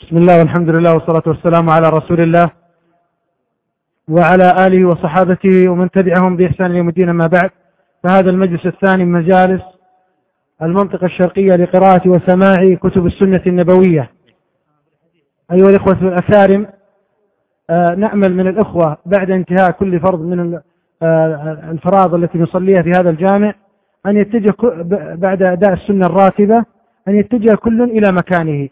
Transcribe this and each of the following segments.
بسم الله والحمد لله والصلاة والسلام على رسول الله وعلى آله وصحابته ومن تبعهم بإحسان يوم الدين أما بعد. فهذا المجلس الثاني من مجالس المنطقة الشرقية لقراءة وسماع كتب السنة النبوية. أيها الإخوة الأكارم آه نأمل من الإخوة بعد انتهاء كل فرض من آه الفرائض التي نصليها في هذا الجامع أن يتجه بعد أداء السنة الراتبة أن يتجه كل إلى مكانه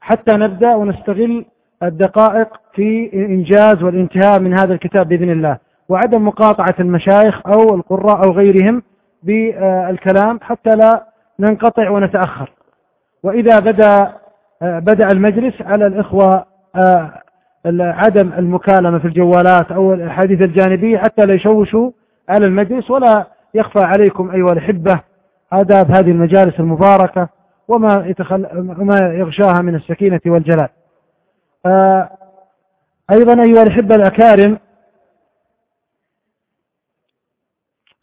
حتى نبدأ ونستغل الدقائق في إنجاز والانتهاء من هذا الكتاب بإذن الله. وعدم مقاطعة المشايخ أو القراء أو غيرهم بالكلام حتى لا ننقطع ونتأخر. وإذا بدأ بدأ المجلس على الإخوة عدم المكالمة في الجوالات أو الحديث الجانبية حتى لا يشوشوا على المجلس ولا يخفى عليكم أيها الأحبة آداب هذه المجالس المباركة وما, يتخل... ما يغشاها من السكينة والجلال. آه أيضا أيها الأحبة الأكارم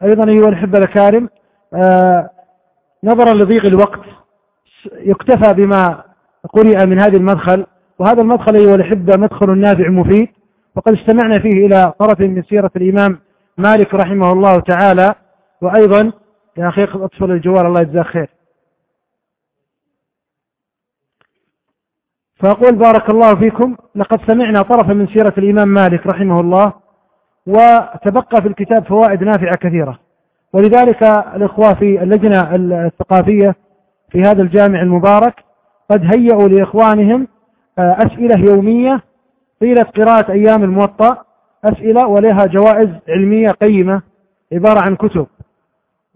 أيضا أيها الأحبة الأكارم آه نظرا لضيق الوقت يكتفى بما قرئ من هذه المدخل وهذا المدخل أيها الأحبة مدخل نافع مفيد وقد استمعنا فيه إلى طرف من سيرة الإمام مالك رحمه الله تعالى. وأيضا يا أخي أطفل الجوال الله يجزاك خير. فأقول بارك الله فيكم لقد سمعنا طرفا من سيرة الإمام مالك رحمه الله وتبقى في الكتاب فوائد نافعة كثيرة. ولذلك الإخوة في اللجنة الثقافية في هذا الجامع المبارك قد هيئوا لإخوانهم آه، أسئلة يومية طيلة قراءة أيام الموطأ أسئلة ولها جوائز علمية قيمة عبارة عن كتب.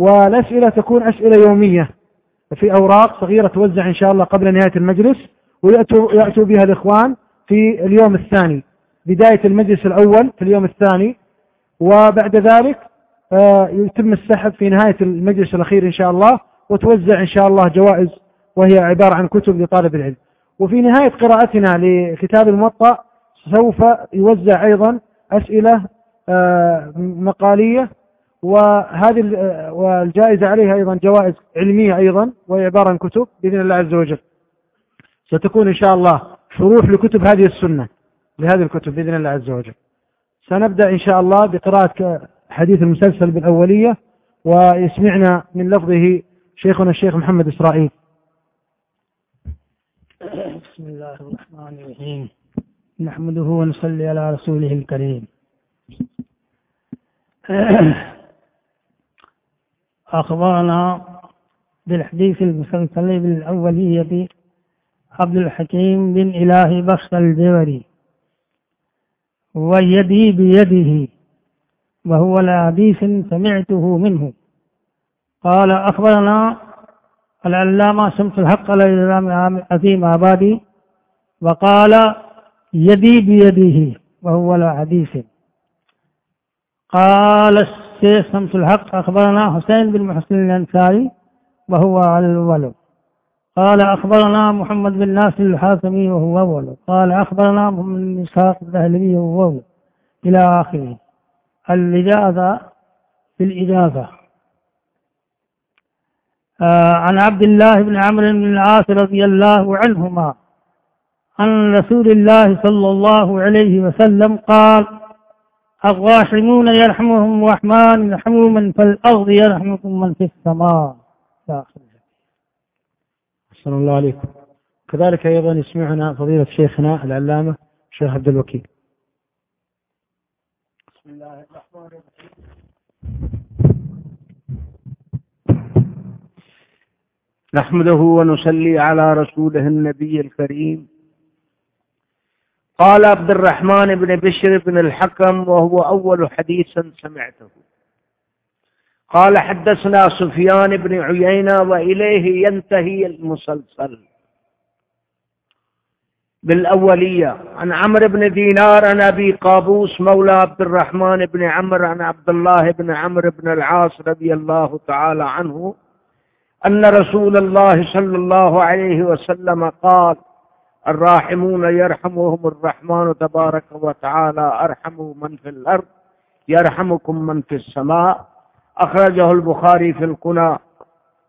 والأسئلة تكون أسئلة يومية. في أوراق صغيرة توزع إن شاء الله قبل نهاية المجلس ويأتوا يأتوا بها الإخوان في اليوم الثاني. بداية المجلس الأول في اليوم الثاني. وبعد ذلك آه، يتم السحب في نهاية المجلس الأخير إن شاء الله وتوزع إن شاء الله جوائز وهي عبارة عن كتب لطالب العلم. وفي نهاية قراءتنا لكتاب الموطأ سوف يوزع أيضا أسئلة آه، مقالية وهذه والجائزة عليها أيضا جوائز علمية أيضا وهي عبارة عن كتب بإذن الله عز وجل. ستكون إن شاء الله شروح لكتب هذه السنة لهذه الكتب بإذن الله عز وجل. سنبدأ إن شاء الله بقراءة حديث المسلسل بالأولية ويسمعنا من لفظه شيخنا الشيخ محمد إسرائيل. بسم الله الرحمن الرحيم. نحمده ونصلي على رسوله الكريم. أخبرنا بالحديث المسلسل بالأولية عبد الحكيم بن إله بخش الجوري ويدي بيده وهو لحديث سمعته منه. قال أخبرنا العلامة شمس الحق الإمام عظيم آبادي وقال يدي بيده وهو لحديث قال الشيخ شمس الحق أخبرنا حسين بن محسن الأنصاري وهو على الولد. قال أخبرنا محمد بن ناصر الحاتمي وهو أول قال أخبرنا محمد بن إسحاق الدهلوي وهو أول إلى آخره. الإجازة في آه عن عبد الله بن عمرو بن العاص رضي الله عنهما عن رسول الله صلى الله عليه وسلم قال الراحمون يرحمهم الرحمن يرحموا من في الأرض يرحمكم من في السماء. أحسن الله عليكم. كذلك أيضا يسمعنا فضيلة شيخنا العلامة الشيخ عبد الوكيل. بسم الله الرحمن الرحيم. نحمده ونصلي على رسوله النبي الكريم قال عبد الرحمن بن بشر بن الحكم وهو أول حديث سمعته. قال حدثنا سفيان بن عيينة وإليه ينتهي المسلسل. بالأولية عن عمرو بن دينار عن أبي قابوس مولى عبد الرحمن بن عمرو عن عبد الله بن عمرو بن العاص رضي الله تعالى عنه أن رسول الله صلى الله عليه وسلم قال الراحمون يرحمهم الرحمن تبارك وتعالى. أرحموا من في الأرض يرحمكم من في السماء. أخرجه البخاري في الكنى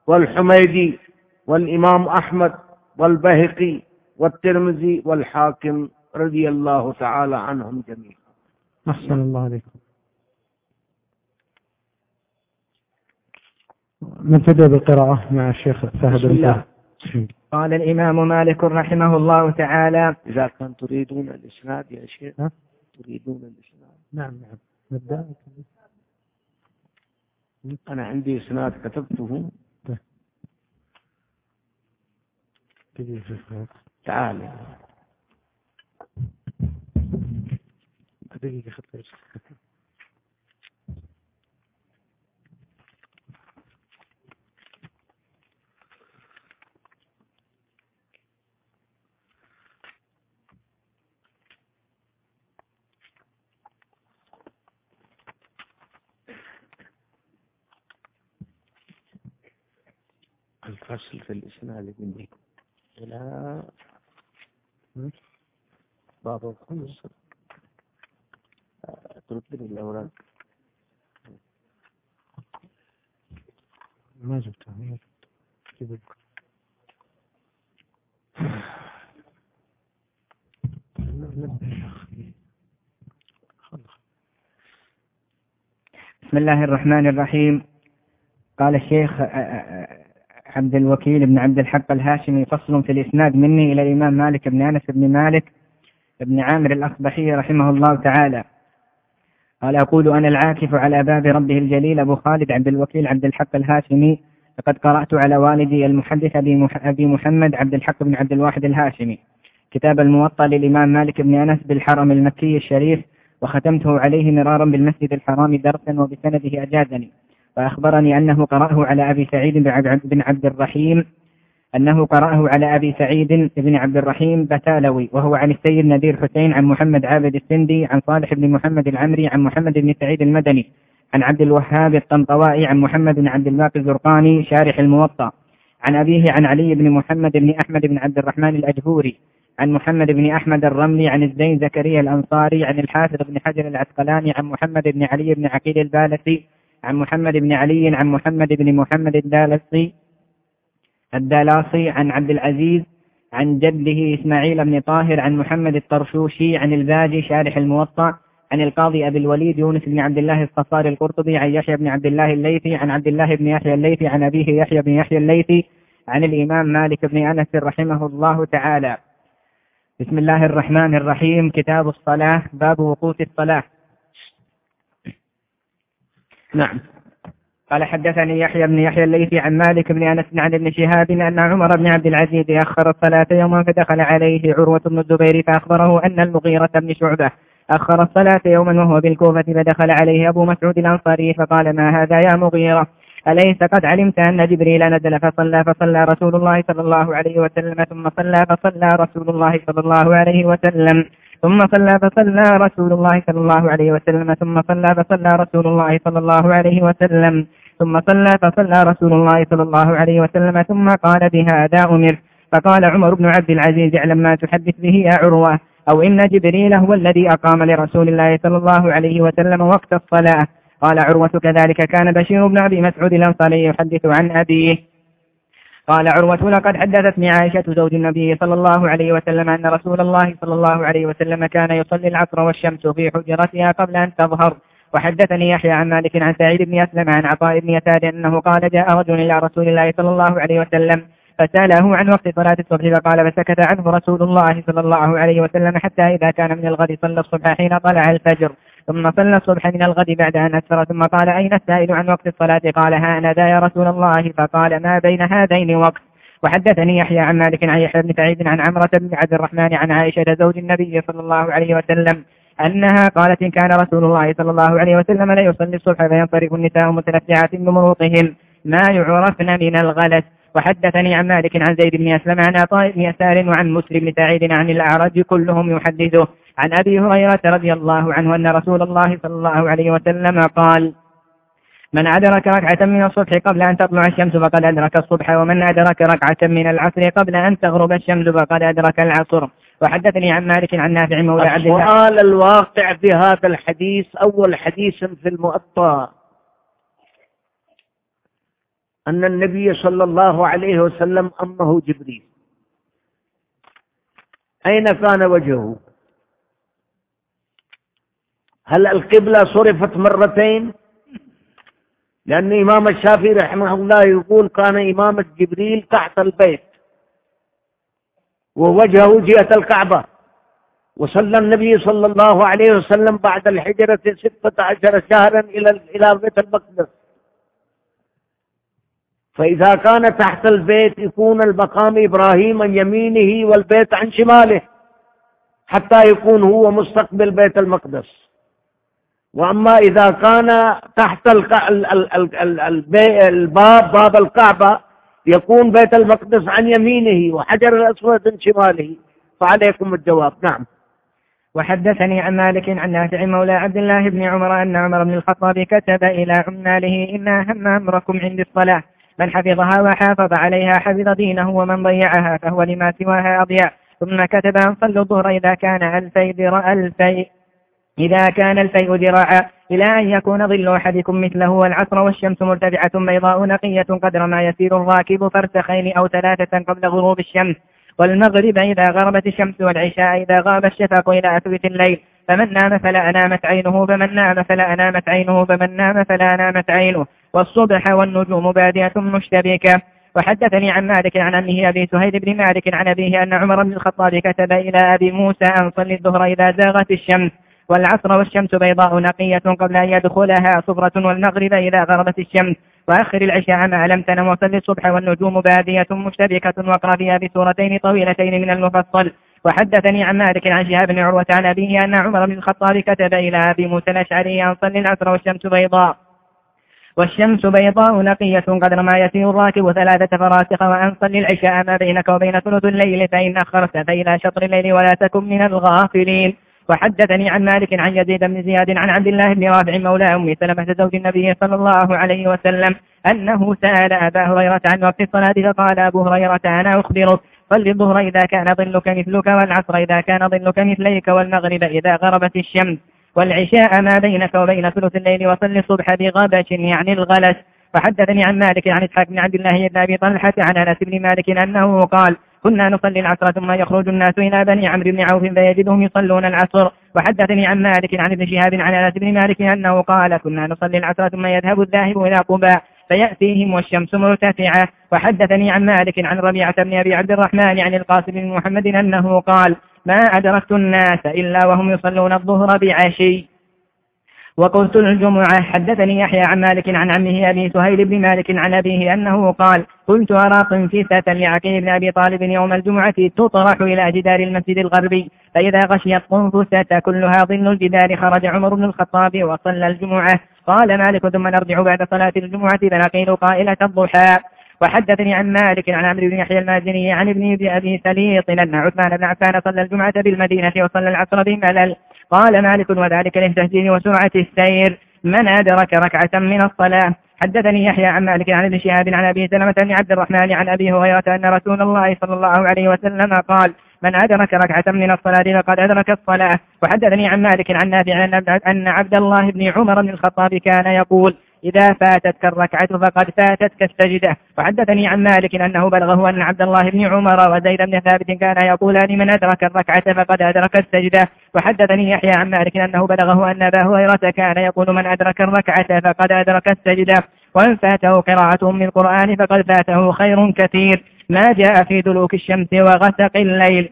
والحميدي والإمام أحمد والبهقي والترمذي والحاكم رضي الله تعالى عنهم جميعا. أحسن الله عليكم. نبتدئ بالقراءة مع الشيخ فهد بسم الله. قال الإمام مالك رحمه الله تعالى. إذا كان تريدون الإسناد يا شيخ تريدون الإسناد. نعم نعم. نبدأ. أنا عندي إسناد كتبته. تعال دقيقة خطير. الفصل في الإسناد مني إلى باب الخمس. ترد لي الأوراق ما جبتها ما جبتها. بسم الله الرحمن الرحيم. قال الشيخ عبد الوكيل بن عبد الحق الهاشمي فصل في الإسناد مني إلى الإمام مالك بن أنس بن مالك بن عامر الأصبحي رحمه الله تعالى. قال أقول أنا العاكف على باب ربه الجليل أبو خالد عبد الوكيل عبد الحق الهاشمي لقد قرأت على والدي المحدث أبي محمد عبد الحق بن عبد الواحد الهاشمي. كتاب الموطأ للإمام مالك بن أنس بالحرم المكي الشريف وختمته عليه مرارا بالمسجد الحرام درسا وبسنده أجازني. وأخبرني أنه قرأه على أبي سعيد بن عبد الرحيم أنه قرأه على أبي سعيد بن عبد الرحيم بتالوي وهو عن السيد نذير حسين عن محمد عابد السندي عن صالح بن محمد العمري عن محمد بن سعيد المدني عن عبد الوهاب الطنطوائي عن محمد بن عبد الباقي الزرقاني شارح الموطأ عن أبيه عن علي بن محمد بن أحمد بن عبد الرحمن الأجهوري عن محمد بن أحمد الرملي عن الزين زكريا الأنصاري عن الحافظ بن حجر العسقلاني عن محمد بن علي بن عقيل البالسي عن محمد بن علي عن محمد بن محمد الدالسي الدالاصي عن عبد العزيز عن جده إسماعيل بن طاهر عن محمد الطرطوشي عن الباجي شارح الموطأ عن القاضي أبي الوليد يونس بن عبد الله الصفار القرطبي عن يحيى بن عبد الله الليثي عن عبد الله بن يحيى الليثي عن أبيه يحيى بن يحيى الليثي عن الإمام مالك بن أنس رحمه الله تعالى. بسم الله الرحمن الرحيم. كتاب الصلاة. باب وقوت الصلاة. نعم. قال حدثني يحيى بن يحيى الليثي عن مالك بن أنس عن ابن شهاب أن عمر بن عبد العزيز أخر الصلاة يوما فدخل عليه عروة بن الزبير فأخبره أن المغيرة بن شعبة أخر الصلاة يوما وهو بالكوفة فدخل عليه أبو مسعود الأنصاري فقال ما هذا يا مغيرة؟ أليس قد علمت أن جبريل نزل فصلى فصلى رسول الله صلى الله عليه وسلم ثم صلى فصلى رسول الله صلى الله عليه وسلم؟ ثم صلى فصلى رسول الله صلى الله عليه وسلم ثم صلى فصلى رسول الله صلى الله عليه وسلم ثم صلى فصلى رسول الله صلى الله عليه وسلم ثم قال بهذا أمر. فقال عمر بن عبد العزيز اعلم ما تحدث به يا عروة أو إن جبريل هو الذي أقام لرسول الله صلى الله عليه وسلم وقت الصلاة. قال عروة كذلك كان بشير بن أبي مسعود الأنصاري يحدث عن أبيه. قال عروة لقد حدثتني عائشة زوج النبي صلى الله عليه وسلم أن رسول الله صلى الله عليه وسلم كان يصلي العصر والشمس في حجرتها قبل أن تظهر. وحدثني يحيى عن مالك عن سعيد بن أسلم عن عطاء بن يسار أنه قال جاء رجل إلى رسول الله صلى الله عليه وسلم فسأله عن وقت صلاة الصبح فقال فسكت عنه رسول الله صلى الله عليه وسلم حتى إذا كان من الغد صلى الصبح حين طلع الفجر. ثم صلى الصبح من الغد بعد أن أسفر ثم قال أين السائل عن وقت الصلاة؟ قال ها أنا ذا يا رسول الله. فقال ما بين هذين وقت؟ وحدثني يحيى عن مالك عن يحيى بن سعيد عن عمرة بن عبد الرحمن عن عائشة زوج النبي صلى الله عليه وسلم أنها قالت إن كان رسول الله صلى الله عليه وسلم لا يصلي الصبح فينصرف النساء متلفعات بمروطهن ما يعرفن من الغلس. وحدثني عن مالك عن زيد بن أسلم عن عطاء بن يسار وعن مسلم بن سعيد عن الأعرج كلهم يحدثه. عن أبي هريرة رضي الله عنه أن رسول الله صلى الله عليه وسلم قال من أدرك ركعة من الصبح قبل أن تطلع الشمس فقد أدرك الصبح ومن أدرك ركعة من العصر قبل أن تغرب الشمس فقد أدرك العصر. وحدثني عن مالك عن نافع مولى عبد الله. السؤال الواقع في هذا الحديث أول حديث في المؤطأ أن النبي صلى الله عليه وسلم أمه جبريل. أين كان وجهه؟ هل القبلة صرفت مرتين؟ لأن إمام الشافعي رحمه الله يقول كان إمامة جبريل تحت البيت ووجهه جهة الكعبة وصلى النبي صلى الله عليه وسلم بعد الحجرة ستة عشر شهرا إلى إلى بيت المقدس. فإذا كان تحت البيت يكون المقام إبراهيم عن يمينه والبيت عن شماله حتى يكون هو مستقبل بيت المقدس. وأما إذا كان تحت الباب باب الكعبة يكون بيت المقدس عن يمينه وحجر الأسود عن شماله فعليكم الجواب. نعم. وحدثني عن مالك عن نافع مولى عبد الله بن عمر أن عمر بن الخطاب كتب إلى عماله إن أهم أمركم عند الصلاة. من حفظها وحافظ عليها حفظ دينه ومن ضيعها فهو لما سواها أضيع. ثم كتب أن صلوا الظهر إذا كان ألفي ألفي. إذا كان الفيء ذراعا إلى أن يكون ظل أحدكم مثله والعصر والشمس مرتفعة بيضاء نقية قدر ما يسير الراكب فرسخين أو ثلاثة قبل غروب الشمس. والمغرب إذا غربت الشمس والعشاء إذا غاب الشفق إلى أثبت الليل. فمن نام فلا أنامت عينه فمن نام فلا أنامت عينه فمن نام فلا أنامت عينه. والصبح والنجوم بادية مشتبكة. وحدثني عن مالك عن أمه أبي سهيد بن مالك عن أبيه أن عمر بن الخطاب كتب إلى أبي موسى أن صلي الظهر إذا زاغت الشمس. والعصر والشمس بيضاء نقية قبل أن يدخلها صبرة والمغرب إذا غربت الشمس. وأخر العشاء ما لم تنم وصل الصبح والنجوم بادية مشتبكة واقرأ فيها بسورتين طويلتين من المفصل. وحدثني عن مالك عن شهاب بن عروة عن أبيه أن عمر بن الخطاب كتب إلى أبي موسى الأشعري أن صل العصر والشمس بيضاء. والشمس بيضاء نقية قدر ما يسير الراكب ثلاثة فراسخ وأن صل العشاء ما بينك وبين ثلث الليل فإن أخرت فإلى شطر الليل ولا تكن من الغافلين. وحدثني عن مالك عن يزيد بن زياد عن عبد الله بن رافع مولى أم سلمة زوج النبي صلى الله عليه وسلم أنه سأل أبا هريرة عن وقت الصلاة فقال أبو هريرة أنا أخبرك صل الظهر إذا كان ظلك مثلك والعصر إذا كان ظلك مثليك والمغرب إذا غربت الشمس والعشاء ما بينك وبين ثلث الليل وصل الصبح بغبش يعني الغلس. وحدثني عن مالك عن إسحاق بن عبد الله بن أبي طلحة عن أنس بن مالك أنه قال كنا نصلي العصر ثم يخرج الناس إلى بني عمرو بن عوف فيجدهم يصلون العصر. وحدثني عن مالك عن ابن شهاب عن أنس بن مالك أنه قال كنا نصلي العصر ثم يذهب الذاهب إلى قباء فيأتيهم والشمس مرتفعة. وحدثني عن مالك عن ربيعة بن أبي عبد الرحمن عن القاسم بن محمد أنه قال ما أدركت الناس إلا وهم يصلون الظهر بعشي. وقلت الجمعة حدثني يحيى عن مالك عن عمه أبي سهيل بن مالك عن أبيه أنه قال كنت أرى قنفسة لعقيل بن أبي طالب يوم الجمعة تطرح إلى جدار المسجد الغربي فإذا غشيت قنفسة كلها ظل الجدار خرج عمر بن الخطاب وصلى الجمعة. قال مالك ثم نرجع بعد صلاة الجمعة فنقيل قائلة الضحى وحدثني عن مالك عن عمرو بن يحيى المازني عن ابن أبي سليط أن عثمان بن عفان صلى الجمعة بالمدينة وصلى العصر بملل. قال مالك وذلك للتهجير وسرعة السير. من أدرك ركعة من الصلاة؟ حدثني يحيى عن مالك عن ابن شهاب عن أبي سلمة بن عبد الرحمن عن أبي هريرة أن رسول الله صلى الله عليه وسلم قال من أدرك ركعة من الصلاة فقد أدرك الصلاة. وحدثني عن مالك عن نافع أن عبد الله بن عمر بن الخطاب كان يقول إذا فاتتك الركعة فقد فاتتك السجدة. وحدثني عن مالك أنه بلغه أن عبد الله بن عمر وزيد بن ثابت كان يقولان من أدرك الركعة فقد أدرك السجدة. وحدثني يحيى عن مالك أنه بلغه أن أبا هريرة كان يقول من أدرك الركعة فقد أدرك السجدة. وإن فاته قراءة من القرآن فقد فاته خير كثير. ما جاء في دلوك الشمس وغسق الليل.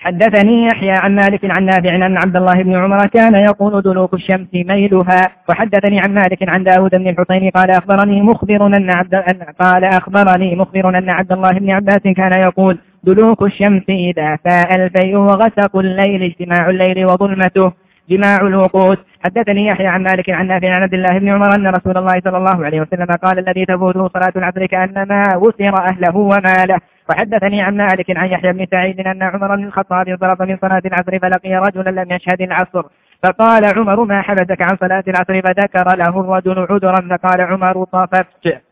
حدثني يحيى عن مالك عن نافع أن عبد الله بن عمر كان يقول دلوك الشمس ميلها. وحدثني عن مالك عن داود بن الحسين قال أخبرني مخبر أن عبد قال أخبرني مخبر أن عبد الله بن عباس كان يقول دلوك الشمس إذا فاء الفيء وغسق الليل اجتماع الليل وظلمته. جماع الوقود. حدثني يحيى عن مالك عن نافع عن عبد الله بن عمر أن رسول الله صلى الله عليه وسلم قال الذي تفوته صلاة العصر كأنما وسر أهله وماله. وحدثني عن مالك عن يحيى بن سعيد أن عمر بن الخطاب انصرف من صلاة العصر فلقي رجلا لم يشهد العصر. فقال عمر ما حبسك عن صلاة العصر فذكر له الرجل عذرا فقال عمر طففت.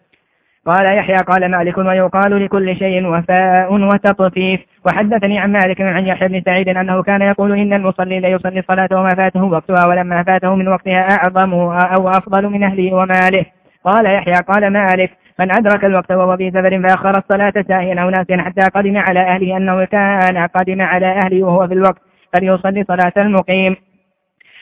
قال يحيى قال مالك ويقال لكل شيء وفاء وتطفيف. وحدثني عن مالك عن يحيى بن سعيد أنه كان يقول إن المصلي ليصلي الصلاة وما فاته وقتها ولما فاته من وقتها أعظم أو أفضل من أهله وماله. قال يحيى قال مالك من أدرك الوقت وهو في سفر فأخر الصلاة ساهيا أو ناسيا حتى قدم على أهله أنه كان قدم على أهله وهو في الوقت فليصلي صلاة المقيم.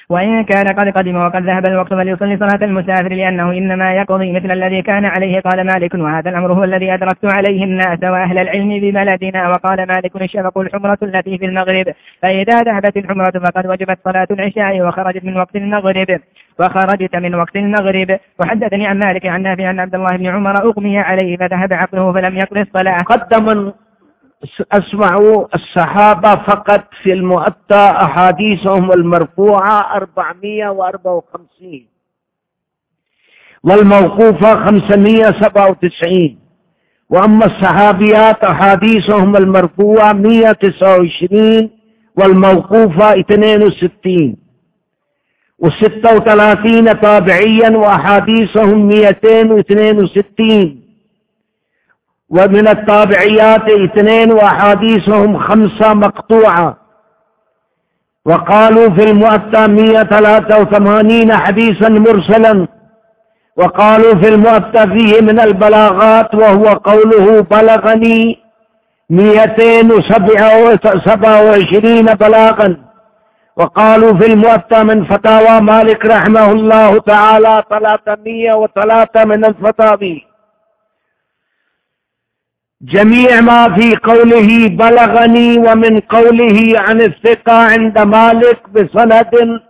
وإن كان قد قدم وقد ذهب الوقت فليصلي صلاة المسافر لأنه إنما يقضي مثل الذي كان عليه قال مالك. وهذا الأمر هو الذي أدركت عليه الناس وأهل العلم ببلدنا. وقال مالك الشفق الحمرة التي في المغرب فإذا ذهبت الحمرة فقد وجبت صلاة العشاء وخرجت من وقت المغرب. وخرجت من وقت المغرب. وحدثني عن مالك عن نافع أن عبد الله بن عمر أغمي عليه فذهب عقله فلم يقضي الصلاة. قدم أسمعوا الصحابة فقط في المؤتى أحاديثهم المرفوعة 454 والموقوفة 597 وأما الصحابيات أحاديثهم المرفوعة 129 والموقوفة 62 و36 تابعيا وأحاديثهم 262 ومن التابعيات اثنين وأحاديثهم خمسة مقطوعة. وقالوا في المؤتى 183 حديثا مرسلا. وقالوا في المؤتى فيه من البلاغات وهو قوله بلغني 227 بلاغا. وقالوا في المؤتى من فتاوى مالك رحمه الله تعالى 303 من الفتاوي. جميع ما في قوله بلغني ومن قوله عن الثقة عند مالك بسند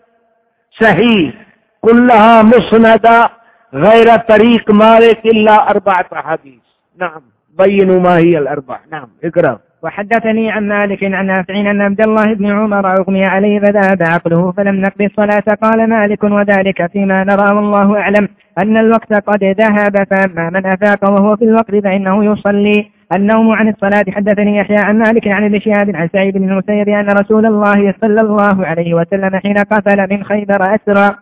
صحيح. كلها مسندة غير طريق مالك إلا أربعة حديث. نعم بينوا ما هي الأربع. نعم اقرأ. وحدثني عن مالك عن نافع أن عبد الله بن عمر أغمي عليه فذهب عقله فلم نقضي الصلاة. قال مالك وذلك فيما نرى والله أعلم أن الوقت قد ذهب فأما من أفاق وهو في الوقت فإنه يصلي. النوم عن الصلاة. حدثني يحيى عن مالك عن ابن شهاب عن سعيد بن المسيب أن رسول الله صلى الله عليه وسلم حين قتل من خيبر أسرى.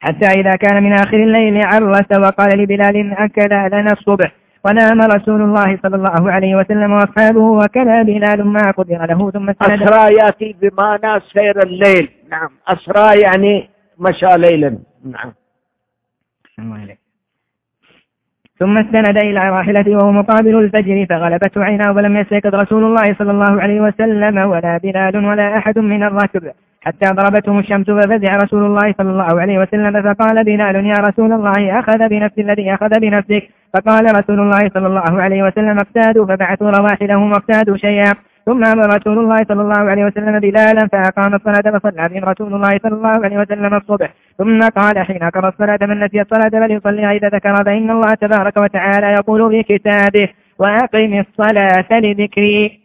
حتى إذا كان من آخر الليل عرس وقال لبلال أكل لنا الصبح. ونام رسول الله صلى الله عليه وسلم وأصحابه وكلى بلال ما قدر له ثم استند أسرى يأتي بمعنى سير الليل. نعم. أسرى يعني مشى ليلا. نعم. ثم استند إلى راحلته وهو مقابل الفجر فغلبته عيناه ولم يستيقظ رسول الله صلى الله عليه وسلم ولا بلال ولا أحد من الركب. حتى ضربتهم الشمس ففزع رسول الله صلى الله عليه وسلم فقال بلال يا رسول الله أخذ بنفس الذي أخذ بنفسك. فقال رسول الله صلى الله عليه وسلم اقتادوا فبعثوا رواحلهم واقتادوا شيئا. ثم أمر رسول الله صلى الله عليه وسلم بلالا فأقام الصلاة فصلى بهم رسول الله صلى الله عليه وسلم الصبح. ثم قال حين قرأ الصلاة من نسي الصلاة فليصليها إذا ذكر فإن الله تبارك وتعالى يقول في كتابه وأقم الصلاة لذكري.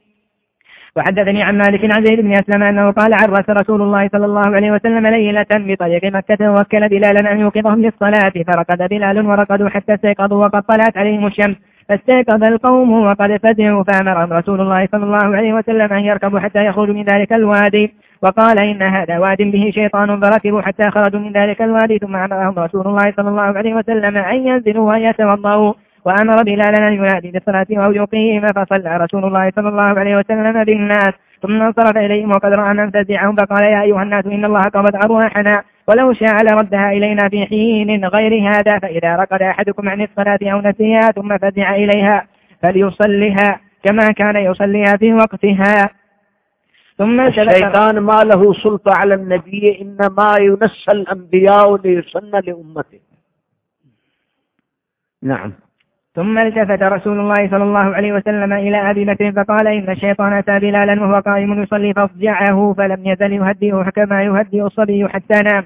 وحدثني عن مالك عن زيد بن أسلم أنه قال عرس رسول الله صلى الله عليه وسلم ليلة بطريق مكة ووكل بلالا أن يوقظهم للصلاة فرقد بلال ورقدوا حتى استيقظوا وقد طلعت عليهم الشمس. فاستيقظ القوم وقد فزعوا فأمرهم رسول الله صلى الله عليه وسلم أن يركبوا حتى يخرجوا من ذلك الوادي. وقال إن هذا واد به شيطان فركبوا حتى خرجوا من ذلك الوادي ثم أمرهم رسول الله صلى الله عليه وسلم أن ينزلوا وأن يتوضأوا. وأمر بلالا أن ينادي بالصلاة يقيم فصلى رسول الله صلى الله عليه وسلم بالناس. ثم انصرف إليهم وقد رأى من فزعهم فقال يا أيها الناس إن الله قبض أرواحنا. ولو شاء لردها إلينا في حين غير هذا فإذا رقد أحدكم عن الصلاة أو نسيها ثم فزع إليها فليصلها كما كان يصليها في وقتها. ثم الشيطان ما له سلطة على النبي إنما ينسى الأنبياء ليسن لأمته. نعم. ثم التفت رسول الله صلى الله عليه وسلم إلى أبي بكر فقال إن الشيطان أتى بلالا وهو قائم يصلي فاضجعه فلم يزل يهدئه كما يهدئ الصبي حتى نام.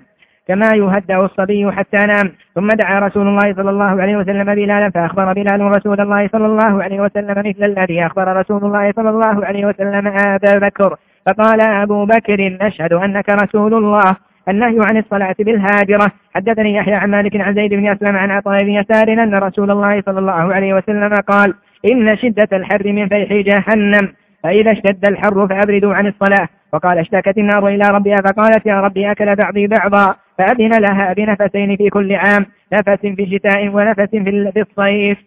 كما يهدأ الصبي حتى نام. ثم دعا رسول الله صلى الله عليه وسلم بلالا فأخبر بلال رسول الله صلى الله عليه وسلم مثل الذي أخبر رسول الله صلى الله عليه وسلم أبا بكر. فقال أبو بكر نشهد أنك رسول الله. النهي عن الصلاة بالهاجرة. حدثني يحيى عن مالك عن زيد بن أسلم عن عطاء بن يسار أن رسول الله صلى الله عليه وسلم قال إن شدة الحر من فيح جهنم. فإذا اشتد الحر فأبردوا عن الصلاة. وقال اشتكت النار إلى ربها فقالت يا ربي أكل بعضي بعضا. فأذن لها بنفسين في كل عام نفس في الشتاء ونفس في الصيف.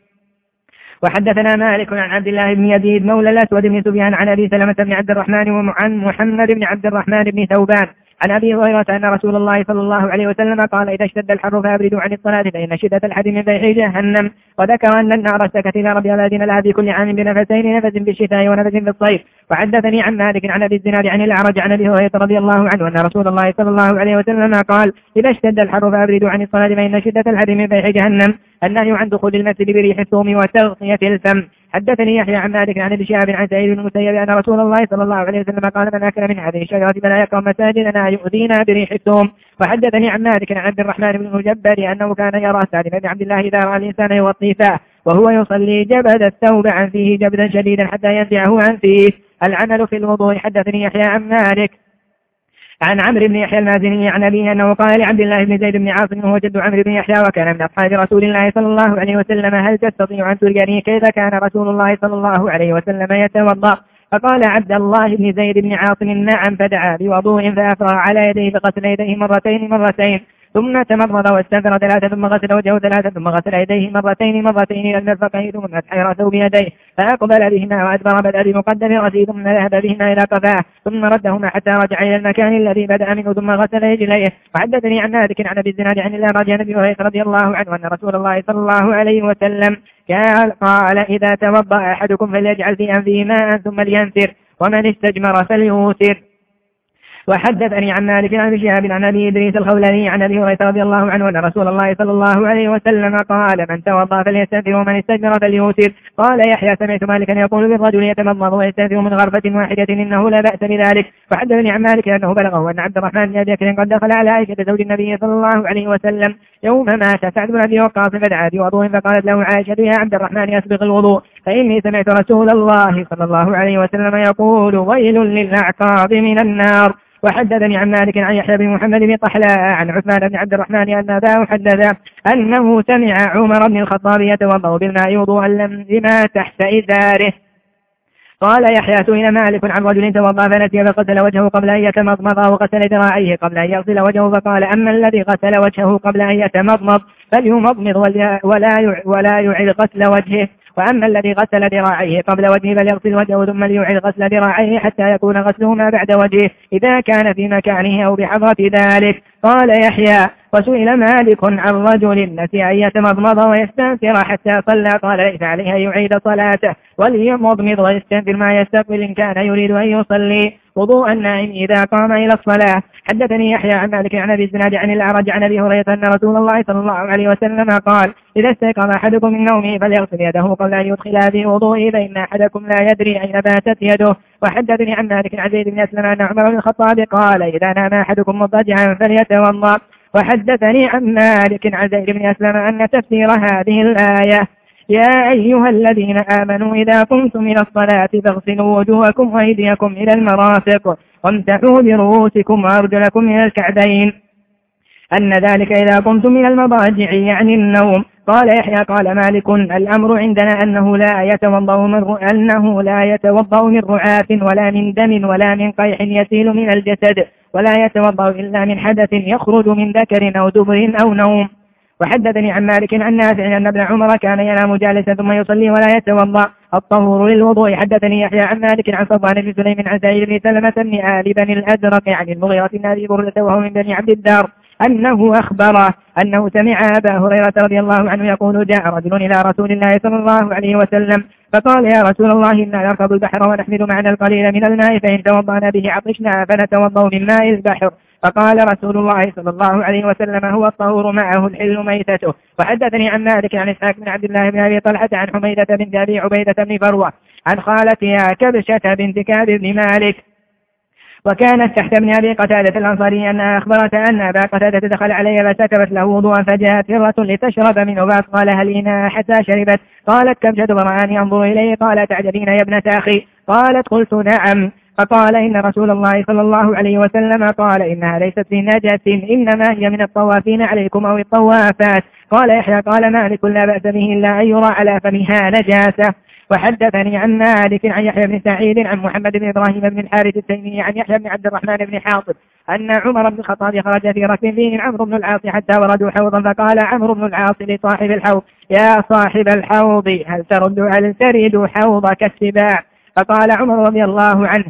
وحدثنا مالك عن عبد الله بن يزيد مولى الأسود بن سفيان عن أبي سلمة بن عبد الرحمن وعن محمد بن عبد الرحمن بن ثوبان. عن أبي هريرة أن رسول الله صلى الله عليه وسلم قال إذا اشتد الحر فأبردوا عن الصلاة فإن شدة الحر من فيح جهنم. وذكر أن النار اشتكت إلى رب الذين لها في كل عام بنفسين نفس في الشتاء ونفس في الصيف. وحدثني عن مالك عن أبي الزناد عن الأعرج عن أبي هريرة رضي الله عنه أن رسول الله صلى الله عليه وسلم قال إذا اشتد الحر فأبردوا عن الصلاة فإن شدة الحر من فيح جهنم. النهي عن دخول المسجد بريح الثوم وتغطية الفم. حدثني يحيى عن مالك عن ابي شهاب عن سعيد بن المسيب أن رسول الله صلى الله عليه وسلم قال من أكل من هذه الشجرة فلا يكرم مساجدنا يؤذينا بريح الثوم وحدثني عن مالك عن عبد الرحمن بن المجبر أنه كان يرى سالم بن عبد الله إذا رأى الإنسان يوطي فاه وهو يصلي جبد الثوب عن فيه جبدا شديدا حتى ينزعه عن فيه. العمل في الوضوء. حدثني يحيى عن مالك عن عمرو بن يحيى المازني عن أبيه أنه قال لعبد الله بن زيد بن عاصم وهو جد عمرو بن يحيى وكان من أصحاب رسول الله صلى الله عليه وسلم هل تستطيع أن تريني كيف كان رسول الله صلى الله عليه وسلم يتوضأ؟ فقال عبد الله بن زيد بن عاصم نعم فدعا بوضوء فأفرغ على يديه فغسل يديه مرتين مرتين. ثم تمضمض واستنثر ثلاثة ثم غسل وجهه ثلاثة ثم غسل يديه مرتين مرتين إلى المرفقين ثم مسح رأسه بيديه فأقبل بهما وأدبر بدأ بمقدم رأسه ثم ذهب بهما إلى قفاه ثم ردهما حتى رجع إلى المكان الذي بدأ منه ثم غسل رجليه. وحدثني عن مالك عن أبي الزناد عن الله رضي النبي هريرة رضي الله عنه أن رسول الله صلى الله عليه وسلم قال إذا توضأ أحدكم فليجعل في أنفه ماء ثم لينثر ومن استجمر فليوثر. وحدثني عن مالك عن شهاب عن أبي إدريس الخولاني عن أبي هريرة رضي الله عنه أن رسول الله صلى الله عليه وسلم قال من توضأ فليستنفر ومن استجمر فليوتر. قال يحيى سمعت مالكا يقول بالرجل يتمضمض ويستنفر من غرفة واحدة إنه لا بأس بذلك. وحدثني عن مالك أنه بلغه أن عبد الرحمن بن أبي بكر قد دخل على عائشة زوج النبي صلى الله عليه وسلم. يوم مات سعد بن أبي وقاص فدعا بوضوء فقالت له عائشة يا عبد الرحمن اسبغ الوضوء. فإني سمعت رسول الله صلى الله عليه وسلم يقول ويل للأعقاب من النار. وحدثني عن مالك عن يحيى بن محمد بن طحلاء عن عثمان بن عبد الرحمن أن أباه حدث أنه سمع عمر بن الخطاب يتوضأ بالماء وضوءا لما تحت إزاره قال يحيى سئل مالك عن رجل توضأ فنسي فغسل وجهه قبل أن يتمضمض وغسل ذراعيه قبل أن يغسل وجهه فقال أما الذي غسل وجهه قبل أن يتمضمض فليمضمض ولا ولا يعد غسل وجهه وأما الذي غسل ذراعيه قبل وجهه فليغسل وجهه ثم ليعيد غسل ذراعيه حتى يكون غسلهما بعد وجهه إذا كان في مكانه أو بحضرة ذلك. قال يحيى وسئل مالك عن رجل نسي أن يتمضمض ويستنفر حتى صلى قال ليس عليه أن يعيد صلاته وليمضمض ويستنفر ما يستقبل إن كان يريد أن يصلي. وضوء النائم إذا قام إلى الصلاة. حدثني يحيى عن مالك عن أبي الزناد عن الأعرج عن أبي هريرة أن رسول الله صلى الله عليه وسلم قال إذا استيقظ أحدكم من نومه فليغسل يده قبل أن يدخل في وضوءه فإن أحدكم لا يدري أين باتت يده. وحدثني عن مالك عن زيد بن أسلم أن عمر بن الخطاب قال إذا نام أحدكم مضطجعا فليتوضأ. وحدثني عن مالك عن زيد بن أسلم أن تفسير هذه الآية. يا أيها الذين آمنوا إذا قمتم إلى الصلاة فاغسلوا وجوهكم وأيديكم إلى المرافق وامتحوا برؤوسكم وأرجلكم إلى الكعبين. أن ذلك إذا قمتم إلى المضاجع يعني النوم. قال يحيى قال مالك الأمر عندنا أنه لا يتوضأ من أنه لا يتوضأ من رعاة ولا من دم ولا من قيح يسيل من الجسد ولا يتوضأ إلا من حدث يخرج من ذكر أو دبر أو نوم. وحدثني عن مالك عن نافع أن ابن عمر كان ينام جالسا ثم يصلي ولا يتوضأ. الطهور للوضوء. حدثني يحيى عن مالك عن صفوان بن سليم عن سعيد بن سلمة بن آل بن الأزرق عن المغيرة بن أبي بردة وهو من بني عبد الدار. أنه أخبره أنه سمع أبا هريرة رضي الله عنه يقول جاء رجل إلى رسول الله صلى الله عليه وسلم فقال يا رسول الله إنا نركب البحر ونحمل معنا القليل من الماء فإن توضأنا به عطشنا فنتوضأ من ماء البحر. فقال رسول الله صلى الله عليه وسلم هو الطهور معه الحل ميتته. وحدثني عن مالك عن إسحاق بن عبد الله بن أبي طلحة عن حميدة بن أبي عبيدة بن فروة عن خالتها كبشة بنت كعب بن مالك. وكانت تحت ابن أبي قتادة الأنصاري أنها أخبرت أن أبا قتادة دخل علي فسكبت له وضوءا فجاءت فرة لتشرب منه فقال هل إنها حتى شربت؟ قالت كم جد برآني أنظر إليه؟ قال تعجبين يا ابنة أخي. قالت قلت نعم. فقال إن رسول الله صلى الله عليه وسلم قال إنها ليست بنجس إنما هي من الطوافين عليكم أو الطوافات. قال يحيى قال مالك لا بأس به إلا أن يرى على فمها نجاسة. وحدثني عن مالك عن يحيى بن سعيد عن محمد بن إبراهيم بن الحارث التيمي عن يحيى بن عبد الرحمن بن حاطب أن عمر بن الخطاب خرج في ركب فيه عمرو بن العاص حتى وردوا حوضا فقال عمرو بن العاص لصاحب الحوض يا صاحب الحوض هل ترد هل ترد حوضك السباع؟ فقال عمر رضي الله عنه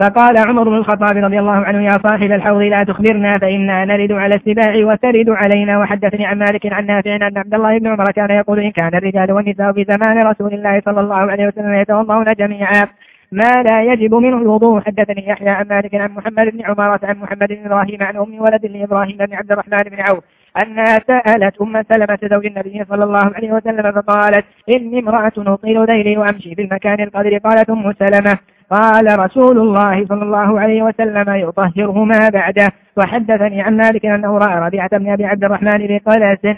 فقال عمر بن الخطاب رضي الله عنه يا صاحب الحوض لا تخبرنا فإنا نرد على السباع وترد علينا. وحدثني عن مالك عن نافع أن عبد الله بن عمر كان يقول إن كان الرجال والنساء في زمان رسول الله صلى الله عليه وسلم يتوضؤون جميعا ما لا يجب منه الوضوء. حدثني يحيى عن مالك عن محمد بن عمارة عن محمد بن إبراهيم عن أم ولد لإبراهيم بن عبد الرحمن بن عوف أنها سألت أم سلمة زوج النبي صلى الله عليه وسلم فقالت إني امرأة أطيل ذيلي وأمشي في المكان القدر. قالت أم سلمة قال رسول الله صلى الله عليه وسلم يطهره ما بعده. وحدثني عن مالك أنه رأى ربيعة بن أبي عبد الرحمن بقلس.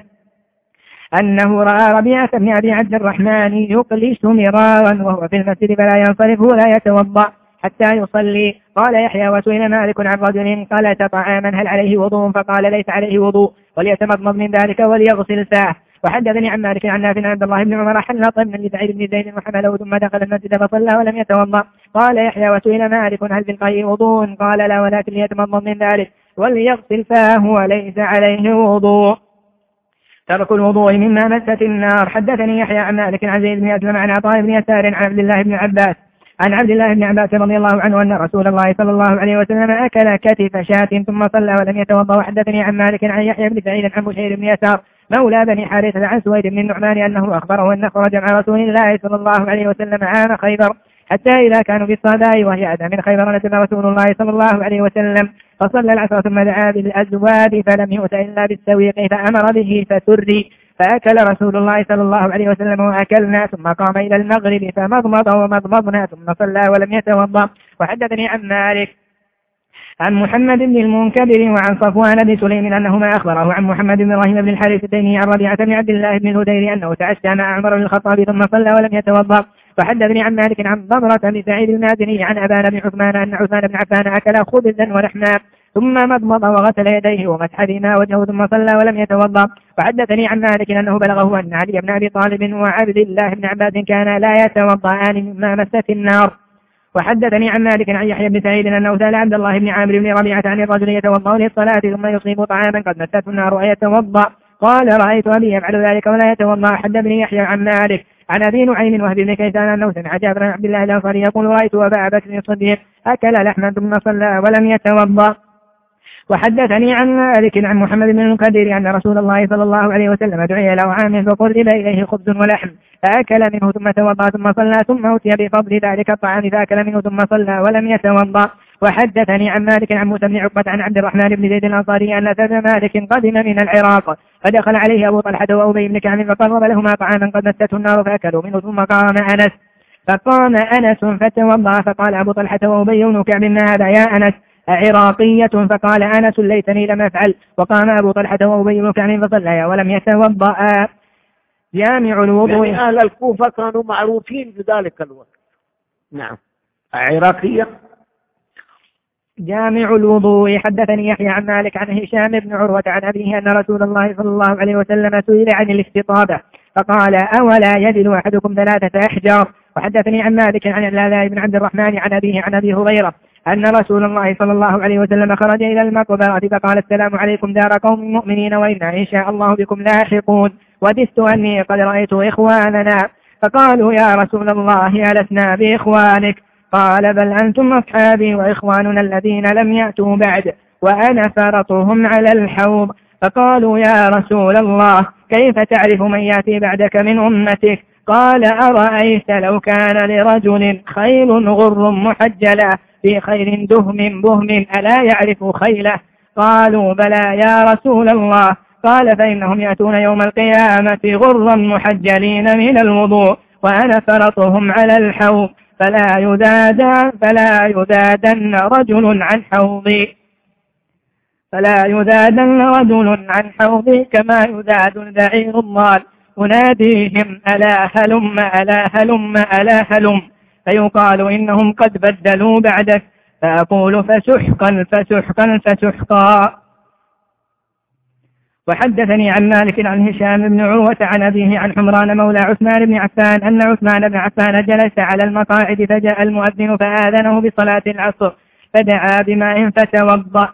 أنه رأى ربيعة بن أبي عبد الرحمن يقلس مرارا وهو في المسجد فلا ينصرف ولا يتوضأ حتى يصلي. قال يحيى وسئل مالك عن رجل قال طعاما هل عليه وضوء؟ فقال ليس عليه وضوء وليتمضمض من ذلك وليغسل ساعه وحدثني عن مالك عن نافع عبد الله بن عمر حل طمنا لسعيد بن زيد وحمله ثم دخل المسجد فصلى ولم يتوضأ. قال يحيى وسئل مالك هل في القيء وضوء؟ قال لا ولكن ليتمضمض من ذلك. وليغسل فاه وليس عليه وضوء. ترك الوضوء مما مست النار. حدثني يحيى عن مالك عن زيد بن أسلم عن عطاء بن يسار عن عبد الله بن عباس. عن عبد الله بن عباس رضي الله عنه أن رسول الله صلى الله عليه وسلم أكل كتف شاة ثم صلى ولم يتوضأ. وحدثني عن مالك عن يحيى بن سعيد عن بشير بن يسار مولى بني حارثة عن سويد بن النعمان أنه أخبره أن خرج مع رسول الله صلى الله عليه وسلم عام خيبر. حتى إذا كانوا في الصلاة وهي أدى من خيبر نزل رسول الله صلى الله عليه وسلم فصلى العصر ثم دعا بالأزواد فلم يؤت إلا بالسويق فأمر به فسري فأكل رسول الله صلى الله عليه وسلم وأكلنا ثم قام إلى المغرب فمضمض ومضمضنا ثم صلى ولم يتوضأ. وحدثني عن مالك عن محمد بن المنكدر وعن صفوان بن سليم أنهما أخبره عن محمد بن إبراهيم بن الحارث التيمي عن ربيعة بن عبد الله بن الهدير أنه تعشى مع عمر بن الخطاب ثم صلى ولم يتوضأ. وحدثني عن مالك عن ضمرة بن سعيد المازني عن أبان بن عثمان أن عثمان بن عفان أكل خبزا ولحما ثم مضمض وغسل يديه ومسح بما وجهه ثم صلى ولم يتوضأ. وحدثني عن مالك أنه بلغه أن علي بن أبي طالب وعبد الله بن عباس كانا لا يتوضأان مما مست النار. وحدثني عن مالك عن يحيى بن سعيد انه سال عبد الله بن عامر بن ربيعة عن الرجل يتوضأ للصلاة ثم يصيب طعاما قد مسته النار ويتوضأ. قال رأيت أبي يفعل ذلك ولا يتوضأ. حدثني يحيى عن مالك عن أبي نعيم وهب بن كيسان أنه سمع جابر بن عبد الله الأنصاري يقول رأيت أبا بكر الصديق أكل لحما ثم صلى ولم يتوضأ. وحدثني عن مالك عن محمد بن المكدر أن رسول الله صلى الله عليه وسلم دعي له عام فقرب إليه خبز ولحم. فأكل منه ثم توضأ ثم صلى ثم أتي بفضل ذلك الطعام فأكل منه ثم صلى ولم يتوضأ. وحدثني عن مالك عن موسى بن عقبة عن عبد الرحمن بن زيد الأنصاري أن ثلاث مالك قدم من العراق. فدخل عليه أبو طلحة وأبي بن كعب فقرب لهما طعاما قد مسته النار فأكلوا منه ثم قام أنس فقام أنس فتوضأ فقال أبو طلحة وأبي بن كعب ما هذا يا أنس عراقية فقال أنس ليتني لم أفعل. وقام أبو طلحة وأبي بن كعب فصليا ولم يتوضأ. جامع الوضوء. يعني أهل الكوفة كانوا معروفين في ذلك الوقت. نعم. عراقية جامع الوضوء. حدثني يحيى عن مالك عن هشام بن عروة عن أبيه أن رسول الله صلى الله عليه وسلم سئل عن الاستطابة. فقال أولا يجد أحدكم ثلاثة أحجار؟ وحدثني عن مالك عن اللالاء بن عبد الرحمن عن أبيه عن أبي هريرة أن رسول الله صلى الله عليه وسلم خرج إلى المقبرة فقال السلام عليكم دار قوم مؤمنين وإنا إن شاء الله بكم لاحقون. ودست أني قد رأيت إخواننا. فقالوا يا رسول الله ألسنا بإخوانك؟ قال بل أنتم أصحابي وإخواننا الذين لم يأتوا بعد وأنا فرطهم على الحوض. فقالوا يا رسول الله كيف تعرف من يأتي بعدك من أمتك؟ قال أرأيت لو كان لرجل خيل غر محجلة في خير دهم بهم ألا يعرف خيله؟ قالوا بلى يا رسول الله. قال فإنهم يأتون يوم القيامة غرا محجلين من الوضوء وأنا فرطهم على الحوض. فلا يزادن فلا يزادن رجل عن حوضي. فلا يزادن رجل عن حوضي كما يزاد البعير الضال. أناديهم ألا هلم ألا هلم ألا هلم. فيقال إنهم قد بدلوا بعدك. فأقول فسحقا فسحقا فسحقا. وحدثني عن مالك عن هشام بن عروة عن أبيه عن حمران مولى عثمان بن عفان أن عثمان بن عفان جلس على المقاعد فجاء المؤذن فآذنه بصلاة العصر فدعا بماء فتوضأ.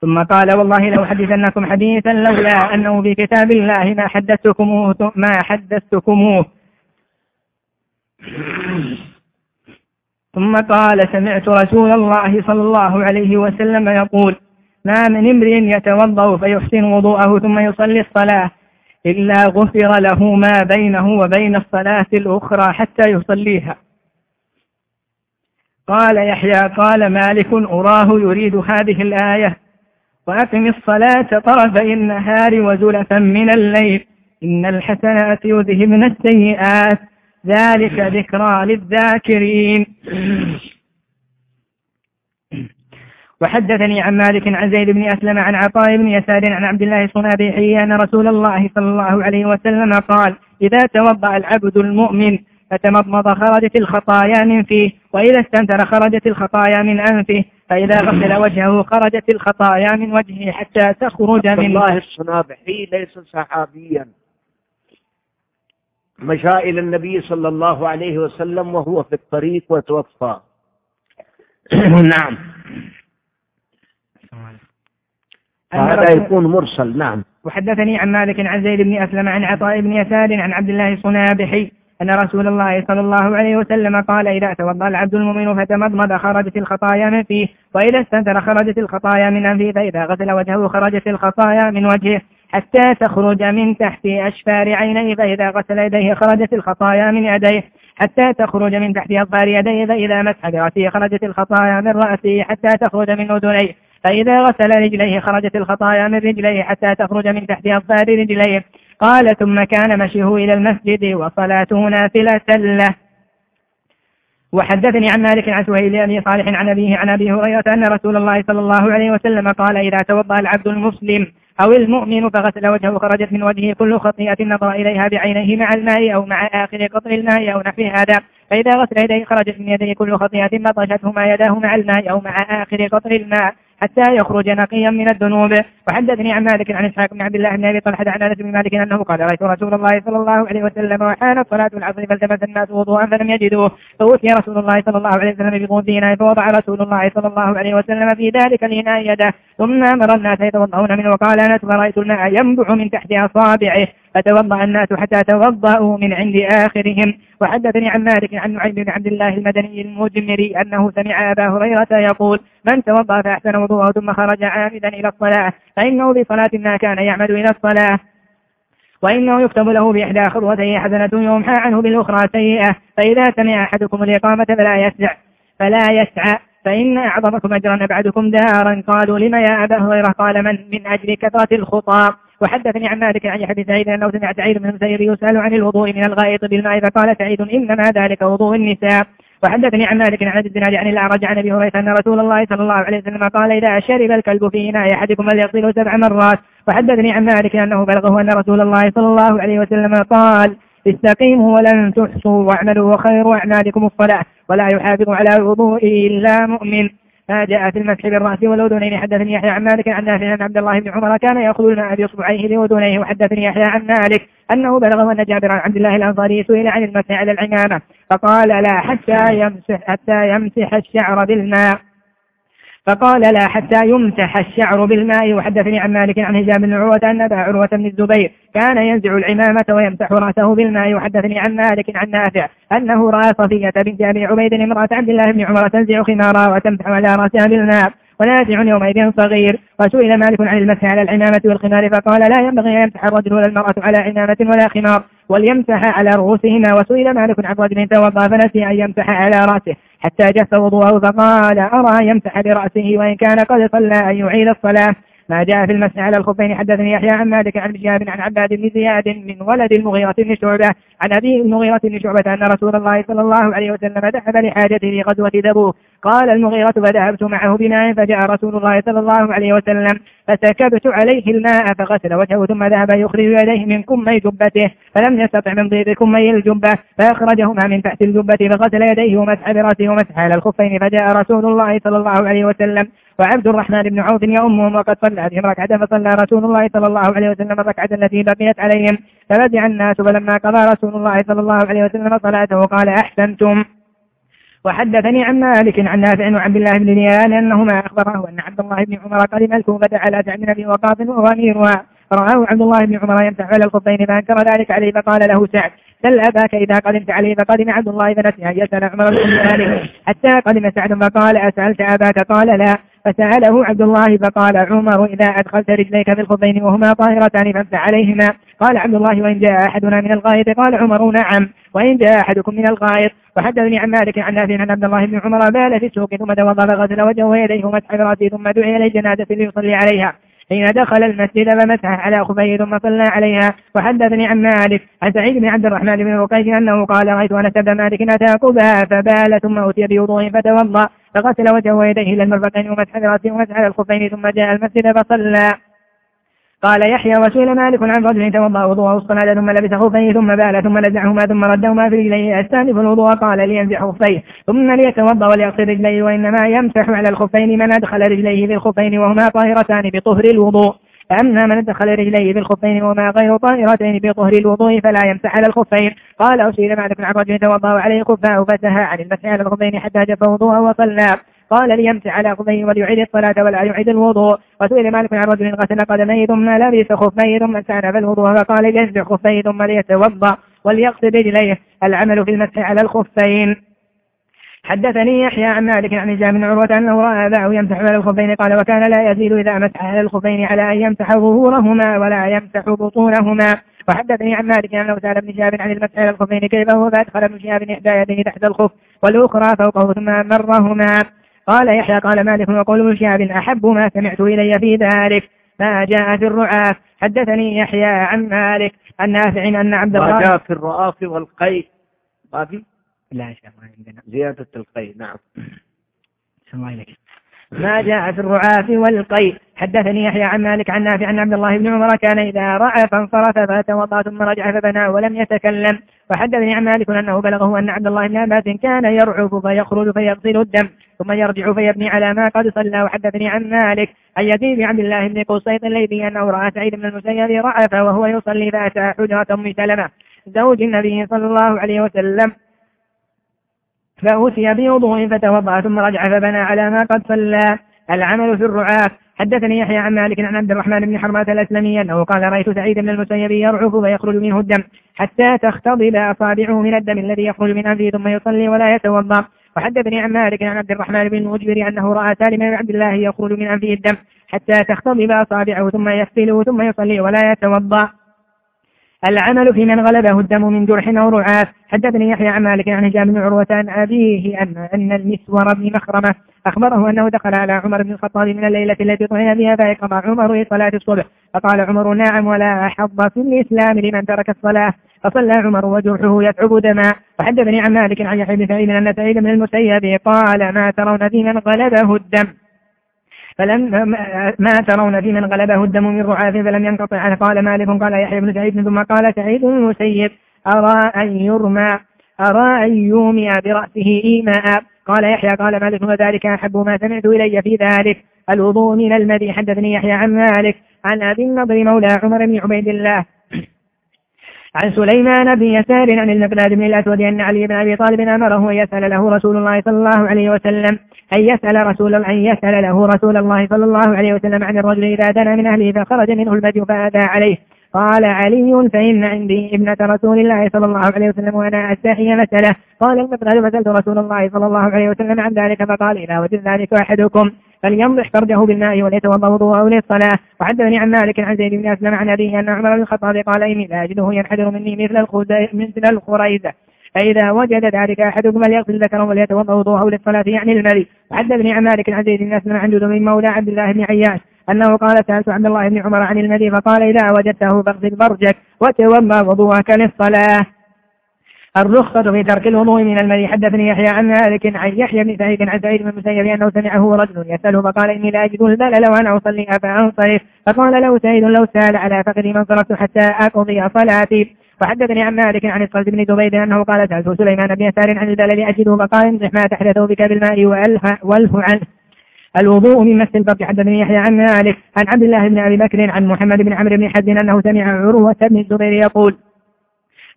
ثم قال والله لو حدثنكم حديثا لولا أنه في كتاب الله ما حدثتكموه ما حدثتكموه. ثم قال سمعت رسول الله صلى الله عليه وسلم يقول ما من امرئ يتوضأ فيحسن وضوءه ثم يصلي الصلاة إلا غفر له ما بينه وبين الصلاة الأخرى حتى يصليها. قال يحيى قال مالك أراه يريد هذه الآية. وأقم الصلاة طرفي النهار وزلفا من الليل. إن الحسنات يذهبن السيئات. ذلك ذكرى للذاكرين. وحدثني عن مالك عن زيد بن أسلم عن عطاء بن يسار عن عبد الله الصنابيحي أن رسول الله صلى الله عليه وسلم قال إذا توضأ العبد المؤمن فتمضمض خرجت الخطايا من فيه وإذا استنثر خرجت الخطايا من أنفه فإذا غسل وجهه خرجت الخطايا من وجهه حتى تخرج من الله الصنابحي ليس صحابيا. مشى إلى النبي صلى الله عليه وسلم وهو في الطريق وتوفى. نعم. هذا يكون مرسل نعم. وحدثني عن مالك عن زيد بن أسلم عن عطاء بن يسار عن عبد الله الصنابحي أن رسول الله صلى الله عليه وسلم قال إذا توضأ العبد المؤمن فتمضمض خرجت الخطايا من فيه وإذا استنثر خرجت الخطايا من أنفه فإذا غسل وجهه خرجت الخطايا من وجهه حتى تخرج من تحت أشفار عينيه فإذا غسل يديه خرجت الخطايا من يديه حتى تخرج من تحت أظفار يديه فإذا مسح برأسه خرجت الخطايا من رأسه حتى تخرج من أذنيه. فإذا غسل رجليه خرجت الخطايا من رجليه حتى تخرج من تحت أظفار رجليه. قال ثم كان مشيه إلى المسجد وصلاته نافلة له. وحدثني عن مالك عن سهيل بن صالح عن أبيه عن أبي هريرة أن رسول الله صلى الله عليه وسلم قال إذا توضأ العبد المسلم أو المؤمن فغسل وجهه خرجت من وجهه كل خطيئة نظر إليها بعينيه مع الماء أو مع آخر قطر الماء أو نحو هذا. فإذا غسل يديه خرجت من يديه كل خطيئة بطشتهما يداه مع الماء أو مع آخر قطر الماء. حتى يخرج نقيا من الذنوب. وحدثني عن مالك عن إسحاق بن عبد الله بن أبي طلحة عن أنس بن مالك أنه قال رأيت رسول الله صلى الله عليه وسلم وحانت صلاه العصر فالتمس الناس وضوءا فلم يجدوه فوفي رسول الله صلى الله عليه وسلم بقوم فوضع رسول الله صلى الله عليه وسلم في ذلك الاناء يده. ثم أمر الناس يتوضؤون منه وقال أنس فرأيت الماء ينبع من تحت أصابعه. فتوضأ الناس حتى توضأوا من عند آخرهم. وحدثني عن مالك عن نعيم بن عبد الله المدني المجمري أنه سمع أبا هريرة يقول من توضأ فأحسن وضوءه ثم خرج عامدا إلى الصلاة فإنه بصلاة ما كان يعمد إلى الصلاة. وإنه يكتب له بإحدى خطوتيه حسنة يمحى عنه بالأخرى سيئة فإذا سمع أحدكم الإقامة فلا يسع فلا يسعى فإن أعظمكم أجرا بعدكم دارا. قالوا لما يا أبا هريرة؟ قال من من أجل كثرة الخطى وحدثني عن مالك عن يحيى سعيد أنه سمع سعيد بن المسيب يسأل عن الوضوء من الغائط بالماء فقال سعيد إنما ذلك وضوء النساء. وحدثني عن مالك عن الزناد عن الأعرج عن أبي هريرة أن رسول الله صلى الله عليه وسلم قال إذا شرب الكلب في إناء أحدكم فليغسله سبع مرات. وحدثني عن مالك أنه بلغه أن رسول الله صلى الله عليه وسلم قال استقيموا ولن تحصوا واعملوا وخير أعمالكم الصلاة ولا يحافظ على الوضوء إلا مؤمن. جاء في المسح بالرأس والأذنين حدثني يحيى عن مالك عن نافع عن عبد الله بن عمر كان يأخذ الماء بإصبعيه لأذنيه وحدثني يحيى عن مالك أنه بلغه أن جابر عن عبد الله الأنصاري سئل عن المسح على العمامة فقال لا حتى يمسح حتى يمسح الشعر بالماء. فقال لا حتى يمسح الشعر بالماء. وحدثني عن مالك عن هجاب بن عروة أن أبا عروة بن الزبير كان ينزع العمامة ويمسح رأسه بالماء. وحدثني عن مالك عن نافع أنه رأى صفية بنت أبي عبيد امرأة عبد الله بن عمر تنزع خمارها وتمسح على رأسها بالماء. ونافع يومئذ صغير. وسئل مالك عن المسح على العمامة والخمار فقال لا ينبغي أن يمسح الرجل ولا المرأة على عمامة ولا خمار. وليمسح على رؤوسهما. وسئل مالك عن رجل توضأ فنسي أن يمسح على رأسه. حتى جف وضوءه فقال أرى? يمسح برأسه وإن كان قد صلى أن يعيد الصلاة. ما جاء في المسح على الخفين حدثني يحيى عن مالك عن شهاب عن عباد بن زياد من ولد المغيرة بن شعبة عن أبي المغيرة بن شعبة أن رسول الله صلى الله عليه وسلم ذهب لحاجته في غزوة ذبوه قال المغيرة فذهبت معه بماء فجاء رسول الله صلى الله عليه وسلم فسكبت عليه الماء فغسل وجهه ثم ذهب يخرج يديه من كمي جبته فلم يستطع من ضيق كمي الجبة فأخرجهما من تحت الجبة فغسل يديه ومسح برأسه ومسح على الخفين فجاء رسول الله صلى الله عليه وسلم وعبد الرحمن بن عوف يؤمهم وقد صلى بهم ركعة فصلى رسول الله صلى الله عليه وسلم الركعة التي بقيت عليهم فبدع الناس فلما قضى رسول الله صلى الله عليه وسلم صلاته قال أحسنتم. وحدثني عن مالك عن نافع وعبد الله بن ديان أنهما أخبره أن عبد الله بن عمر قدم الكوفة على سعد بن أبي وقاص وهو أميرها فرآه عبد الله بن عمر يمسح على الخفين فأنكر ذلك عليه فقال له سعد سل أباك إذا قدمت عليه فقدم عبد الله فنسي يسأل عمر بن ذلك حتى قدم سعد فقال أسألت أباك؟ قال لا. فسأله عبد الله فقال عمر إذا أدخلت رجليك في الخفين وهما طاهرتان فامسح عليهما. قال عبد الله وإن جاء أحدنا من الغائط قال عمر نعم. وإن جاء أحدكم من الغائط وحدثني عن مالك عن نافع عن عبد الله بن عمر بال في السوق ثم توضأ فغسل وجهه ويديه ومسح برأسه ثم دعي إلى الجنازة ليصلي عليها. حين دخل المسجد فمسح على خفيه ثم صلى عليها. وحدثني عن مالك عن سعيد بن عبد الرحمن بن رقيش أنه قال رأيت أنس بن مالك أتى قبها فبال ثم أتي بوضوء فتوضأ فغسل وجهه ويديه إلى المرفقين ومسح برأسه ومسح على الخفين ثم جاء المسجد فصلى. قال يحيى وسئل مالك عن رجل توضأ وضوءه الصلاة ثم لبس خفيه ثم بال ثم نزعهما ثم ردهما في رجليه يستأنف الوضوء قال لينزع خفيه ثم ليتوضأ وليغسل رجليه وإنما يمسح على الخفين من أدخل رجليه في الخفين وهما طاهرتان بطهر الوضوء. فأما من أدخل رجليه في الخفين وما غير طاهرتين بطهر الوضوء فلا يمسح على الخفين. قال أسئل مالك عن رجل توضأ عليه خفاه فسهى عن المسح على الخفين حتى جف وضوءه وصلى. قال ليمسح على خفيه وليعيد الصلاة ولا يعيد الوضوء. وسئل مالك عن رجل غسل قدميه ثم لبس خفيه ثم سعى الوضوء فقال لينزع خفيه ثم ليتوضأ وليغسل رجليه. العمل في المسح على الخفين. حدثني يحيى عن مالك عن هشام بن عروة أنه رأى أباه يمسح على الخفين. قال وكان لا يزيد إذا مسح على الخفين على أن يمسح ظهورهما ولا يمسح بطونهما. وحدثني عن مالك أنه سأل ابن شهاب عن المسح على الخفين كيف هو؟ فأدخل ابن شهاب إحدى يديه تحت الخف والأخرى فوقه ثم مرهما. قال يحيى قال مالك وقول ابن شهاب أحب ما سمعت إلي في ذلك ما جاء في الرعاف. حدثني يحيى عن مالك عن نافع أن عبد الله ما جاء في الرعاف والقي ما في؟ لا شيء ما عندنا. زيادة القي نعم. الله ما جاء في الرعاف والقي حدثني يحيى عن مالك عن نافع عن عبد الله بن عمر كان إذا رعى فانصرف فتوضا ثم رجع فبنى ولم يتكلم. وحدثني عن مالك أنه بلغه أن عبد الله بن عباس كان يرعف فيخرج فيغسل الدم ثم يرجع فيبني على ما قد صلى. وحدثني عن مالك عن يزيد عبد الله بن قصيط الليثي أنه رأى سعيد بن المسيب رعف وهو يصلي فأتى حجرة أم سلمة زوج النبي صلى الله عليه وسلم. فأوتي بوضوء فتوضأ ثم رجع فبنى على ما قد صلى. العمل في الرعاة حدثني يحيى عن مالك عن عبد الرحمن بن حرمات الأسلمي أنه قال رأيت سعيد بن المسيب يرعف فيخرج منه الدم حتى تختضب أصابعه من الدم الذي يخرج من أنفه ثم يصلي ولا يتوضأ. وحدثني عن مالك عن عبد الرحمن بن المجبر أنه رأى سالم بن عبد الله يخرج من أنفه الدم حتى تختضب أصابعه ثم يغسله ثم يصلي ولا يتوضأ. العمل في من غلبه الدم من جرح أو رعاف. حدثني يحيى عن مالك عن هشام بن عروة عن أبيه أن أن المسور بن مخرمة أخبره أنه دخل على عمر بن الخطاب من الليلة التي طعن بها فيقضى عمر صلاة الصبح. فقال عمر نعم ولا حظ في الإسلام لمن ترك الصلاة. فصلى عمر وجرحه يتعب دما. وحدثني عن مالك عن يحيى بن سعيد أن سعيد بن المسيب قال ما ترون في من غلبه الدم. فلم ما ترون في من غلبه الدم من رعاف فلم ينقطع. عنه قال مالك قال يحيى بن سعيد ثم قال سعيد المسيب أرى أن يرمى أرى أن يومي برأسه إيماء. قال يحيى قال مالك وذلك أحب ما سمعت إلي في ذلك. الوضوء من المدي. حدثني يحيى عن مالك عن أبي النضر مولى عمر بن عبيد الله. عن سليمان بن يسار عن المقداد بن الأسود أن علي بن أبي طالب أمره أن يسأل له رسول الله صلى الله عليه وسلم أن يسأل رسول أن يسأل له رسول الله صلى الله عليه وسلم عن الرجل إذا دنا من أهله فخرج منه المدي فأتى عليه. قال علي فإن عندي ابنة رسول الله صلى الله عليه وسلم وأنا أستحي مسألة قال المقداد فسألت رسول الله صلى الله عليه وسلم عن ذلك فقال إذا وجد ذلك أحدكم فليمضح فرجه بالماء وليتوضأ وضوءه للصلاة. وحدثني عن مالك عن زيد بن أسلم عن أبيه أن عمر بن الخطاب قال إني لا أجده ينحدر مني مثل مثل الخريزة فإذا وجد ذلك أحدكم فليغسل ذكره وليتوضأ وضوءه للصلاة يعني المري وحدثني عن مالك عن زيد بن أسلم عن من مولى عبد الله بن عياش أنه قال سألت عبد الله بن عمر عن المري فقال إذا وجدته فاغسل فرجك وتوضأ وضوءك للصلاة. الرخصة في ترك الوضوء من المري حدثني يحيى عن مالك عن يحيى بن سعيد عن سعيد بن المسيب أنه سمعه رجل يسأله فقال إني لا أجد البال لو أنا أصلي فأنصرف فقال له سعيد لو سأل على فقد من صرفت حتى أقضي صلاتي. وحدثني عن مالك عن الصلت بن زبيد أنه قال سألت سليمان بن يسار عن البلل أجده فقال امسح ما تحدثه بك بالماء واله عنه. الوضوء من مس البرد حدثني يحيى عن مالك عن عبد الله بن أبي بكر عن محمد بن عمرو بن حد أنه سمع عروة بن الزبير يقول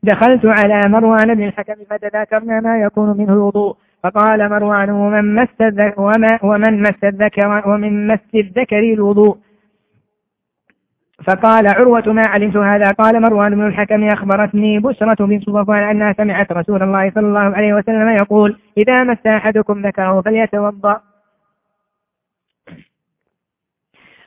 دخلت على مروان بن الحكم فتذاكرنا ما يكون منه الوضوء. فقال مروان ومن مس الذكر ومن مس الذكر ومن مس الذكر الوضوء؟ فقال عروة ما علمت هذا؟ قال مروان بن الحكم أخبرتني بشرة بن صفوان أنها سمعت رسول الله صلى الله عليه وسلم يقول إذا مس أحدكم ذكره فليتوضأ.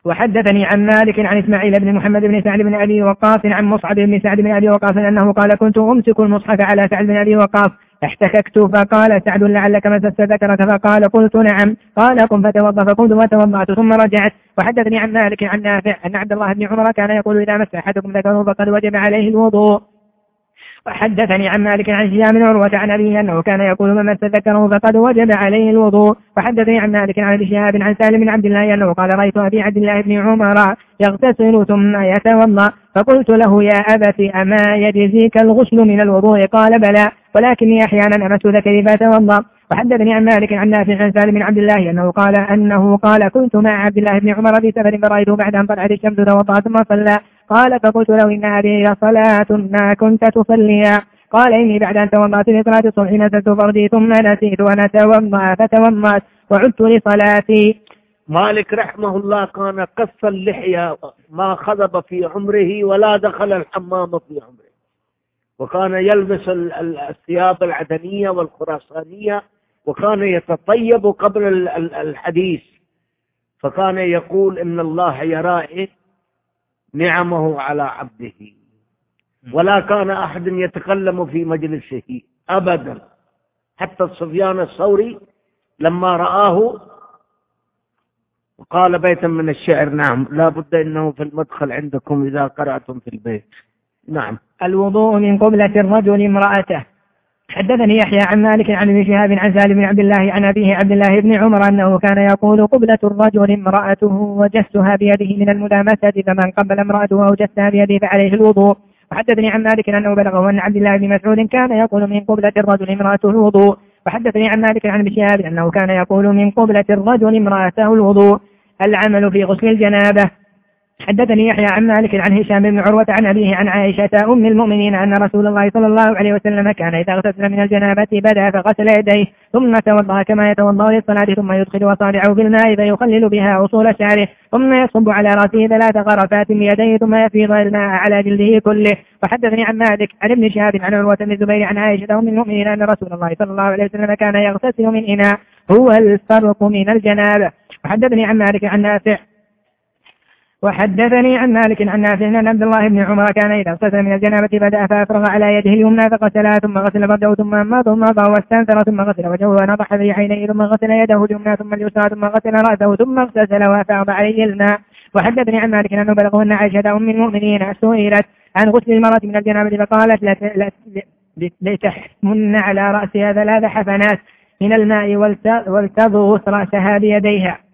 وحدثني عن مالك عن إسماعيل بن محمد بن سعد بن أبي وقاص عن مصعب بن سعد بن أبي وقاص أنه قال كنت أمسك المصحف على سعد بن أبي وقاص احتككت فقال سعد لعلك مسست ذكرك فقال قلت نعم قال قم فتوضأ فقلت وتوضأت ثم رجعت وحدثني عن مالك عن نافع أن عبد الله بن عمر كان يقول إذا مس أحدكم ذكره فقد وجب عليه الوضوء. وحدثني عن مالك عن هشام بن عروة عن أبيه أنه كان يقول من مس ذكره فقد وجب عليه الوضوء. وحدثني عن مالك عن شهاب عن سالم بن عبد الله أنه قال رأيت أبي عبد الله بن عمر يغتسل ثم يتوضأ. فقلت له يا أبت أما يجزيك الغسل من الوضوء؟ قال بلى. ولكني أحيانا أمس ذكري فأتوضأ وحدثني عن مالك عن نافع عن سالم بن عبد الله أنه قال أنه قال كنت مع عبد الله بن عمر في سفر فرأيته بعد أن طلعت الشمس توضأ ثم صلى. قال فقلت له إن هذه صلاة ما كنت تصليها قال إني بعد أن توضأت لصلاة الصبح نزلت فردي ثم نسيت أن أتوضأ فتوضأت وعدت لصلاتي. مالك رحمه الله كان قص اللحية ما خضب في عمره ولا دخل الحمام في عمره. وكان يلبس الثياب العدنية والخراسانية وكان يتطيب قبل الحديث. فكان يقول إن الله يرى نعمه على عبده. ولا كان أحد يتكلم في مجلسه أبدا. حتى سفيان الثوري لما رآه قال بيتا من الشعر نعم لا بد إنه في المدخل عندكم إذا قرأتم في البيت. نعم. الوضوء من قبلة الرجل امرأته. حدثني يحيى عن مالك عن ابن شهاب عن سالم بن عبد الله عن أبيه عبد الله بن عمر أنه كان يقول قبلة الرجل امرأته وجسها بيده من الملامسة فمن قبل امرأته أو جسها بيده فعليه الوضوء. وحدثني عن مالك أنه بلغه أن عبد الله بن مسعود كان يقول من قبلة الرجل امرأته الوضوء. وحدثني عن مالك عن ابن شهاب أنه كان يقول من قبلة الرجل امرأته الوضوء. العمل في غسل الجنابة. حدثني يحيى عن مالك عن هشام بن عروة عن أبيه عن عائشة أم المؤمنين أن رسول الله صلى الله عليه وسلم كان إذا اغتسل من الجنابة بدأ فغسل يديه ثم توضأ كما يتوضأ للصلاة ثم يدخل أصابعه في الماء فيخلل بها أصول شعره ثم يصب على رأسه ثلاث غرفات بيديه ثم يفيض الماء على جلده كله. وحدثني عن مالك عن ابن شهاب عن عروة بن الزبير عن عائشة أم المؤمنين أن رسول الله صلى الله عليه وسلم كان يغتسل من إناء هو الفرق من الجنابة. وحدثني عن مالك عن نافع وحدثني عن مالك عن نافع أن عبد الله بن عمر كان إذا اغتسل من الجنابة بدأ فأفرغ على يده اليمنى فغسلها ثم غسل فرجه ثم أما ثم أضع واستنثر ثم غسل وجهه ونضح في عينيه ثم غسل يده اليمنى ثم اليسرى ثم غسل رأسه ثم اغتسل وأفاض عليه الماء وحدثني عن مالك أنه بلغه أن عائشة أم المؤمنين سئلت عن غسل المرأة من الجنابة فقالت لتحمن على رأسها ثلاث حفنات من الماء ولتضغط رأسها بيديها.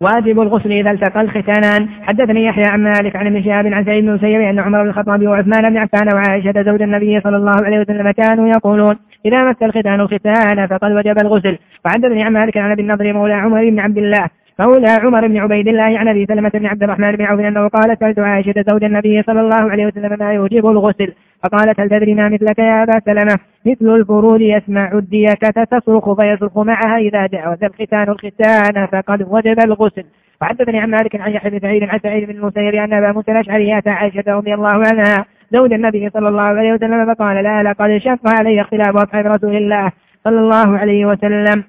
واجب الغسل إذا التقى الختانان. حدثني يحيى عن مالك عن ابن شهاب عن سعيد بن مسيب أن عمر بن الخطاب وعثمان بن عفان وعائشة زوج النبي صلى الله عليه وسلم كانوا يقولون إذا مس الختان الختان فقد وجب الغسل. وحدثني عن مالك عن أبي النضر مولى عمر بن عبد الله مولى عمر بن عبيد الله عن أبي سلمة بن عبد الرحمن بن عوف أنه قال سألت عائشة زوج النبي صلى الله عليه وسلم ما يوجب الغسل. فقالت هل تدري ما مثلك يا أبا سلمة؟ مثل الفرود يسمع الديكة تصرخ فيصرخ معها إذا جاوز الختان الختان فقد وجب الغسل. وحدثني عن مالك عن يحيى بن سعيد عن سعيد بن المسير أن أبا موسى الأشعري أتى عائشة رضي الله عنها زوج النبي صلى الله عليه وسلم فقال لا لقد شق علي اختلاف أصحاب رسول الله صلى الله عليه وسلم.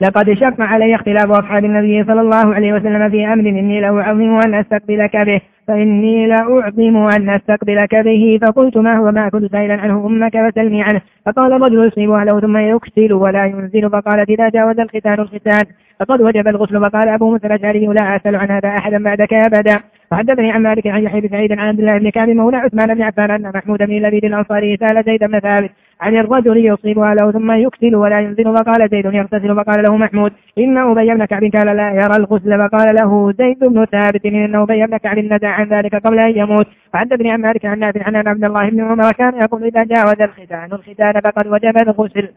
لقد شق علي اختلاف أصحاب النبي صلى الله عليه وسلم في أمر إني لأعظم أن أستقبلك به فإني لأعظم أن أستقبلك به. فقلت ما هو ما كنت سائلا عنه أمك فسلني عنه. فقال الرجل يصيب أهله ثم يكسل ولا ينزل. فقالت إذا جاوز الختان الختان فقد وجب الغسل. فقال أبو موسى الأشعري لا أسأل عن هذا أحدا بعدك أبدا. وحدثني عن مالك عن يحيى بن سعيد عن عبد الله بن كعب مولى عثمان بن عفان أن محمود بن لبيد الأنصاري سأل زيد بن ثابت عن الرجل يصيب أهله ثم يكسل ولا ينزل. فقال زيد يغتسل. فقال له محمود إن أبي بن كعب كان لا يرى الغسل. فقال له زيد بن ثابت إن أبي بن كعب نزع عن ذلك قبل أن يموت. وحدثني عن مالك عن نافع عن عبد الله بن عمر كان يقول إذا جاوز الختان الختان فقد وجب الغسل.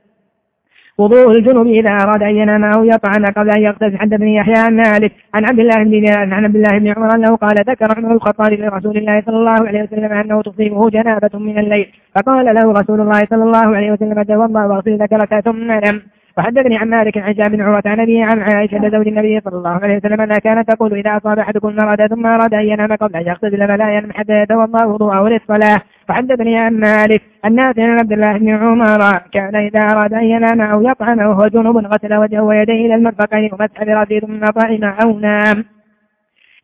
وضوء الجنوب إذا أراد أن ينام أو يطعن قبل أن يغتسل. حدثني يحيى عن مالك عن عبد الله بن عن عبد الله بن عمر أنه قال ذكر عمر الخطاب لرسول الله صلى الله عليه وسلم أنه تصيبه جنابة من الليل. فقال له رسول الله صلى الله عليه وسلم توضأ واغسل ذكرك ثم نم. وحدثني عن مالك عن بن عروة عن أبيه عن عائشة زوج النبي صلى الله عليه وسلم أنها كانت تقول إذا أصاب أحدكم المرض ثم أراد أن ينام قبل أن يغتسل فلا ينام حتى يتوضأ وضوءه للصلاة. وحدثني عن مالك أن نافع عن عبد الله بن عمر كان إذا أراد أن ينام أو يطعم وهو جنوب غسل وجهه ويديه إلى المرفقين ومسح برأسه ثم طعم أو نام.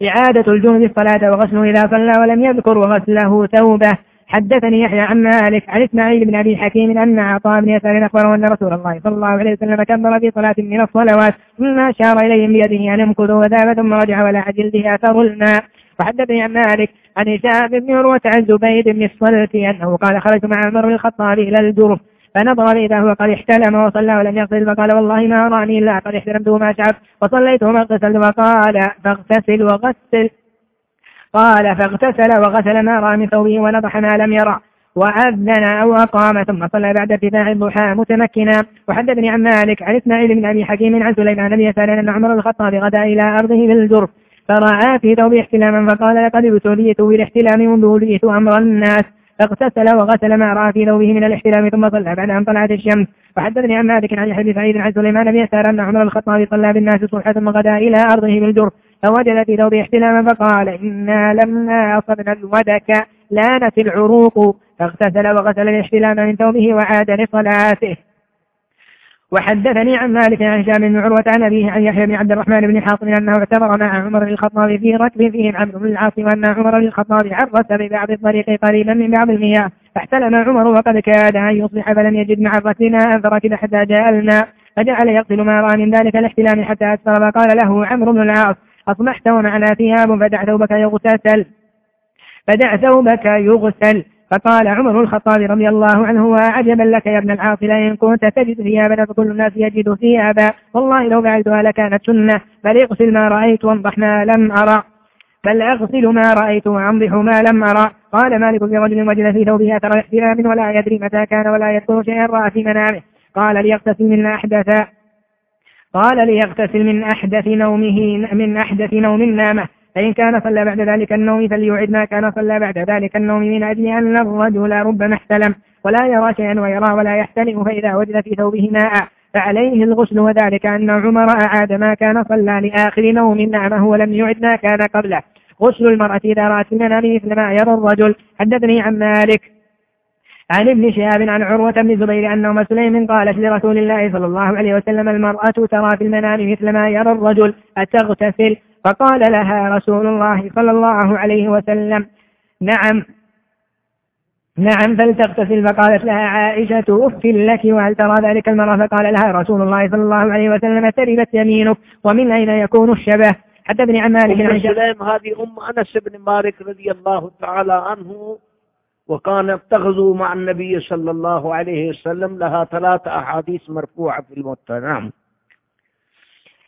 إعادة الجنوب الصلاة وغسله إذا صلى ولم يذكر وغسله ثوبه. حدثني يحيى عن مالك عن إسماعيل بن أبي حكيم أن عطاء بن يسار أخبره أن رسول الله صلى الله عليه وسلم كبر في صلاة من الصلوات ثم اشار إليهم بيده أن امكثوا وذهب ثم رجع ولا جلده اثر الماء وحدثني عن مالك عن هشام بن عروة عن زبيد بن الصلت أنه قال خرجت مع عمر بن الخطاب إلى الجرف فنظر إذا هو قد احتلم وصلى ولم يغسل فقال والله ما أراني إلا قد احترمت وما شعب وصليت وما اغتسلت. وقال فاغتسل وغسل. قال فاغتسل وغسل ما رأى من ثوبه ونضح ما لم يرى وأذن أو أقام ثم صلى بعد ارتفاع الضحى متمكنا. وحدثني عن مالك عن إسماعيل بن أبي حكيم عن سليمان بن يسار أن عمر الخطاب غدا إلى أرضه بالجرف فرأى في ثوبه احتلاما فقال لقد ابتليت بالاحتلام منذ وليت أمر الناس. اغتسل وغسل ما رأى في ثوبه من الاحتلام ثم صلى بعد أن طلعت الشمس. وحدثني عن مالك عن يحيى بن سعيد عن سليمان بن يسار أن عمر الخطاب صلى بالناس ثم غدا إلى أرضه بالجرف فوجد في ثوبه احتلاما فقال إنا لما أصبنا الودك لانت العروق. فاغتسل وغسل الاحتلام من ثوبه وعاد لصلاته. وحدثني عن مالك عن هشام بن عروة عن أبيه عن يحيى بن عبد الرحمن بن حاصم أنه اعتبر مع عمر بن الخطاب في ركب فيهم عمرو بن العاص وأن عمر بن الخطاب عرس ببعض الطريق قريبا من بعض المياه. فاحتلم عمر وقد كاد أن يصبح فلم يجد مع الركب ماء فركب حتى جاء الماء. فجعل يغسل ما رأى من ذلك الاحتلام حتى أسفر فقال له عمرو بن العاص أصبحت ومعنا ثياب فدع ثوبك يغتسل فدع ثوبك يغسل. فقال عمر الخطاب رضي الله عنه وعجبا لك يا ابن العاص لئن كنت تجد ثيابا فكل الناس يجد ثيابا. والله لو فعلتها لكانت سنة اغسل ما رأيت وانضح ما لم أرى. بل أغسل ما رأيت وأنضح ما لم أرى. قال مالك لرجل وجد في ثوبه أثر احتلام ولا يدري متى كان ولا يذكر شيئا رأى في منامه. قال ليغتسل من أحدث قال ليغتسل من أحدث نومه من أحدث نوم نامه. فإن كان صلى بعد ذلك النوم فليعد ما كان صلى بعد ذلك النوم من أجل أن الرجل ربما احتلم. ولا يرى شيئا ويرى ولا يحتلم فإذا وجد في ثوبه ماء. فعليه الغسل وذلك أن عمر أعاد ما كان صلى لآخر نوم نعمه ولم يعد ما كان قبله. غسل المرأة إذا رأت المنام مثل ما يرى الرجل. حدثني عن مالك. عن ابن شهاب عن عروة بن الزبير أن أم سليم قالت لرسول الله صلى الله عليه وسلم المرأة ترى في المنام مثل ما يرى الرجل أتغتسل؟ فقال لها رسول الله صلى الله عليه وسلم نعم. نعم فلتغتسل. فقالت لها عائشة أف لك وهل ترى ذلك المرأة؟ فقال لها رسول الله صلى الله عليه وسلم تربت يمينك ومن أين يكون الشبه؟ حدثني عن مالك عن سليم هذه أم أنس بن مالك رضي الله تعالى عنه وكانت تغزو مع النبي صلى الله عليه وسلم لها ثلاث أحاديث مرفوعة في الموتى نعم.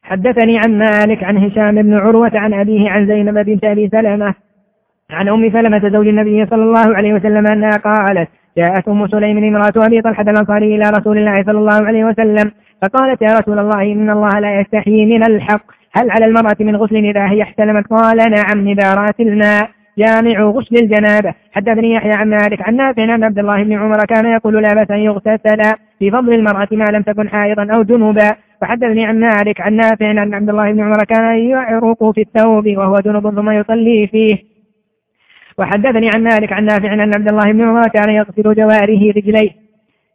حدثني عن مالك عن هشام بن عروة عن أبيه عن زينب بنت أبي سلمة عن أم سلمة زوج النبي صلى الله عليه وسلم أنها قالت جاءت أم سليم امرأة أبي طلحة الأنصاري إلى رسول الله صلى الله عليه وسلم فقالت يا رسول الله إن الله لا يستحيي من الحق. هل على المرأة من غسل إذا هي احتلمت؟ قال نعم إذا الماء. جامع غسل الجنابة. حدثني يحيى عن مالك عن نافع أن عبد الله بن عمر كان يقول لا بأس أن يغتسل في فضل المرأة ما لم تكن حائضا أو جنوبا وحدثني عن مالك عن نافع أن عبد الله بن عمر كان يعرق في الثوب وهو جنوب ثم يصلي فيه. وحدثني عن مالك عن نافع أن عبد الله بن عمر كان يغسل جواره رجليه.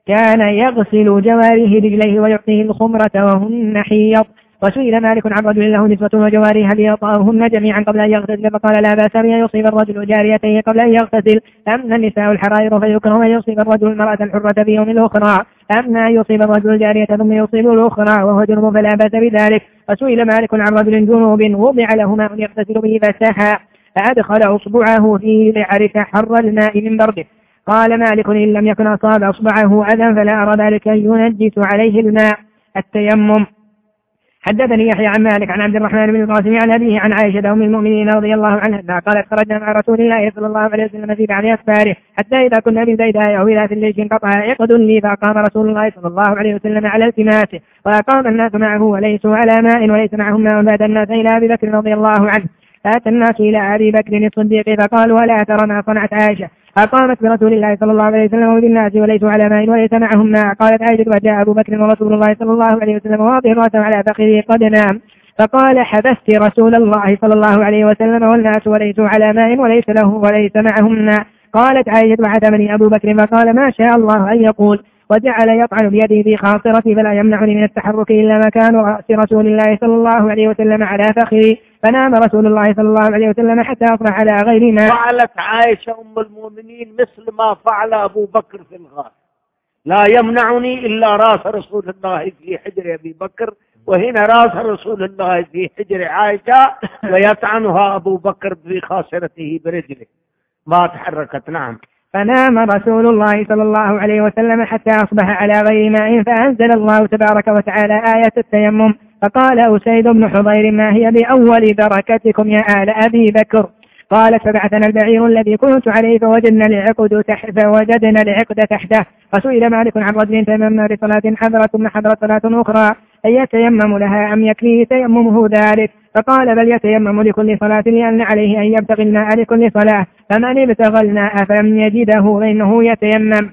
كان يغسل جواره رجليه ويعطيه الخمرة وهن حيض. وسئل مالك عن رجل له نسوة وجواري هل يطأهن جميعا قبل أن يغتسل فقال لا بأس بأن يصيب الرجل جاريتيه قبل أن يغتسل. أما النساء الحرائر فيكره أن يصيب الرجل المرأة الحرة في يوم الأخرى أما أن يصيب الرجل الجارية ثم يصيب الأخرى وهو جنوب فلا بأس بذلك. وسئل مالك عن رجل جنوب وضع له ماء يغتسل به فسهى فأدخل أصبعه فيه ليعرف حر الماء من برده. قال مالك إن لم يكن أصاب أصبعه أذى فلا أرى ذلك أن ينجس عليه الماء. التيمم. حدثني يحيى عن مالك عن عبد الرحمن بن القاسم عن أبيه عن عائشة أم المؤمنين رضي الله عنها قالت خرجنا مع رسول الله صلى الله عليه وسلم في بعض أسفاره حتى إذا كنا بالبيداء أو إذا في الليل انقطع عقد لي فأقام رسول الله صلى الله عليه وسلم على التماسه وأقام الناس معه وليسوا على ماء وليس معهم ماء بعد الناس إلى أبي بكر رضي الله عنه فأتى الناس إلى أبي بكر الصديق فقالوا ألا ترى ما صنعت عائشة؟ أقامت برسول الله صلى الله عليه وسلم وبالناس وليسوا على ماء وليس معهم ماء. قالت عائشة وجاء أبو بكر ورسول الله صلى الله عليه وسلم واضع رأسه على فخذه قد نام. فقال حبست رسول الله صلى الله عليه وسلم والناس وليسوا على ماء وليس له وليس معهم ماء. قالت عائشة وعتمني أبو بكر فقال ما شاء الله أن يقول وجعل يطعن بيده في خاصرتي فلا يمنعني من التحرك إلا مكان رأس رسول الله صلى الله عليه وسلم على فخذي فنام رسول الله صلى الله عليه وسلم حتى أصبح على غير ما. فعلت عائشة أم المؤمنين مثل ما فعل أبو بكر في الغار. لا يمنعني إلا رأس رسول الله في حجر أبي بكر وهنا رأس رسول الله في حجر عائشة ويطعنها أبو بكر بخاصرته برجله. ما تحركت نعم. فنام رسول الله صلى الله عليه وسلم حتى أصبح على غير ماء فأنزل الله تبارك وتعالى آية التيمم فقال أسيد بن حضير ما هي بأول بركتكم يا آل أبي بكر؟ قالت فبعثنا البعير الذي كنت عليه فوجدنا العقد تحت فوجدنا العقد تحته. فسئل مالك عن رجل تيمم بصلاة حضرة حضرة صلاة أخرى. أن يتيمم لها أم يكفيه تيممه ذلك؟ فقال بل يتيمم لكل صلاة لأن عليه أن يبتغي الماء لكل صلاة فمن ابتغى الماء فلم يجده فإنه يتيمم.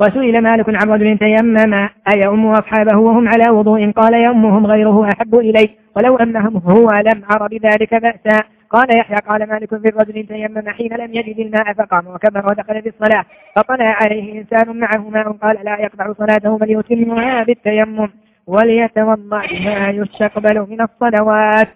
وسئل مالك عن رجل تيمم أيأم أصحابه وهم على وضوء؟ قال يأمهم غيره أحب إليه ولو أنهم هو لم أر بذلك بأسا. قال يحيى قال مالك في الرجل تيمم حين لم يجد الماء فقام وكبر ودخل في الصلاة فطلع عليه إنسان معه ماء قال لا يقطع صلاته بل يتمها بالتيمم. وليتوضأ بما يستقبل من الصلوات.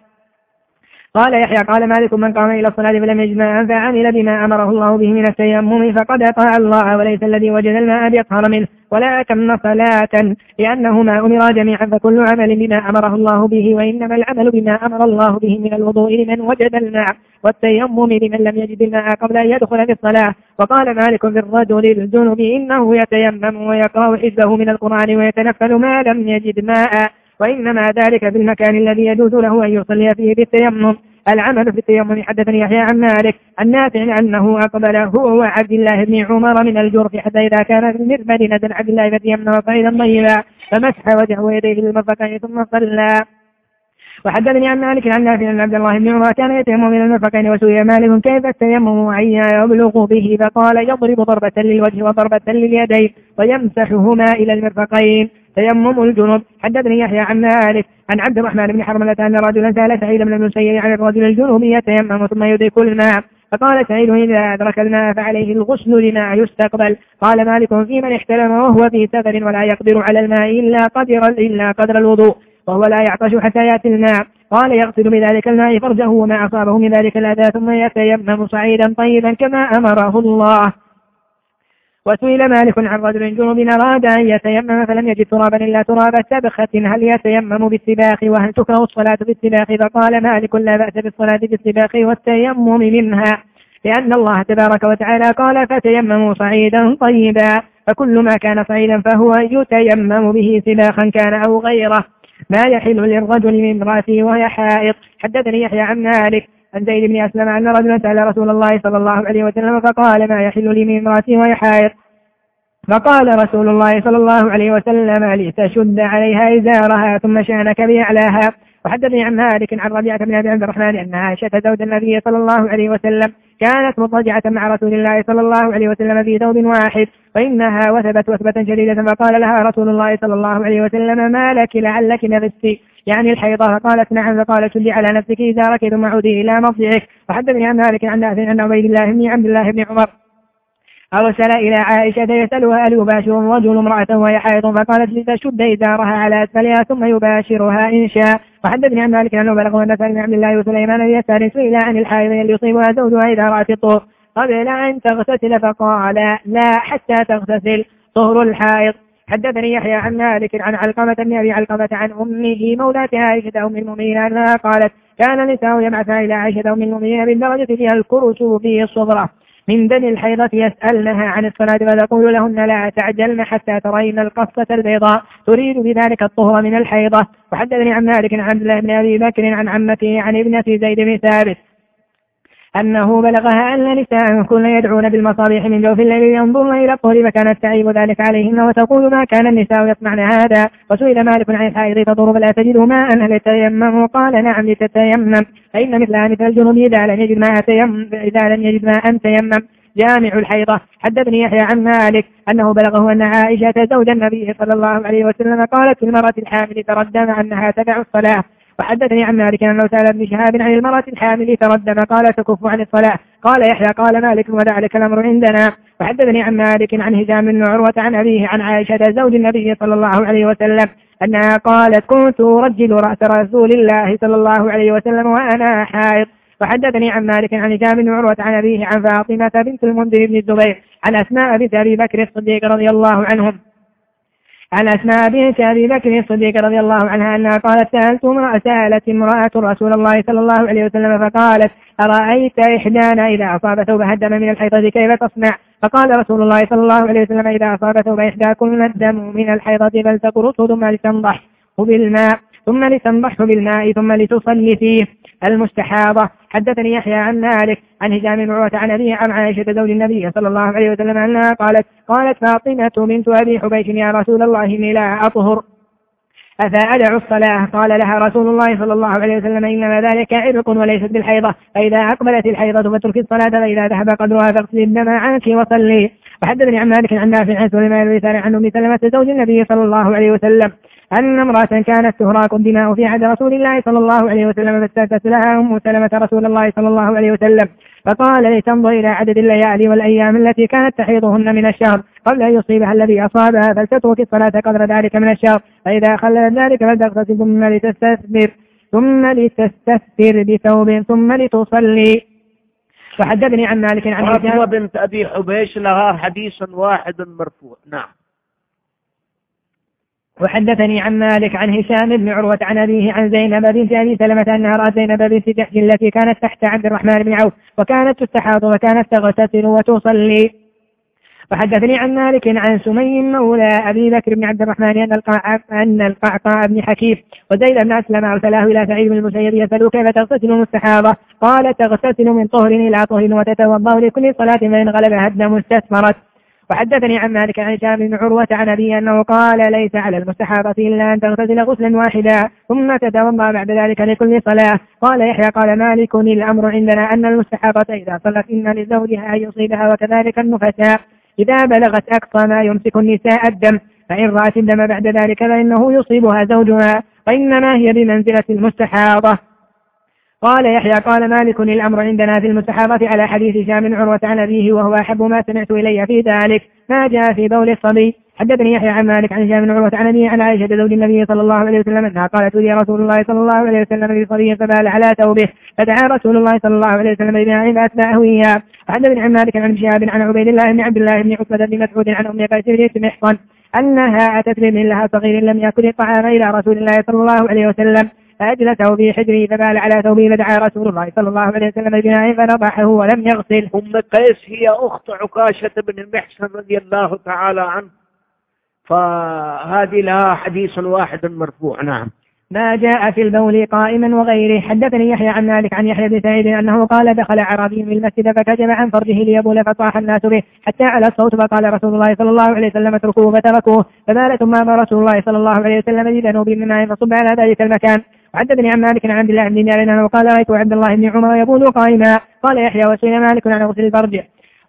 قال يحيى قال مالك من قام إلى الصلاة فلم يجد ماء فعمل بما أمره الله به من التيمم فقد أطاع الله وليس الذي وجد الماء بيطهر منه. ولا أتم صلاة لأنهما أمرا جميعا فكل عمل بما أمره الله به وإنما العمل بما أمر الله به من الوضوء لمن وجد الماء والتيمم لمن لم يجد الماء قبل أن يدخل في الصلاة. وقال مالك في الرجل الجنب إنه يتيمم ويقرأ حزبه من القرآن ويتنفل ما لم يجد ماء. وإنما ذلك بالمكان الذي يجوز له أن يصلي فيه بالتيمم. العمل في التيمم حدثني يحيى عن مالك النافع أنه أقبل هو وعبد الله بن عمر من الجرف حتى إذا كان في المرمد نزل عبد الله فتيمم صعيدا طيبا فمسح وجهه ويديه بالمرفقين ثم صلى. وحدثني عن مالك عن نافع عن عبد الله بن عمر كان يتيمم من المرفقين وسئل مالك كيف التيمم وأين يبلغ به؟ فقال يضرب ضربة للوجه وضربة لليدين ويمسحهما إلى المرفقين. تيمم الجنوب. حدثني يحيى عن مالك عن عبد الرحمن بن حرملة أن رجلا سأل سعيد بن المسيب عن الرجل الجنوب يتيمم ثم يدرك الماء. فقال سعيد إذا أدرك الماء فعليه الغسل لما يستقبل. قال مالك في من احتلم وهو في سفر ولا يقدر على الماء إلا قدر إلا قدر الوضوء وهو لا يعطش حتى يأتي الماء. قال يغسل بذلك الماء فرجه وما أصابه من ذلك الأذى ثم يتيمم صعيدا طيبا كما أمره الله. وسئل مالك عن رجل جنوب أراد أن يتيمم فلم يجد ترابا إلا تراب سبخة. هل يتيمم بالسباخ؟ وهل تكره الصلاة بالسباخ؟ فقال مالك لا بأس بالصلاة بالسباخ والتيمم منها لأن الله تبارك وتعالى قال فتيمموا صعيدا طيبا فكل ما كان صعيدا فهو يتيمم به سباخا كان أو غيره. ما يحل للرجل من امرأته وهي حائط. حدثني يحيى عن مالك عن زيد بن أسلم أن رجلا سأل رسول الله صلى الله عليه وسلم فقال ما يحل لي من امرأتي وهي حائط فقال رسول الله صلى الله عليه وسلم لتشد عليها إزارها ثم شانك بأعلاها. وحدثني عن مالك عن ربيعة بن أبي عبد الرحمن أن عائشة زوج النبي صلى الله عليه وسلم كانت مضطجعة مع رسول الله صلى الله عليه وسلم في ثوب واحد فإنها وثبت وثبة شديدة فقال لها رسول الله صلى الله عليه وسلم ما لك لعلك نفستي يعني الحيضة؟ فقالت نعم. فقال شدي على نفسك إذا ركض معودي إلى مضجعك وحدثني عن مالك عن نافع عن عبيد الله بن عبد الله بن عمر أرسل إلى عائشة يسألها هل يباشر الرجل امرأة وهي حائض؟ فقالت لتشد إزارها على أسفلها ثم يباشرها إن شاء. وحدثني عن ذلك أنه بلغه أن سالم عبد الله وسليمان يسأل سئل عن الحائض اللي يصيبها زوجها إذا رأت الطهر. قبل أن تغتسل فقال لا حتى تغتسل. طهر الحائض. حدثني يحيى عن مالك عن علقمة بن أبي علقمة عن أمه مولاة عائشة أم المؤمنين أنها قالت كان النساء يبعثان إلى عائشة أم المؤمنين بالدرجة فيها الكرس في الصبرة من دم الحيضة يسألنها عن الصلاة فتقول لهن لا تعجلن حتى ترين القصة البيضاء. تريد بذلك الطهر من الحيضة. وحدثني عن مالك عن عبد الله بن أبي بكر عن عمته عن ابنة زيد بن ثابت. أنه بلغها أن نساء كن يدعون بالمصابيح من جوف الليل ينظرن إلى الطهر فكانت تعيب ذلك عليهن وتقول ما كان النساء يصنعن هذا؟ وسئل مالك عن الحائض تضر فلا تجد ماء هل يتيمم؟ قال نعم لتتيمم فإن مثلها مثل الجنوب إذا لم يجد ماء تيمم إذا لم يجد ماء تيمم. جامع الحيضة. حدثني يحيى عن مالك أنه بلغه أن عائشة زوج النبي صلى الله عليه وسلم قالت للمرأة الحامل تردم أنها تدع الصلاة. وحدثني عن مالك أنه سأل ابن شهاب عن المرأة الحامل تردم قال تكف عن الصلاة. قال يحيى قال مالك وذلك الأمر عندنا. وحدثني عن مالك عن هشام بن عروة عن أبيه عن عائشة زوج النبي صلى الله عليه وسلم أنها قالت كنت أرجل رأس رسول الله صلى الله عليه وسلم وأنا حائض. وحدثني عن مالك عن هشام بن عروة عن أبيه عن فاطمة بنت المنذر بن الزبير عن أسماء بنت أبي بكر الصديق رضي الله عنهم. عن أسماء بنت أبي بكر الصديق رضي الله عنها أنها قالت سألت امرأة سألت امرأة رسول الله صلى الله عليه وسلم فقالت أرأيت إحدانا إذا أصاب ثوبها الدم من الحيضة كيف تصنع؟ فقال رسول الله صلى الله عليه وسلم إذا أصاب ثوب إحداكن الدم من الحيضة فلتقرصه ثم لتنضح بالماء ثم لتنضحه بالماء ثم لتصلي فيه. المستحاضة. حدثني يحيى عن مالك عن هشام بن عروة عن أبيه عن عائشة زوج النبي صلى الله عليه وسلم أنها قالت قالت فاطمة بنت أبي حبيش يا رسول الله إني لا أطهر. أفأدع الصلاة؟ قال لها رسول الله صلى الله عليه وسلم إنما ذلك عرق وليست بالحيضة. فإذا أقبلت الحيضة فاترك الصلاة فإذا ذهب قدرها فاغسل الدم عنك وصلي. وحدثني عن مالك عن نافع عن سليمان بن عن أم سلمة زوج النبي صلى الله عليه وسلم. أن امرأة كانت تهراق الدماء في عهد رسول الله صلى الله عليه وسلم فاستفتت لها أم سلمة رسول الله صلى الله عليه وسلم. فقال لتنظر إلى عدد الليالي والأيام التي كانت تحيضهن من الشهر قبل أن يصيبها الذي أصابها فلتترك الصلاة قدر ذلك من الشهر فإذا خلت ذلك فلتغتسل ثم لتستثمر ثم لتستثمر بثوب ثم لتصلي. وحدثني عن مالك عن فاطمة بنت أبي حبيش لها حديث واحد مرفوع. نعم. وحدثني عن مالك عن هشام بن عروة عن أبيه عن زينب بنت أبي سلمة أنها رأت زينب بنت جحش التي كانت تحت عبد الرحمن بن عوف وكانت تستحاض وكانت تغتسل وتصلي. وحدثني عن مالك عن سمي مولى أبي بكر بن عبد الرحمن أن القعقاع أن القعقاع بن حكيم وزيد بن أسلم أرسلاه إلى سعيد بن المسيب يسأل كيف تغتسل المستحاضة قال تغتسل من طهر إلى طهر وتتوضأ لكل صلاة فإن غلبها الدم استثمرت. وحدثني عن مالك عن هشام بن عروة عن أبي أنه قال ليس على المستحاضة إلا أن تغتسل غسلا واحدا ثم تتوضأ بعد ذلك لكل صلاة. قال يحيى قال مالك الأمر عندنا أن المستحاضة إذا صلت إن لزوجها أن يصيبها وكذلك النفساء. إذا بلغت أقصى ما يمسك النساء الدم فإن رأت الدم بعد ذلك فإنه يصيبها زوجها وإنما هي بمنزلة المستحاضة. قال يحيى قال مالك الأمر عندنا في المستحاضة على حديث هشام بن عروة عن أبيه وهو أحب ما سمعت إلي في ذلك. ما جاء في بول الصبي حدثني يحيى عن مالك عن هشام بن عروة عن أبيه عن عائشة زوج النبي صلى الله عليه وسلم أنها قالت لي رسول الله صلى الله عليه وسلم بصبي فبال على ثوبه فدعا رسول الله صلى الله عليه وسلم بماء فأتبعه إياه. حدثني عن مالك عن شهاب عن عبيد الله بن عبد الله بن عتبة بن مسعود عن أم قيس محصن أنها أتت بابن لها صغير لم يأكل الطعام إلى رسول الله صلى الله عليه وسلم. فأجلسه في حجره فبال على ثوبه فدعا رسول الله صلى الله عليه وسلم بماء فنضحه ولم يغسل. أم قيس هي أخت عكاشة بن المحسن رضي الله تعالى عنه. فهذه لها حديث واحد مرفوع نعم. ما جاء في البول قائما وغيره. حدثني يحيى عن مالك عن يحيى بن سعيد أنه قال دخل عربي في المسجد فكتب عن فرجه ليبول فصاح الناس به حتى على الصوت فقال رسول الله صلى الله عليه وسلم اتركوه فتركوه. فبال ثم أمر رسول الله صلى الله عليه وسلم بذنوب من ماء فصب على ذلك المكان. وحدثني عن مالك عن عبد الله بن دينار قال رأيت عبد الله بن عمر يبول قائما. قال يحيى وسئل مالك عن غسل الفرج.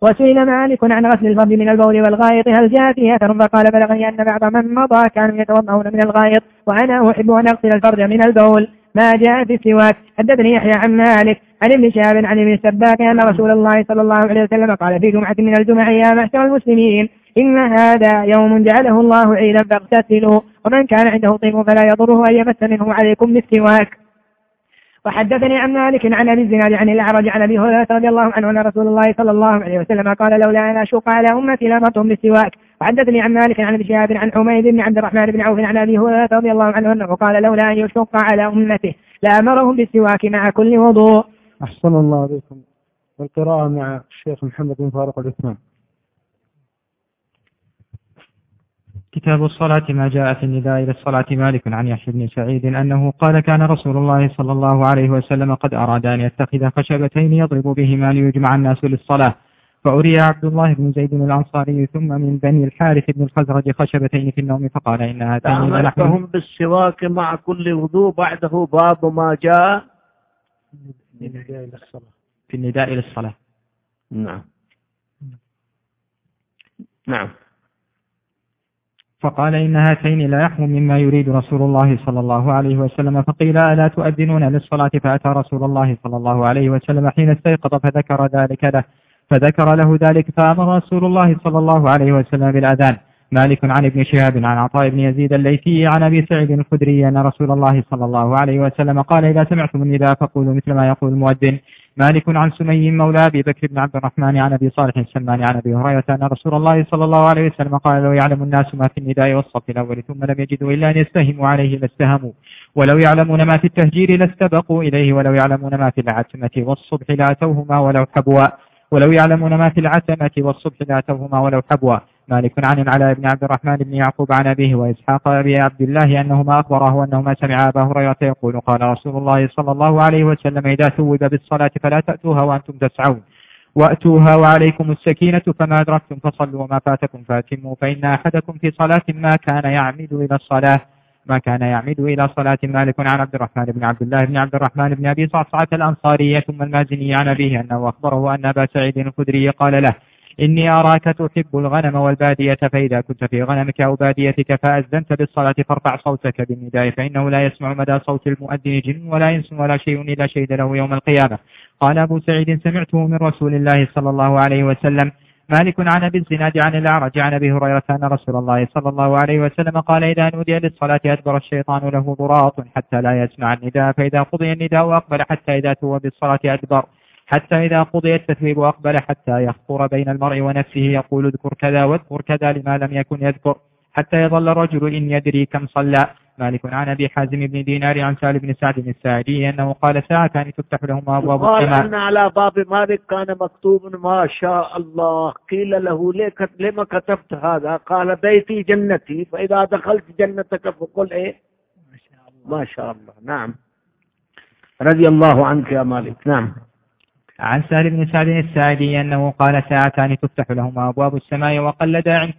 وسئل مالك عن غسل الفرج من البول والغائط هل جاء فيه اثر فقال بلغني أن بعض من مضى كانوا يتوضؤون من الغائط وأنا أحب أن أغسل الفرج من البول. ما جاء في السواك. حدثني يحيى عن مالك عن ابن شهاب عن ابن السباك أن رسول الله صلى الله عليه وسلم قال في جمعة من الجمع يا معشر المسلمين إن هذا يوم جعله الله عيدا فاغتسلوا ومن كان عنده طيب فلا يضره أن يمس منه عليكم بالسواك وحدثني عن مالك عن أبي الزناد عن الأعرج عن أبي هريرة رضي الله عنه أن رسول الله صلى الله عليه وسلم قال لولا أن أشق على أمتي لامرتهم بالسواك وحدثني عن مالك عن أبي شهاب عن حميد بن عبد الرحمن بن عوف عن أبي هريرة رضي الله عنه أنه قال لولا أن يشق على امته لامرهم بالسواك مع كل وضوء. أحسن الله بكم والقراءة مع الشيخ محمد بن فاروق العثمان. كتاب الصلاة ما جاء في النداء إلى الصلاة مالك عن يحيى بن سعيد أنه قال كان رسول الله صلى الله عليه وسلم قد أراد أن يتخذ خشبتين يضرب بهما ليجمع الناس للصلاة. فأري عبد الله بن زيد الأنصاري ثم من بني الحارث بن الخزرج خشبتين في النوم فقال إن هاتين لنحن بالسواك مع كل وضوء بعده باب ما جاء في النداء إلى الصلاة. نعم. نعم. فقال إن هاتين لا يحمل مما يريد رسول الله صلى الله عليه وسلم. فقيل ألا تؤذنون للصلاة؟ فأتى رسول الله صلى الله عليه وسلم حين استيقظ فذكر ذلك له. فذكر له ذلك فأمر رسول الله صلى الله عليه وسلم بالأذان. مالك عن ابن شهاب عن عطاء بن يزيد الليثي عن أبي سعيد الخدري أن رسول الله صلى الله عليه وسلم قال إذا سمعتم النداء فقولوا مثل ما يقول المؤذن. مالك عن سمي مولى أبي بكر بن عبد الرحمن عن أبي صالح السمان عن أبي هريرة أن رسول الله صلى الله عليه وسلم قال لو يعلم الناس ما في النداء والصف الأول ثم لم يجدوا إلا أن يستهموا عليه لاستهموا ولو يعلمون ما في التهجير لاستبقوا إليه ولو يعلمون ما في العتمة والصبح لاتوهما ولو حبوا ولو يعلمون ما في العتمة والصبح لاتوهما ولو حبوا. مالك عن العلاء بن عبد الرحمن بن يعقوب عن أبيه وإسحاق أبي عبد الله أنهما أخبره أنهما سمع أبا هريرة يقول قال رسول الله صلى الله عليه وسلم إذا ثوب بالصلاة فلا تأتوها وأنتم تسعون. وأتوها وعليكم السكينة فما أدركتم فصلوا وما فاتكم فأتموا فإن أحدكم في صلاة ما كان يعمد إلى الصلاة. ما كان يعمد إلى صلاة مالك عن عبد الرحمن بن عبد الله بن عبد الرحمن بن أبي صعصعة الأنصاري ثم المازني عن أبيه أنه أخبره أن أبا سعيد الخدري قال له إني أراك تحب الغنم والبادية فإذا كنت في غنمك أو باديتك فأذنت بالصلاة فارفع صوتك بالنداء فإنه لا يسمع مدى صوت المؤذن جن ولا إنس ولا شيء إلا شهد له يوم القيامة. قال أبو سعيد سمعته من رسول الله صلى الله عليه وسلم. مالك عن أبي الزناد عن الأعرج عن أبي هريرة أن رسول الله صلى الله عليه وسلم قال إذا نودي للصلاة أدبر الشيطان له ضراط حتى لا يسمع النداء فإذا قضي النداء أقبل حتى إذا توى بالصلاة أدبر. حتى إذا قضي التثويب أقبل حتى يخطر بين المرء ونفسه يقول اذكر كذا واذكر كذا لما لم يكن يذكر حتى يظل الرجل إن يدري كم صلى. مالك عن أبي حازم بن دينار عن سالم بن سعد الساعدي أنه قال ساعتان تفتح لهما أبواب قال السماء. أن على باب مالك كان مكتوب ما شاء الله. قيل له لما كتبت هذا؟ قال بيتي جنتي فإذا دخلت جنتك فقل إيه؟ ما شاء الله. نعم. رضي الله عنك يا مالك. نعم. عن سهل بن سعد الساعدي أنه قال ساعتان تفتح لهما أبواب السماء وقل داع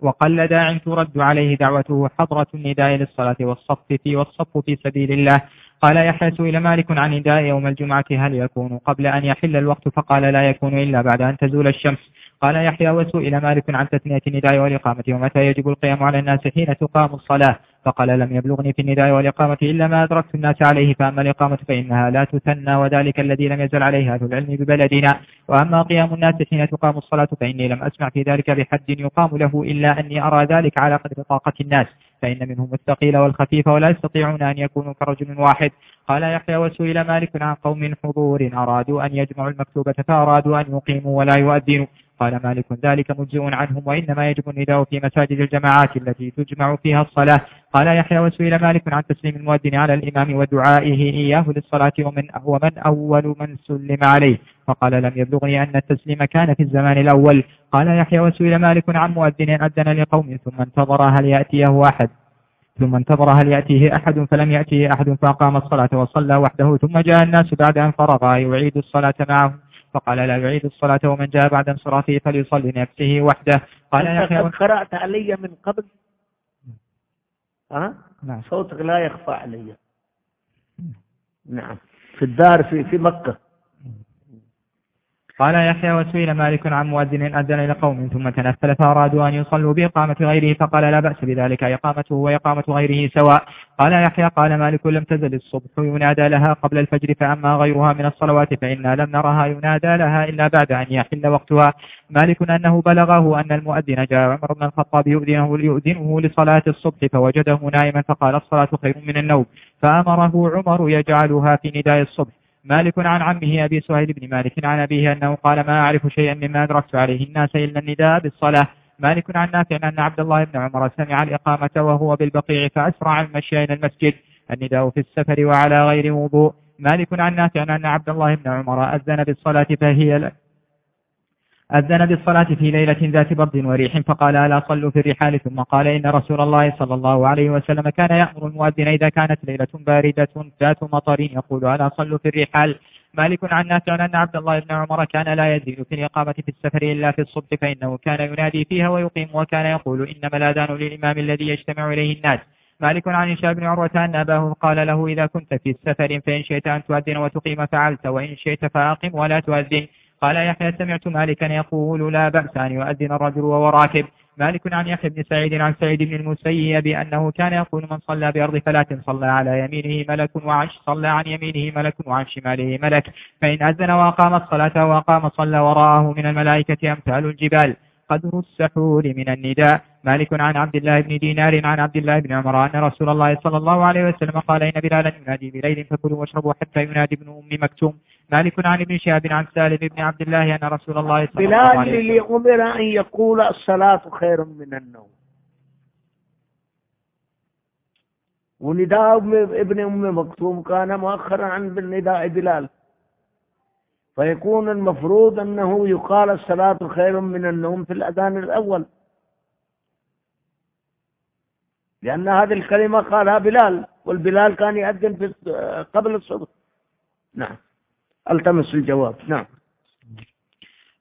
وقل داع ترد عليه دعوته حضرة النداء للصلاة والصف في والصف في سبيل الله. قال يحيى سئل مالك عن نداء يوم الجمعة هل يكون قبل أن يحل الوقت؟ فقال لا يكون إلا بعد أن تزول الشمس. قال يحيى وسئل مالك عن تثنية النداء والإقامة ومتى يجب القيام على الناس حين تقام الصلاة؟ فقال لم يبلغني في النداء والإقامة إلا ما أدركت الناس عليه فأما الإقامة فإنها لا تثنى وذلك الذي لم يزل عليه أهل العلم ببلدنا. وأما قيام الناس حين تقام الصلاة فإني لم أسمع في ذلك بحد يقام له إلا أني أرى ذلك على قدر طاقة الناس. فإن منهم الثقيل والخفيف ولا يستطيعون أن يكونوا كرجل واحد. قال يحيى وسئل مالك عن قوم حضور أرادوا أن يجمعوا المكتوبة فأرادوا أن يقيموا ولا يؤذنوا. قال مالك ذلك مجزئ عنهم وإنما يجب النداء في مساجد الجماعات التي تجمع فيها الصلاة. قال يحيى وسئل مالك عن تسليم المؤذن على الإمام ودعائه إياه للصلاة ومن, ومن أول من سلم عليه. فقال لم يبلغني أن التسليم كان في الزمان الأول. قال يحيى وسئل مالك عن مؤذن أذن لقوم ثم انتظر هل يأتيه أحد. ثم انتظر هل يأتيه أحد فلم يأتيه أحد فأقام الصلاة وصلى وحده. ثم جاء الناس بعد أن فرغ يعيد الصلاة معهم. فقال لا يعيد الصلاة ومن جاء بعد انصرافه فليصلي نفسه وحده. قال يحيى قرأت علي من قبل؟ ها؟ نعم. صوتك لا يخفى علي. نعم. في الدار في في مكة. قال يحيى وسئل مالك عن مؤذن أذن إلى قوم ثم تنفل فأرادوا أن يصلوا بإقامة غيره فقال لا بأس بذلك إقامته وإقامة غيره سواء. قال يحيى قال مالك لم تزل الصبح ينادى لها قبل الفجر فأما غيرها من الصلوات فإنا لم نرها ينادى لها إلا بعد أن يحل وقتها. مالك أنه بلغه أن المؤذن جاء عمر بن الخطاب يؤذنه ليؤذنه لصلاة الصبح فوجده نائما فقال الصلاة خير من النوم. فأمره عمر يجعلها في نداء الصبح. مالك عن عمه أبي سهيل بن مالك عن أبيه أنه قال ما أعرف شيئا مما أدركت عليه الناس إلا النداء بالصلاة. مالك عن نافع أن عبد الله بن عمر سمع الإقامة وهو بالبقيع فأسرع المشي إلى المسجد. النداء في السفر وعلى غير وضوء. مالك عن نافع أن عبد الله بن عمر أذن بالصلاة فهي أذن بالصلاة في ليلة ذات برد وريح فقال ألا صلوا في الرحال. ثم قال إن رسول الله صلى الله عليه وسلم كان يأمر المؤذن إذا كانت ليلة باردة ذات مطر. يقول ألا صلوا في الرحال. مالك عن نافع أن عبد الله بن عمر كان لا يزيد في الإقامة في السفر إلا في الصبح فإنه كان ينادي فيها ويقيم وكان يقول إنما الأذان للإمام الذي يجتمع إليه الناس. مالك عن هشام بن عروة أن أباه قال له إذا كنت في السفر فإن شئت أن تؤذن وتقيم فعلت وإن شئت فأقم ولا تؤذن. قال يحيى سمعت مالكا يقول لا بأس أن يؤذن الرجل وهو راكب. مالك عن يحيى بن سعيد عن سعيد بن المسيب أنه كان يقول من صلى بأرض فلاة صلى على يمينه ملك وعن صلى عن يمينه ملك وعن شماله ملك. فإن أذن وأقام الصلاة وأقام صلى وراءه من الملائكة أمثال الجبال. قدر السحور من النداء. مالك عن عبد الله بن دينار عن عبد الله بن عمر أن رسول الله صلى الله عليه وسلم قال إن بلالا ينادي بليل فكلوا واشربوا حتى ينادي ابن أم مكتوم. مالك عن ابن شهاب عن سالم بن عبد الله أن رسول الله صلى الله عليه وسلم بلال أمر أن يقول الصلاة خير من النوم. ونداء ابن أم مكتوم كان مؤخرا عن نداء بلال. فيكون المفروض أنه يقال الصلاة خير من النوم في الأذان الأول. لأن هذه الكلمة قالها بلال والبلال كان يأذن في قبل الصبح. نعم. التمس الجواب. نعم.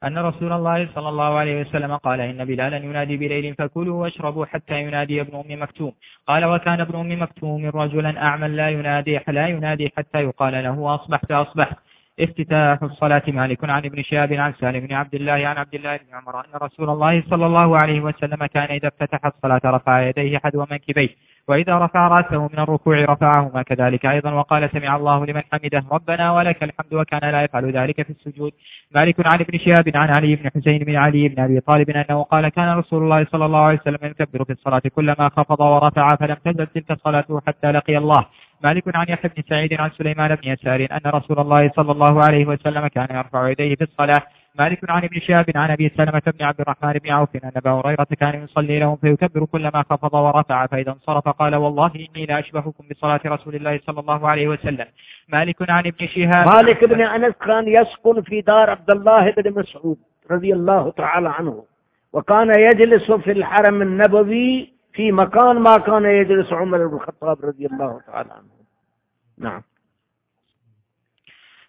أن رسول الله صلى الله عليه وسلم قال إن بلالا ينادي بليل فكلوا واشربوا حتى ينادي ابن أم مكتوم. قال وكان ابن أم مكتوم رجلا أعمى لا ينادي لا ينادي حتى يقال له أصبحت أصبحت. افتتاح الصلاة مالك عن ابن شهاب عن سالم بن عبد الله عن عبد الله بن عمر أن رسول الله صلى الله عليه وسلم كان إذا افتتح الصلاة رفع يديه حدو منكبيه وإذا رفع رأسه من الركوع رفعهما كذلك. أيضا وقال سمع الله لمن حمده ربنا ولك الحمد وكان لا يفعل ذلك في السجود. مالك عن ابن شهاب عن علي بن حسين بن علي بن أبي طالب أنه قال كان رسول الله صلى الله عليه وسلم يكبر في الصلاة كلما خفض ورفع فلم تزل تلك صلاته حتى لقي الله. مالك عن يحيى بن سعيد عن سليمان بن يسار أن رسول الله صلى الله عليه وسلم كان يرفع يديه في الصلاة مالك عن ابن شهاب عن أبي سلمة بن عبد الرحمن بن عوف أن أبا هريرة كان يصلي لهم فيكبر كلما خفض ورفع فإذا انصرف قال والله إني لاشبهكم بصلاة رسول الله صلى الله عليه وسلم. مالك عن ابن شهاب مالك بن أنس كان يسكن في دار عبد الله بن مسعود رضي الله تعالى عنه وكان يجلس في الحرم النبوي في مكان ما كان يجلس عمر بن الخطاب رضي الله تعالى عنه. نعم.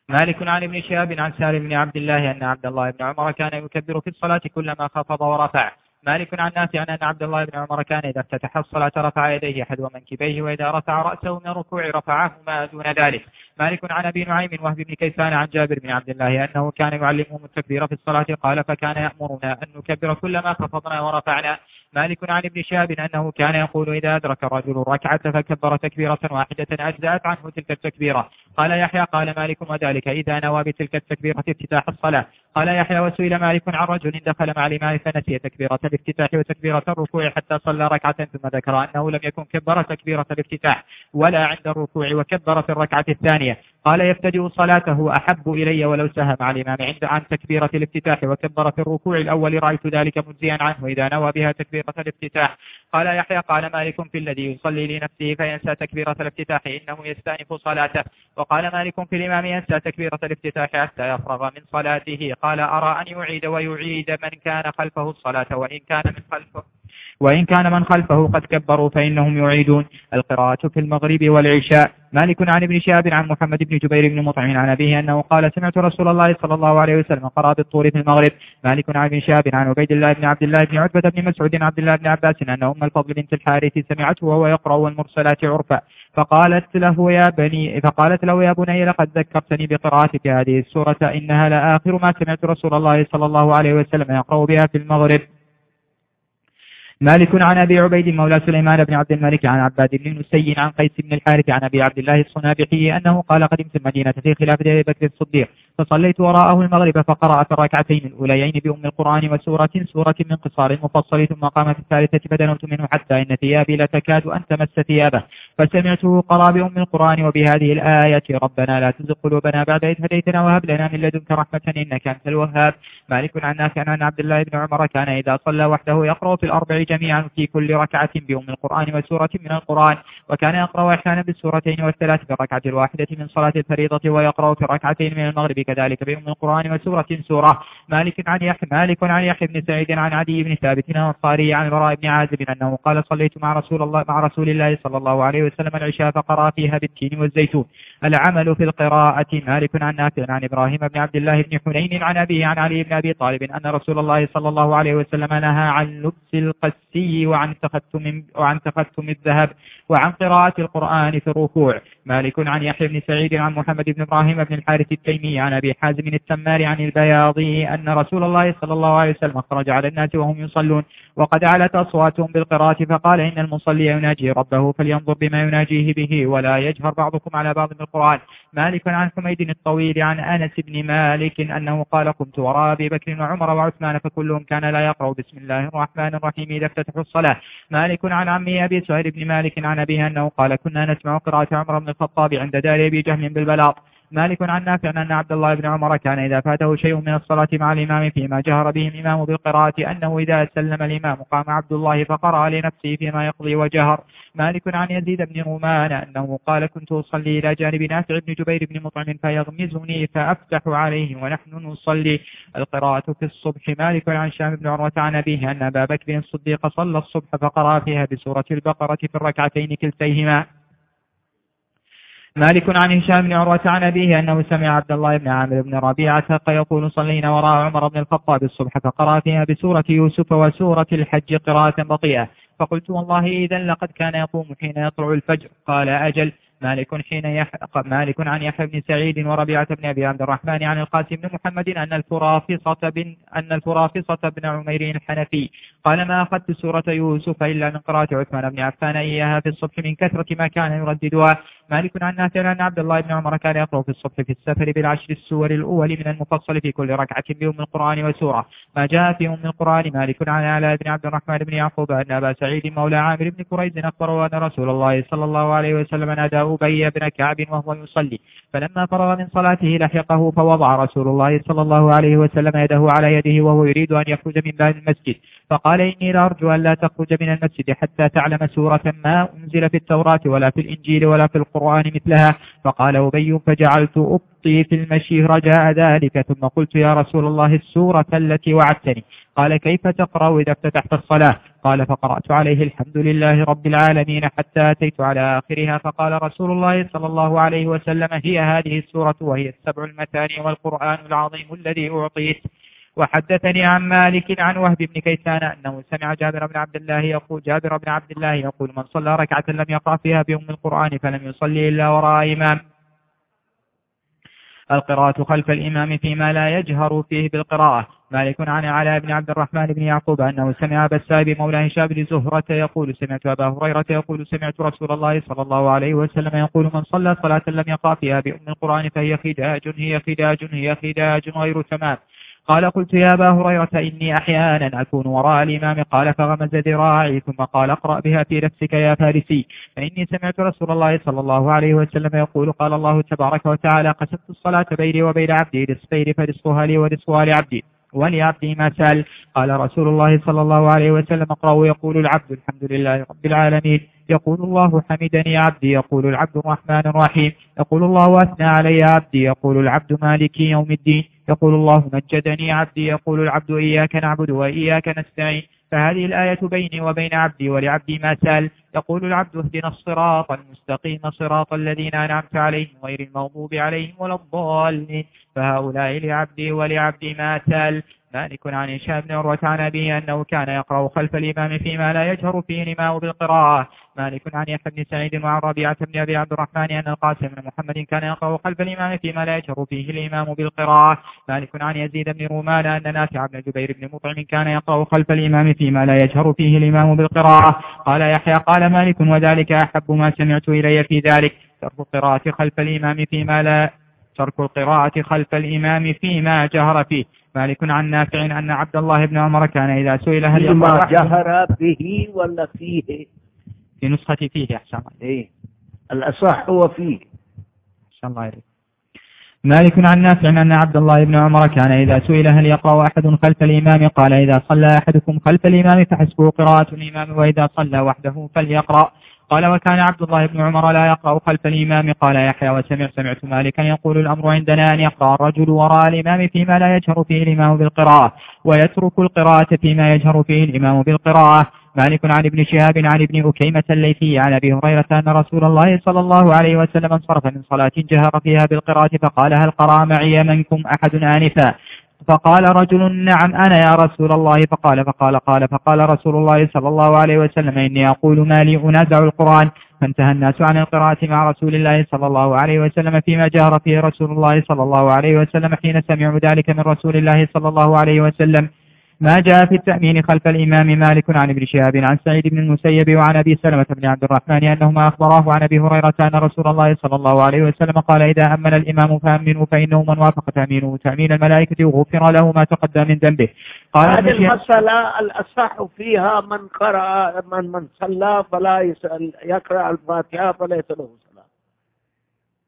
مالك عن ابن شهاب عن سالم بن عبد الله أن عبد الله بن عمر كان يكبر في الصلاة كلما خفض ورفع. مالك عن نافع أن عبد الله بن عمر كان إذا افتتح الصلاة رفع يديه حذو منكبيه وإذا رفع رأسه من الركوع رفعهما دون ذلك. مالك عن أبي نعيم وهب بن كيسان عن جابر بن عبد الله أنه كان يعلمهم التكبير في الصلاة قال فكان يأمرنا أن نكبر كلما خفضنا ورفعنا. مالك عن ابن شهاب أنه كان يقول إذا أدرك الرجل الركعة فكبر تكبيرة واحدة أجزأت عنه تلك التكبيرة. قال يحيى قال مالك وذلك إذا نوى بتلك التكبيرة افتتاح الصلاة. قال يحيى وسئل مالك عن رجل دخل مع الإمام فنسي تكبيرة الافتتاح وتكبيرة الركوع حتى صلى ركعة ثم ذكر أنه لم يكن كبر تكبيرة الافتتاح ولا عند الركوع وكبر في الركعة الثانية. قال يبتدئ صلاته أحب إلي ولو سهم على الإمام عند عن تكبيرة الافتتاح وكبر في الركوع الأول رأيت ذلك مجزيا عنه إذا نوى بها تكبيرة الافتتاح. قال يحيى قال مالك في الذي يصلي لنفسه فينسى تكبيرة الافتتاح إنه يستأنف صلاته. وقال مالك في الإمام ينسى تكبيرة الافتتاح حتى يفرغ من صلاته. قال أرى أن يعيد ويعيد من كان خلفه الصلاة وإن كان من خلفه وإن كان من خلفه قد كبروا فإنهم يعيدون. القراءة في المغرب والعشاء. مالك عن ابن شهاب عن محمد بن جبير بن مطعم عن أبيه أنه قال سمعت رسول الله صلى الله عليه وسلم قرأ بالطور في المغرب. مالك عن ابن شهاب عن عبيد الله بن عبد الله بن عتبة بن مسعود عبد الله بن عباس أن أم الفضل بنت الحارث سمعته وهو يقرأ والمرسلات عرفا. فقالت له يا بني فقالت له يا بني لقد ذكرتني بقراءتك هذه السورة إنها لآخر ما سمعت رسول الله صلى الله عليه وسلم يقرأ بها في المغرب. مالك عن أبي عبيد مولى سليمان بن عبد الملك عن عباد بن نسي عن قيس بن الحارث عن أبي عبد الله الصنابحي أنه قال قدمت المدينة في خلافة أبي بكر الصديق فصليت وراءه المغرب فقرأ في الركعتين الأوليين بأم القرآن وسورة سورة من قصار مفصل ثم قام في الثالثة فدنوت منه حتى إن ثيابي لتكاد أن تمس ثيابه. فسمعته قرأ بأم القرآن وبهذه الآية ربنا لا تزغ قلوبنا بعد إذ هديتنا وهب لنا من لدنك رحمة إنك أنت الوهاب مالك عن نافع عن عبد الله بن عمر كان إذا صلى وحده يقرأ في الأربع جميعا في كل ركعة بأم القرآن وسورة من القرآن. وكان يقرأ أحيانا بالسورتين والثلاث في الركعة الواحدة من صلاة الفريضة ويقرأ في الركعتين من المغرب كذلك بأم القرآن وسورة سورة. مالك عن يحيى مالك عن يحيى بن سعيد عن عدي بن ثابت الأنصاري عن براء بن عازب أنه قال صليت مع رسول الله مع رسول الله صلى الله عليه وسلم العشاء فقرأ فيها بالتين والزيتون. العمل في القراءة مالك عن نافع عن إبراهيم بن عبد الله بن حنين عن أبيه عن علي بن أبي طالب أن رسول الله صلى الله عليه وسلم نهى عن لبس القس السي وعن تختم وعن تختم الذهب وعن قراءة القرآن في الركوع. مالك عن يحيى بن سعيد عن محمد بن إبراهيم بن الحارث التيمي عن أبي حازم التمار عن البياضي أن رسول الله صلى الله عليه وسلم خرج على الناس وهم يصلون وقد علت أصواتهم بالقراءة فقال إن المصلي يناجي ربه فلينظر بما يناجيه به ولا يجهر بعضكم على بعض بالقرآن. مالك عن حميد الطويل عن أنس بن مالك أنه قال قمت وراء أبي بكر وعمر وعثمان فكلهم كان لا يقرأ بسم الله الرحمن الرحيم إذا افتتحوا الصلاة. مالك عن عمي أبي سهيل بن مالك عن أبيه أنه قال كنا نسمع قراءة عمر بن الخطاب عند دار أبي جهم بالبلاط. مالك عن نافع أن عبد الله بن عمر كان إذا فاته شيء من الصلاة مع الإمام فيما جهر به الإمام بالقراءة أنه إذا سلم الإمام قام عبد الله فقرأ لنفسه فيما يقضي وجهر. مالك عن يزيد بن رومان أنه قال كنت أصلي إلى جانب نافع بن جبير بن مطعم فيغمزني فأفتح عليه ونحن نصلي. القراءة في الصبح. مالك عن شام بن عروة عن أبيه أن أبا بكر الصديق صلى الصبح فقرأ فيها بسورة البقرة في الركعتين كلتيهما. مالك عن هشام بن عروة عن أبيه أنه سمع عبد الله بن عامر بن ربيعة يقول صلينا وراء عمر بن الخطاب الصبح فقرأ فيها بسورة يوسف وسورة الحج قراءة بطيئة. فقلت والله إذا لقد كان يقوم حين يطلع الفجر. قال أجل. مالك حين يح... مالك عن يحيى بن سعيد وربيعة بن أبي عبد الرحمن عن القاسم بن محمد أن الفرافصة بن أن الفرافصة بن عمير الحنفي. قال ما أخذت سورة يوسف إلا من قراءة عثمان بن عفان إياها في الصبح من كثرة ما كان يرددها. مالك عن نافع أن عبد الله بن عمر كان يقرأ في الصبح في السفر بالعشر السور الأول من المفصل في كل ركعة بأم القرآن وسورة. ما جاء في أم القرآن مالك عن علاء بن عبد الرحمن بن يعقوب أن أبا سعيد مولى عامر بن كريز أخبره أن رسول الله صلى الله عليه وسلم نادى أبي بن كعب وهو يصلي. فلما فرغ من صلاته لحقه فوضع رسول الله صلى الله عليه وسلم يده على يده وهو يريد أن يخرج من باب المسجد. فقال إني لأرجو أن لا تخرج من المسجد حتى تعلم سورة ما أنزل في التوراة ولا في الإنجيل ولا في القرآن مثلها. فقال أبي فجعلت أبطي في المشي رجاء ذلك. ثم قلت يا رسول الله السورة التي وعدتني. قال كيف تقرأ إذا افتتحت الصلاة؟ قال فقرأت عليه الحمد لله رب العالمين حتى أتيت على آخرها. فقال رسول الله صلى الله عليه وسلم هي هذه السورة وهي السبع المثاني والقرآن العظيم الذي أعطيت. وحدثني عن مالك عن وهب بن كيسان أنه سمع جابر بن عبد الله يقول جابر بن عبد الله يقول من صلى ركعة لم يقرأ فيها بأم القرآن فلم يصلي إلا وراء إمام. القراءة خلف الإمام فيما لا يجهر فيه بالقراءة. مالك عن علاء بن عبد الرحمن بن يعقوب أنه سمع أبا السائب مولى هشام بن زهرة يقول سمعت أبا هريرة يقول سمعت رسول الله صلى الله عليه وسلم يقول من صلى صلاة لم يقرأ فيها بأم القرآن فهي خداج هي خداج هي خداج غير تمام. قال قلت يا أبا هريرة إني أحيانا أكون وراء الإمام. قال فغمز ذراعي ثم قال اقرأ بها في نفسك يا فارسي. فإني سمعت رسول الله صلى الله عليه وسلم يقول قال الله تبارك وتعالى قسمت الصلاة بيني وبين عبدي نصفين فرزقها لي ونصفها لعبدي. ولعبدي ما سأل قال رسول الله صلى الله عليه وسلم اقرأوا يقول العبد الحمد لله رب العالمين. يقول الله حمدني عبدي يقول العبد الرحمن الرحيم. يقول الله أثنى علي عبدي يقول العبد مالكي يوم الدين. يقول الله مجدني عبدي يقول العبد إياك نعبد وإياك نستعين. فهذه الآية بيني وبين عبدي ولعبدي ما سأل. يقول العبد اهدنا الصراط المستقيم صراط الذين أنعمت عليهم غير المغضوب عليهم ولا الضالين. فهؤلاء لعبدي ولعبدي ما سأل. مالك عن هشام بن عروة عن أبيه أنه كان يقرأ خلف الإمام فيما لا يجهر فيه الإمام بالقراءة. مالك عن يحيى بن سعيد وعن ربيعة بن أبي عبد الرحمن أن القاسم بن محمد كان يقرأ خلف الإمام فيما لا يجهر فيه الإمام بالقراءة. مالك عن يزيد بن رومان أن نافع بن جبير بن مطعم كان يقرأ خلف الإمام فيما لا يجهر فيه الإمام بالقراءة. قال يحيى قال مالك وذلك أحب ما سمعت إلي في ذلك. ترك القراءة خلف الإمام فيما لا ترك القراءة خلف الإمام فيما جهر فيه. مالك عن نافع أن عبد الله بن عمر كان إذا سئل هل فيما جهر به ولا فيه في نسخة فيه أحسن الله. إيه. الأصح هو فيه. أحسن الله إليك مالك عن نافع أن عبد الله بن عمر كان إذا سئل هل يقرأ أحد خلف الإمام قال إذا صلى أحدكم خلف الإمام فحسبه قراءة الإمام وإذا صلى وحده فليقرأ. قال وكان عبد الله بن عمر لا يقرأ خلف الإمام. قال يحيى وسمع سمعت مالكا يقول الأمر عندنا أن يقرأ الرجل وراء الإمام فيما لا يجهر فيه الإمام بالقراءة ويترك القراءة فيما يجهر فيه الإمام بالقراءة. مالك عن ابن شهاب عن ابن أكيمة الليثي عن أبي هريرة أن رسول الله صلى الله عليه وسلم انصرف من صلاة جهر فيها بالقراءة فقال هل قرأ معي منكم أحد آنفا؟ فقال رجل نعم أنا يا رسول الله. فقال فقال قال فقال رسول الله صلى الله عليه وسلم إني أقول ما لي أنازع القرآن. فانتهى الناس عن القراءة مع رسول الله صلى الله عليه وسلم فيما جهر فيه رسول الله صلى الله عليه وسلم حين سمعوا ذلك من رسول الله صلى الله عليه وسلم. ما جاء في التأمين خلف الإمام مالك عن ابن شهاب عن سعيد بن المسيب وعن أبي سلمة بن عبد الرحمن أنهما أخبراه عن أبي هريرة أن رسول الله صلى الله عليه وسلم قال إذا أمن الإمام فأمنوا فإنه من وافق تأمينه. تأمين الملائكة غفر له ما تقدم من ذنبه. قال هذه المسألة الأصح فيها من قرأ من من صلى فلا يسأل يقرأ الفاتحة فليس له صلاة.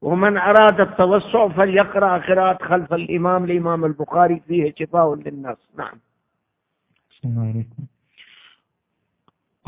ومن أراد التوسع فليقرأ قراءة خلف الإمام الإمام البخاري فيه شفاء للناس. نعم.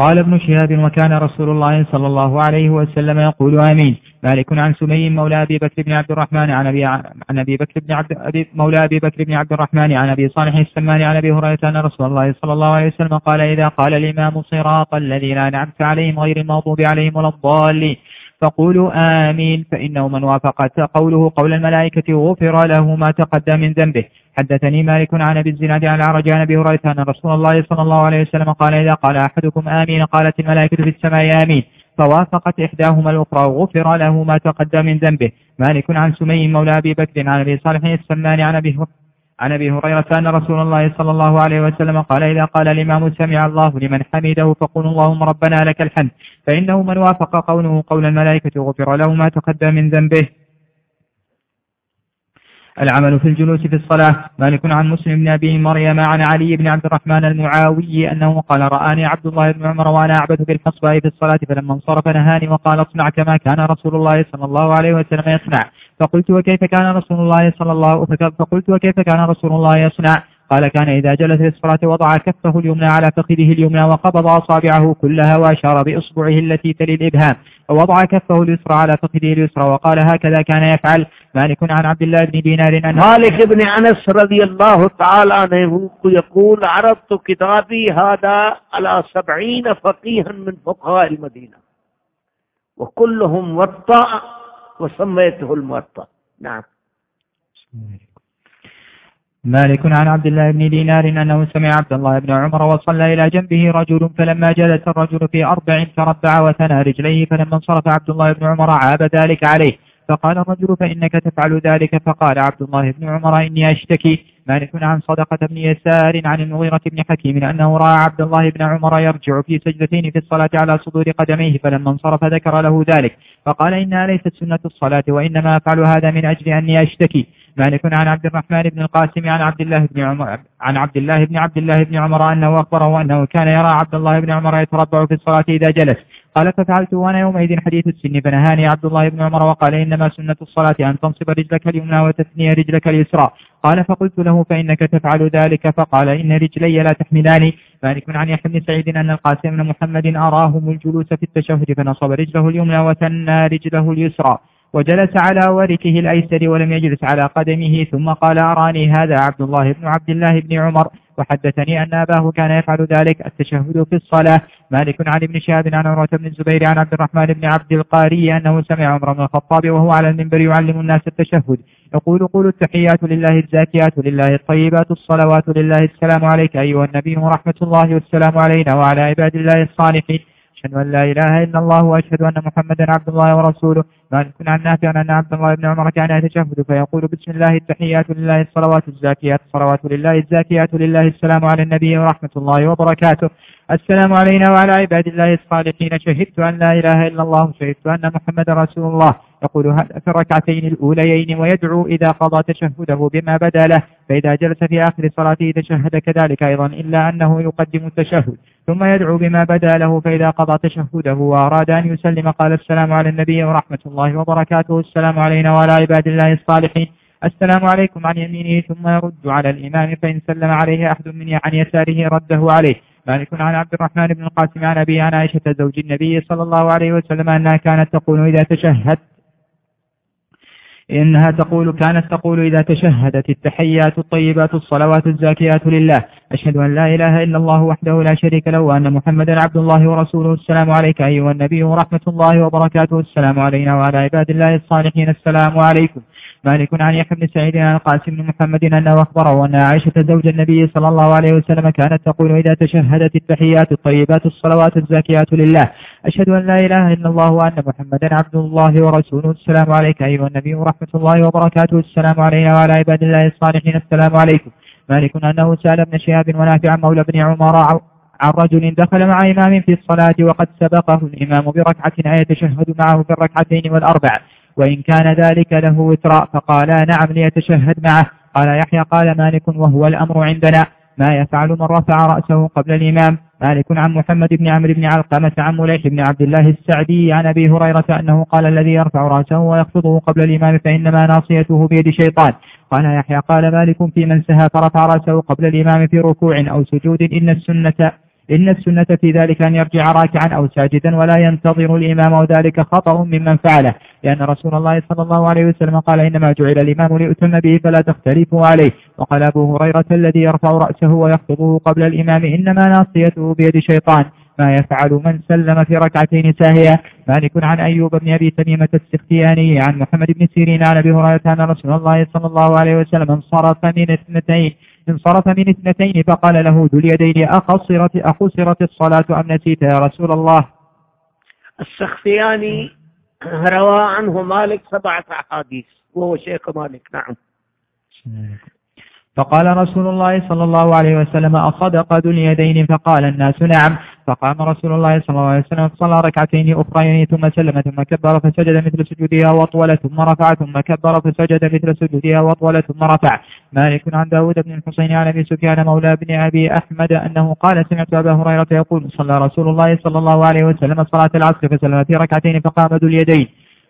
قال ابن شهاب وكان رسول الله صلى الله عليه وسلم يقول آمين. مالك عن سمي مولى أبي بكر بن عبد الرحمن عن أبي عن أبي بكر بن عبد أبي مولى أبي بكر بن عبد الرحمن عن أبي صالح السمان عن أبي هريرة أن رسول الله صلى الله عليه وسلم قال إذا قال الإمام صراط الذين أنعمت عليهم غير المغضوب عليهم ولا الضالين فقولوا آمين فإنه من وافق قوله قول الملائكة غفر له ما تقدم من ذنبه. حدثني مالك عن أبي الزناد عن العرج عن أبي هريرة أن رسول الله صلى الله عليه وسلم قال إذا قال أحدكم آمين قالت الملائكة في السماء آمين فوافقت إحداهما الأخرى وغفر له ما تقدم من ذنبه. مالك عن سمي مولى أبي بكر عن أبي صالح السمان عن أبي عن أبي هريرة أن رسول الله صلى الله عليه وسلم قال إذا قال الإمام سمع الله لمن حمده فقل اللهم ربنا لك الحمد فإنه من وافق قوله قول الملائكة غفر له ما تقدم من ذنبه. العمل في الجلوس في الصلاة مالك عن مسلم بن أبي مريم عن علي بن عبد الرحمن المعاوي أنه قال رآني عبد الله بن عمر وأنا أعبث بالحصباء في الصلاة فلما انصرف نهاني وقال اصنع كما كان رسول الله صلى الله عليه وسلم يصنع. فقلت وكيف كان رسول الله صلى الله فقلت وكيف كان رسول الله يصنع؟ قال كان إذا جلس للصلاة وضع كفه اليمنى على فخذه اليمنى وقبض أصابعه كلها وأشار بإصبعه التي تلي الإبهام. ووضع كفه اليسرى على فخذه اليسرى وقال هكذا كان يفعل. مالك عن عبد الله بن دينار مالك بن أنس رضي الله تعالى عنه يقول عرضت كتابي هذا على سبعين فقيها من فقهاء المدينة. وكلهم وطأ وسميته الموطأ. نعم. مالك عن عبد الله بن دينار أنه سمع عبد الله بن عمر وصلى إلى جنبه رجل فلما جلس الرجل في أربع تربع وثنى رجليه فلما انصرف عبد الله بن عمر عاب ذلك عليه. فقال الرجل فإنك تفعل ذلك فقال عبد الله بن عمر إني أشتكي مالك عن صدقة بن يسار عن المغيرة بن حكيم أنه رأى عبد الله بن عمر يرجع في سجدتين في الصلاة على صدور قدميه فلما انصرف ذكر له ذلك فقال إنها ليست سنة الصلاة وإنما أفعل هذا من أجل أني أشتكي مالك عن عبد الرحمن بن القاسم عن عبد الله بن عمر عن عبد الله بن عبد الله بن عمر أنه أخبره أنه كان يرى عبد الله بن عمر يتربع في الصلاة إذا جلس. قال ففعلت وأنا يومئذ حديث السن فنهاني عبد الله بن عمر وقال إنما سنة الصلاة أن تنصب رجلك اليمنى وتثني رجلك اليسرى قال فقلت له فإنك تفعل ذلك فقال إن رجلي لا تحملاني مالك عن يحيى بن سعيد أن القاسم بن محمد أراهم الجلوس في التشهد فنصب رجله اليمنى وثنى رجله اليسرى. وجلس على وركه الأيسر ولم يجلس على قدمه ثم قال أراني هذا عبد الله بن عبد الله بن عمر وحدثني أن أباه كان يفعل ذلك التشهد في الصلاة. مالك عن ابن شهاب عن عروة بن الزبير عن عبد الرحمن بن عبد القاري أنه سمع عمر بن الخطاب وهو على المنبر يعلم الناس التشهد. يقول قولوا التحيات لله الزاكيات لله الطيبات الصلوات لله السلام عليك أيها النبي ورحمة الله والسلام علينا وعلى عباد الله الصالحين. أشهد أن لا إله إلا الله وأشهد أن محمدا عبد الله ورسوله. مالك عن نافع أن عبد الله بن عمر كان يتشهد. فيقول بسم الله التحيات لله الصلوات الزاكيات. الصلوات لله الزاكيات لله. السلام على النبي ورحمة الله وبركاته. السلام علينا وعلى عباد الله الصالحين. شهدت أن لا إله إلا الله شهدت أن محمد رسول الله. يقول هذا في الركعتين الأوليين ويدعو إذا قضى تشهده بما بدا له؟ فإذا جلس في آخر صلاته تشهد كذلك أيضا إلا أنه يقدم التشهد. ثم يدعو بما بدا له فإذا قضى تشهده وأراد أن يسلم قال السلام على النبي ورحمة الله وبركاته السلام علينا وعلى عباد الله الصالحين. السلام عليكم عن يمينه ثم يرد على الإمام فإن سلم عليه أحد من عن يساره رده عليه. مالك عن عبد الرحمن بن القاسم عن أبي عن عائشة زوج النبي صلى الله عليه وسلم أنها كانت تقول إذا تشهدت إنها تقول كانت تقول إذا تشهدت التحيات الطيبات الصلوات الزاكيات لله أشهد أن لا إله إلا الله وحده لا شريك له وأن محمدا عبد الله ورسوله السلام عليك أيها النبي ورحمة الله وبركاته السلام علينا وعلى عباد الله الصالحين السلام عليكم. مالك عن يحيى بن سعيد عن القاسم بن محمد أنه أخبره أن عائشة زوج النبي صلى الله عليه وسلم كانت تقول إذا تشهدت التحيات الطيبات الصلوات الزاكيات لله أشهد أن لا إله إلا الله وأن محمدا عبد الله ورسوله. السلام عليك أيها النبي ورحمة الله وبركاته. السلام علينا وعلى عباد الله الصالحين. السلام عليكم. مالك أنه سأل ابن شهاب ونافع مولى بن عمر عن رجل دخل مع إمام في الصلاة وقد سبقه الإمام بركعة أيتشهد معه في الركعتين والأربع. وإن كان ذلك له وترا فقال نعم ليتشهد معه. قال يحيى قال مالك وهو الأمر عندنا. ما يفعل من رفع رأسه قبل الإمام. مالك عن محمد بن عمرو بن علقمة عن مليح بن عبد الله السعدي عن أبي هريرة أنه قال الذي يرفع رأسه ويخفضه قبل الإمام فإنما ناصيته بيد شيطان قال يحيى قال مالك في من سهى فرفع رأسه قبل الإمام في ركوع أو سجود إن السنة إن السنة في ذلك أن يرجع راكعا أو ساجدا ولا ينتظر الإمام وذلك خطأ ممن فعله. لأن رسول الله صلى الله عليه وسلم قال إنما جعل الإمام ليؤتم به فلا تختلفوا عليه. وقال أبو هريرة الذي يرفع رأسه ويخطبه قبل الإمام إنما ناصيته بيد شيطان. ما يفعل من سلم في ركعتين ساهية. مالك عن أيوب بن أبي تميمة السختياني عن محمد بن سيرين عن أبي هريرة أن رسول الله صلى الله عليه وسلم انصرف من اثنتين. انصرف من اثنتين فقال له ذو اليدين أخصرت, أخسرت الصلاة أم نسيت يا رسول الله؟ السختياني روى عنه مالك سبعة أحاديث وهو شيخ مالك نعم. فقال رسول الله صلى الله عليه وسلم أصدق ذو اليدين؟ فقال الناس نعم. فقام رسول الله صلى الله عليه وسلم فصلى ركعتين أخرين ثم سلم ثم كبر فسجد مثل سجودها وطول ثم رفع ثم كبر فسجد مثل سجودها وطول ثم رفع. مالك عن داود بن الحسين عن أبي سفيان مولى بن أبي أحمد أنه قال سمعت أبا هريرة يقول صلى رسول الله صلى الله عليه وسلم صلاة العصر فسلم في ركعتين فقام ذو اليدين.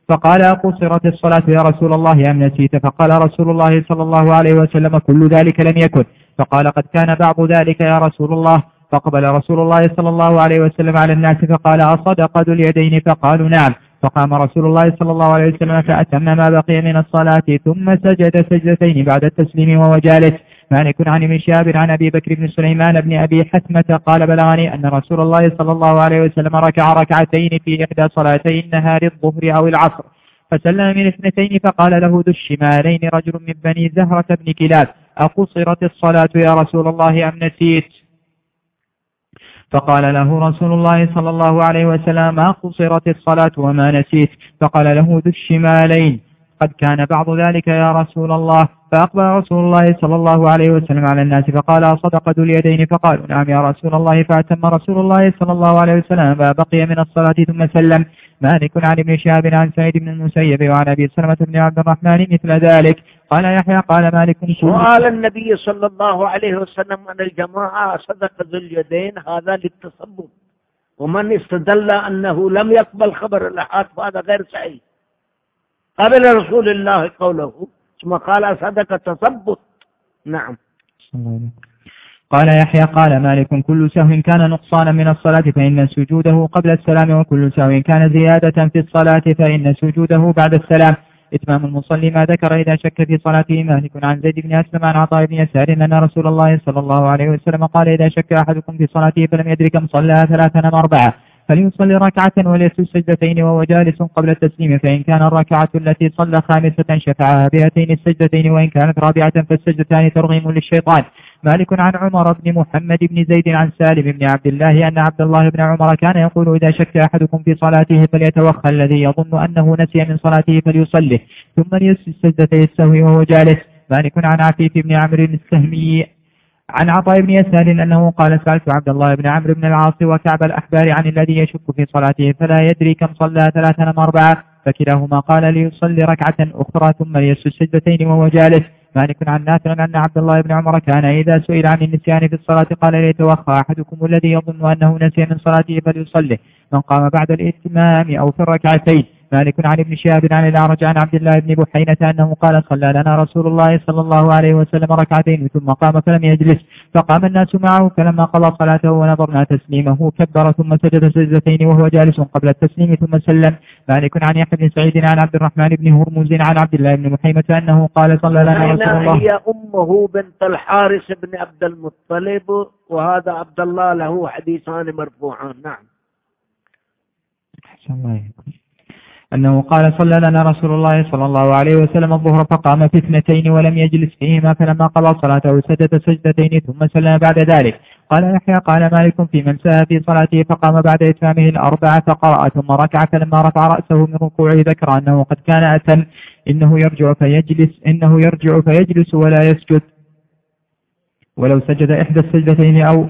فقال أقصرت الصلاة يا رسول الله أم نسيت؟ فقال رسول الله صلى الله عليه وسلم كل ذلك لم يكن. فقال قد كان بعض ذلك يا رسول الله. فقبل رسول الله صلى الله عليه وسلم على الناس فقال أصدق ذو اليدين؟ فقالوا نعم. فقام رسول الله صلى الله عليه وسلم فأتم ما بقي من الصلاة ثم سجد سجدتين بعد التسليم وهو جالس. مالك عن ابن شهاب عن أبي بكر بن سليمان بن أبي حتمة قال بلغني أن رسول الله صلى الله عليه وسلم ركع ركعتين في إحدى صلاتي النهار الظهر أو العصر. فسلم من اثنتين فقال له ذو الشمالين رجل من بني زهرة بن كلاب أقصرت الصلاة يا رسول الله أم نسيت؟ فقال له رسول الله صلى الله عليه وسلم ما قصرت الصلاة وما نسيت؟ فقال له ذو الشمالين. قد كان بعض ذلك يا رسول الله. فأقبل رسول الله صلى الله عليه وسلم على الناس فقال صدق ذو اليدين؟ فقالوا نعم يا رسول الله. فأتم رسول الله صلى الله عليه وسلم ما بقي من الصلاة ثم سلم. مالك عن ابن شهاب عن سعيد بن المسيب وعن أبي سلمة بن عبد الرحمن مثل ذلك. قال يحيى قال مالك سؤال النبي صلى الله عليه وسلم عن الجماعة صدق ذو اليدين هذا للتصبب. ومن استدل أنه لم يقبل خبر الأحاد فهذا غير صحيح. قبل رسول الله قوله ثم قال صدق تثبت نعم. قال يحيى قال مالك كل سهو كان نقصانا من الصلاة فإن سجوده قبل السلام وكل سهو كان زيادة في الصلاة فإن سجوده بعد السلام. إتمام المصلي ما ذكر إذا شك في صلاته مالك عن زيد بن أسلم عن عطاء بن يسار أن رسول الله صلى الله عليه وسلم قال إذا شك أحدكم في صلاته فلم يدرك صلى ثلاثا أم أربعة. فليصلي ركعة وليسجد سجدتين وهو جالس قبل التسليم فإن كان الركعة التي صلى خامسة شفعها بهاتين السجدتين وإن كانت رابعة فالسجدتان ترغيم للشيطان. مالك عن عمر بن محمد بن زيد عن سالم بن عبد الله أن عبد الله بن عمر كان يقول إذا شك أحدكم في صلاته فليتوخى الذي يظن أنه نسي من صلاته فليصلي ثم ليسجد سجدتي السهو وهو جالس. مالك عن عفيف بن عمرو السهمي عن عطاء بن يسار أنه قال سألت عبد الله بن عمرو بن العاص وكعب الأحبار عن الذي يشك في صلاته فلا يدري كم صلى ثلاثا أم أربعة. فكلاهما قال ليصلي ركعة أخرى ثم ليسجد سجدتين وهو جالس. مالك عن نافع أن عبد الله بن عمر كان إذا سئل عن النسيان في الصلاة قال ليتوخى أحدكم الذي يظن أنه نسي من صلاته فليصلي. من قام بعد الإتمام أو في الركعتين. مالك عن ابن شهاب عن الأعرج عن عبد الله بن بحينة أنه قال صلى لنا رسول الله صلى الله عليه وسلم ركعتين ثم قام فلم يجلس. فقام الناس معه فلما قضى صلاته ونظرنا تسليمه كبر ثم سجد سجدتين وهو جالس قبل التسليم ثم سلم. مالك عن يحيى بن سعيد عن عبد الرحمن بن هرمز عن عبد الله بن محيمة أنه قال صلى لنا رسول الله هي أمه بنت الحارث بن عبد المطلب وهذا عبد الله له حديثان مرفوعان. نعم. الله أنه قال صلى لنا رسول الله صلى الله عليه وسلم الظهر فقام في اثنتين ولم يجلس فيهما فلما قضى صلاته سجد سجدتين ثم سلم بعد ذلك. قال يحيى قال مالك في من ساء في صلاته فقام بعد إتمامه الأربعة فقرأ ثم ركع فلما رفع رأسه من ركوعه ذكر أنه قد كان أتم إنه يرجع فيجلس إنه يرجع فيجلس ولا يسجد. ولو سجد إحدى السجدتين أو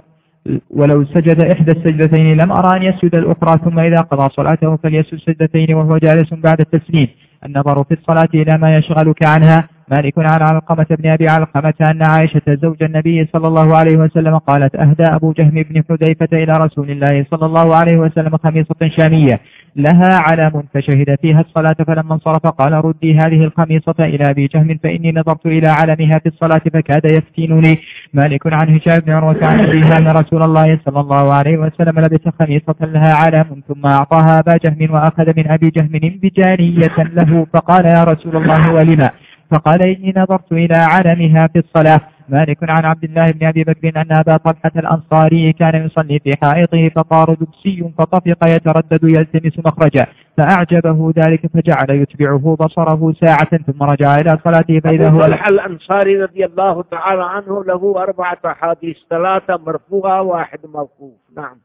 ولو سجد إحدى السجدتين لم أرى أن يسجد الأخرى ثم إذا قضى صلاته فليسجد سجدتين وهو جالس بعد التسليم. النظر في الصلاة إلى ما يشغلك عنها مالك عن علقمة بن أبي علقمة أن عائشة زوج النبي صلى الله عليه وسلم قالت أهدى أبو جهم بن حذيفة إلى رسول الله صلى الله عليه وسلم خميصة شامية. لها علم فشهد فيها الصلاة فلما انصرف قال ردي هذه الخميصة إلى أبي جهم فإني نظرت إلى علمها في الصلاة فكاد يفتنني مالك عن هشام بن عروة عن أبيها أن رسول الله صلى الله عليه وسلم لبس خميصة لها علم ثم أعطاها أبا جهم وأخذ من أبي جهم بجانية له. فقال يا رسول الله ولما؟ فقال إني نظرت إلى علمها في الصلاة. مالك عن عبد الله بن أبي بكر أن أبا طلحة الأنصاري كان يصلي في حائطه فطار دبسي فطفق يتردد يلتمس مخرجا فأعجبه ذلك فجعل يتبعه بصره ساعة ثم رجع إلى صلاته فإذا هو طلحة الأنصاري رضي الله تعالى عنه له أربعة أحاديث ثلاثة مرفوعة واحد موقوف. نعم.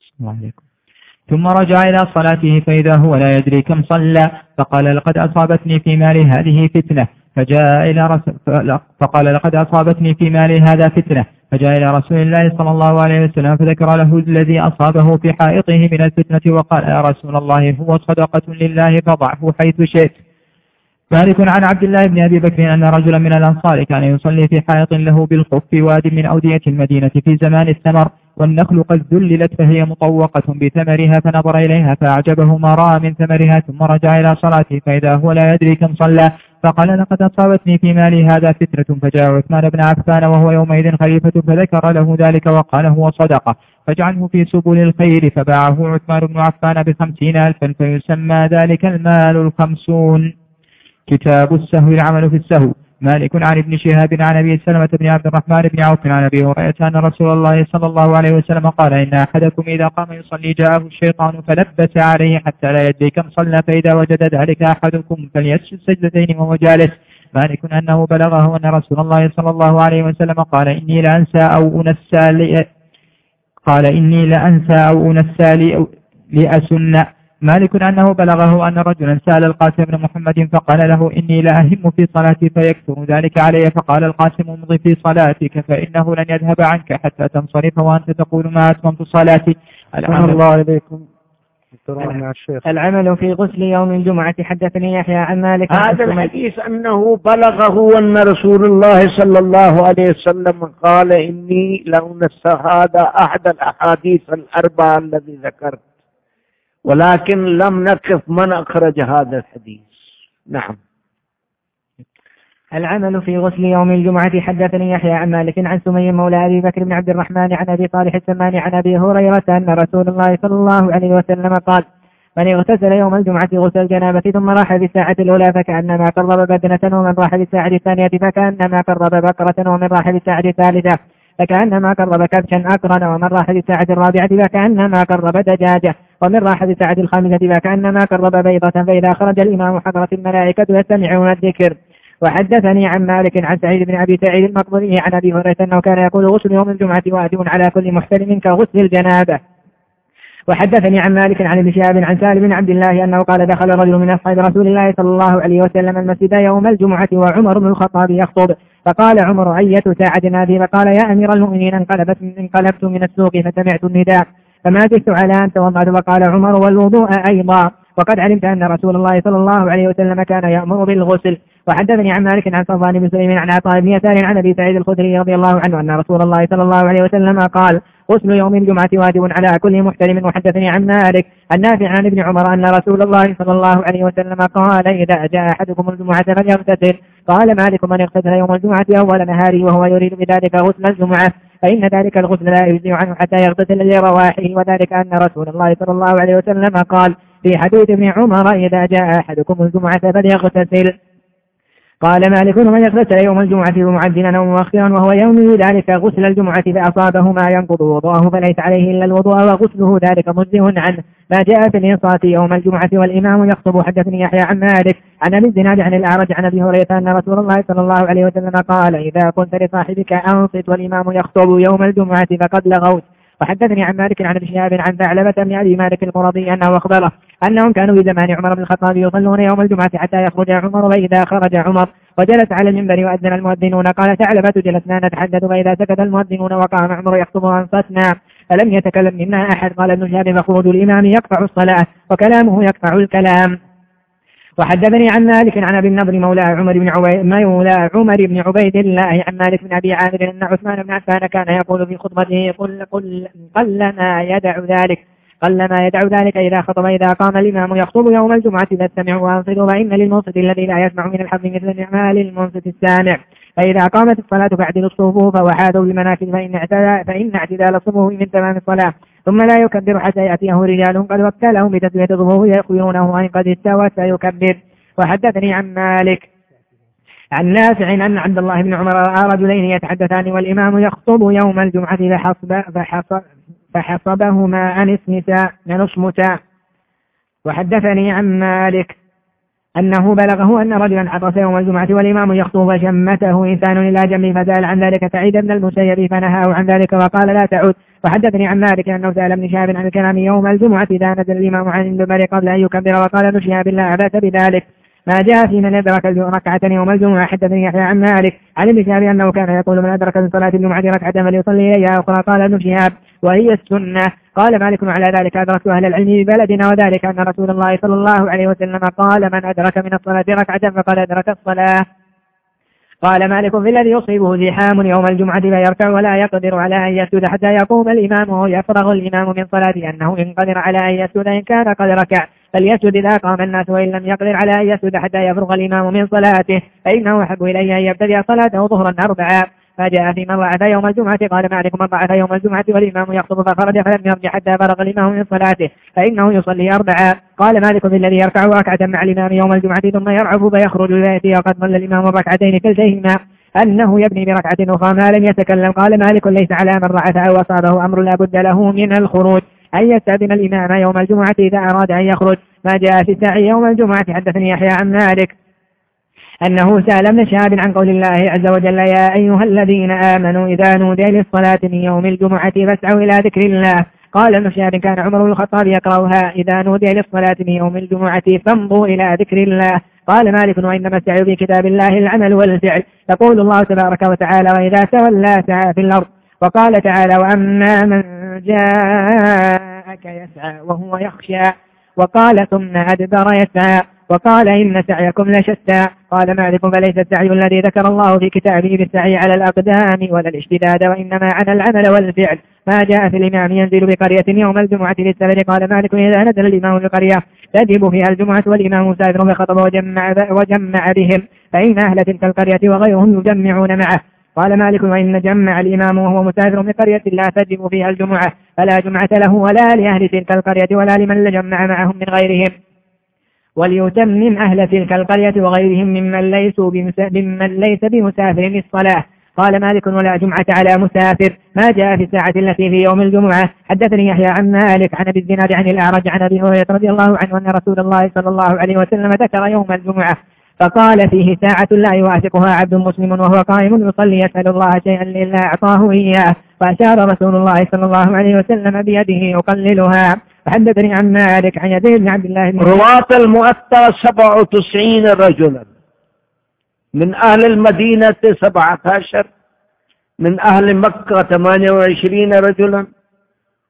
السلام عليكم. ثم رجع إلى صلاته فإذا هو لا يدري كم صلى فقال لقد أصابتني في مالي هذه فتنة. فجاء إلى رسول فقال لقد أصابتني في مالي هذا فتنة. فجاء إلى رسول الله صلى الله عليه وسلم فذكر له الذي أصابه في حائطه من الفتنة وقال يا رسول الله هو صدقة لله فضعه حيث شئت. مالك عن عبد الله بن أبي بكر أن رجلا من الأنصار كان يصلي في حائط له بالخف واد من أودية المدينة في زمان الثمر. والنخل قد ذللت فهي مطوقة بثمرها فنظر إليها فأعجبه ما رأى من ثمرها ثم رجع إلى صلاته فإذا هو لا يدري كم صلى فقال لقد أصابتني في مالي هذا فتنة فجاء عثمان بن عفان وهو يومئذ خليفة فذكر له ذلك وقال هو صدقة فاجعله في سبل الخير فباعه عثمان بن عفان بخمسين ألفا فيسمى ذلك المال الخمسون. كتاب السهو العمل في السهو. مالك عن ابن شهاب عن أبي سلمة بن عبد الرحمن بن عوف عن أبي هريرة أن رسول الله صلى الله عليه وسلم قال إن أحدكم إذا قام يصلي جاءه الشيطان فلبس عليه حتى لا يدري كم صلى فإذا وجد ذلك أحدكم فليسجد سجدتين وهو جالس. مالك أنه بلغه أن رسول الله صلى الله عليه وسلم قال إني لانسى أو أنسى قال إني لانسى أو أنسى لأسن. مالك أنه بلغه أن رجلا سأل القاسم بن محمد فقال له إني لأهم في صلاتي فيكثر ذلك علي. فقال القاسم امضي في صلاتك فإنه لن يذهب عنك حتى تنصرف وأنت تقول ما أتممت صلاتي. العمل الله إليكم العمل في غسل يوم الجمعة. حدثني يحيى عن مالك. هذا الحديث أنه بلغه أن رسول الله صلى الله عليه وسلم قال إني لأنسى هذا أحد الأحاديث الأربعة الذي ذكرت. ولكن لم نقف من أخرج هذا الحديث. نعم. العمل في غسل يوم الجمعة. حدثني يحيى عن مالك عن سمي مولى أبي بكر بن عبد الرحمن عن أبي صالح السمان عن أبي هريرة أن رسول الله صلى الله عليه وسلم قال من اغتسل يوم الجمعة غسل الجنابة ثم راح بالساعة الأولى فكأنما قرب بدنة ومن راح بالساعة الثانية فكأنما قرب بقرة ومن راح بالساعة الثالثة فكأنما قرب كبشا أقرن ومن راح بالساعة الرابعة فكأنما قرب دجاجة ومن راح بالساعة الخامسة فكأنما قرب بيضة فإذا خرج الإمام حضرت الملائكة يستمعون الذكر. وحدثني عن مالك عن سعيد بن أبي سعيد المقبري عن أبي هريرة أنه كان يقول غسل يوم الجمعة واجب على كل محتلم كغسل الجنابة. وحدثني عن مالك عن ابن شهاب عن سالم بن عبد الله أنه قال دخل رجل من أصحاب رسول الله صلى الله عليه وسلم المسجد يوم الجمعة وعمر بن الخطاب يخطب. فقال عمر أية ساعة هذه فقال يا أمير المؤمنين انقلبت انقلبت من السوق فسمعت النداء. فما زدت على أن توضأت وقال عمر والوضوء أيضا. وقد علمت أن رسول الله صلى الله عليه وسلم كان يأمر بالغسل. وحدثني عن مالك عن صفوان بن سليم عن عطاء بن يسار عن أبي سعيد الخدري رضي الله عنه أن رسول الله صلى الله عليه وسلم قال غسل يوم الجمعة واجب على كل محترم. وحدثني عن مالك النافع عن ابن عمر أن رسول الله صلى الله عليه وسلم قال إذا جاء أحدكم الجمعة فليغتسل. قال مالك من اغتسل يوم الجمعة أول نهاره وهو يريد بذلك غسل الجمعة. فإن ذلك الغسل لا يجزي عنه حتى يغتسل لرواحه وذلك أن رسول الله صلى الله عليه وسلم قال في حديث ابن عمر إذا جاء أحدكم الجمعة فليغتسل. قال مالك من يغتسل يوم الجمعة معدلا أو مؤخرا وهو يوم ذلك غسل الجمعة فأصابه ما ينقض وضوءه فليس عليه إلا الوضوء وغسله ذلك مجزه عنه. ما جاء في الإنصات يوم الجمعة والإمام يخطب حدثني يحيى عن مالك عن أبي الزناد عن الأعرج عن أبي هريرة أن رسول الله صلى الله عليه وسلم قال إذا قلت لصاحبك أنصت والإمام يخطب يوم الجمعة فقد لغوت. وحدثني عن مالك عن ابن شهاب عن ثعلبة بن أبي مالك المرضي أنه أخبره أنهم كانوا في زمان عمر بن الخطاب يصلون يوم الجمعة حتى يخرج عمر وإذا خرج عمر وجلس على المنبر وأذن المؤذنون قال ثعلبة جلسنا نتحدث فإذا سكت المؤذنون وقام عمر يخطب أنصتنا فلم يتكلم منا أحد؟ قال ابن شهاب فخروج الإمام يقطع الصلاة وكلامه يقطع الكلام. وحدثني عن مالك عن أبي النضر مولى عمر بن عبيد مولى عمر بن عبيد الله عن مالك بن أبي عامر أن عثمان بن عفان كان يقول في خطبته قل قل قل ما يدع ذلك. قل ما يدع ذلك إذا خطب إذا قام الإمام يخطب يوم الجمعة فاستمعوا وأنصتوا فإن للمنصت الذي لا يسمع من الحظ مثل الإعمال المنصت السامع. فإذا قامت الصلاة فاعدلوا الصفوف وحادوا بمناكب فإن اعتدى فإن اعتدال الصفوف من تمام الصلاة. ثم لا يكبر حتى يأتيه رجال قد وكلهم بتسوية الصفوف يخبرونه أن قد استوت فيكبر. وحدثني عن مالك. عن نافع أن عبد الله بن عمر رأى رجلين يتحدثان والإمام يخطب يوم الجمعة فحصب, فحصب فحصبهما عن اسم ساء نصف ساء وحدثني عن مالك أنه بلغه أن رجلا عطس يوم الجمعة والإمام يخطب فشمته إنسان إلى جنبه فسأل عن ذلك سعيد بن المسيب فنهاه عن ذلك وقال لا تعود. وحدثني عن مالك أنه سأل ابن شهاب عن الكلام يوم الجمعة إذا نزل الإمام عن المنبر قبل أن يكبر وقال ابن شهاب لا بذلك. ما جاء في من أدرك ركعة يوم الجمعة حدثني يحيى عن مالك. عن ابن شهاب أنه كان يقول من أدرك من صلاة الجمعة ركعة فليصلي إليها. أخرى قال ابن شهاب وهي السنة. قال مالك على ذلك أدركت أهل العلم ببلدنا وذلك أن رسول الله صلى الله عليه وسلم قال من أدرك من الصلاة ركعة فقد أدرك الصلاة. قال مالك في الذي يصيبه زحام يوم الجمعة فيركع ولا يقدر على أن يسجد حتى يقوم الإمام. ويفرغ الإمام من صلاته أنه إن قدر على أن يسجد إن كان قد ركع. فليسجد إذا قام الناس وإن لم يقدر على أن يسجد حتى يفرغ الإمام من صلاته فإنه أحب إليه أن يبتدئ صلاته ظهرا أربعا. فجاء في من بعث يوم الجمعة قال مالك من بعث يوم الجمعة والإمام يخطب فخرج فلم يرجع حتى فرغ الإمام من صلاته فإنه يصلي أربعا. قال مالك في الذي يركع ركعة مع الإمام يوم الجمعة ثم يرعف فيخرج ويأتي وقد صلى الإمام ركعتين كلتيهما أنه يبني بركعة أخرى ما لم يتكلم قال مالك ليس على من رعث أو أصابه أمر لا بد له من الخروج. أن يستأذن الإمام يوم الجمعة إذا أراد أن يخرج. ما جاء في السعي يوم الجمعة. حدثني يحيى عن مالك أنه سأل ابن شهاب عن قول الله عز وجل يا أيها الذين آمنوا إذا نودي للصلاة من يوم الجمعة فاسعوا إلى ذكر الله. قال ابن شهاب كان عمر بن الخطاب يقرأها إذا نودي للصلاة من يوم الجمعة فامضوا إلى ذكر الله. قال مالك وإنما السعي في كتاب الله العمل والفعل. يقول الله تبارك وتعالى وإذا تولى سعى في الأرض. وقال تعالى وأما من جاءك يسعى وهو يخشى. وقال ثم أدبر يسعى. وقال إن سعيكم لشتى. قال مالك فليس السعي الذي ذكر الله في كتابه بالسعي على الأقدام ولا الاشتداد وإنما على العمل والفعل. ما جاء في الإمام ينزل بقرية يوم الجمعة للسبب قال مالك إذا نزل الإمام بقرية تجب فيها الجمعة والإمام مسافر فخطب وجمع, وجمع بهم. فإن أهل تلك القرية وغيرهم يجمعون معه. قال مالك وإن جمع الإمام وهو مسافر بقرية لا تجب فيها الجمعة فلا جمعة له ولا لأهل تلك القرية ولا لمن جمع معهم من غيرهم. وليتمم أهل تلك القرية وغيرهم ممن ليسوا ممن ليس بمسافر للصلاة. قال مالك ولا جمعة على مسافر. ما جاء في الساعة التي في يوم الجمعة. حدثني يحيى عن مالك عن أبي الزناد عن الأعرج عن أبي هريرة رضي الله عنه أن رسول الله صلى الله عليه وسلم ذكر يوم الجمعة. فقال فيه ساعة لا يوافقها عبد مسلم وهو قائم يصلي يسأل الله شيئا إلا أعطاه إياه. فأشار رسول الله صلى الله عليه وسلم بيده يقللها. فحدثني عن مالك عن يزيد بن عبد الله بن رواة سبع وتسعين رجلا. من أهل المدينة سبعة عشر. من أهل مكة ثمانية وعشرين رجلا.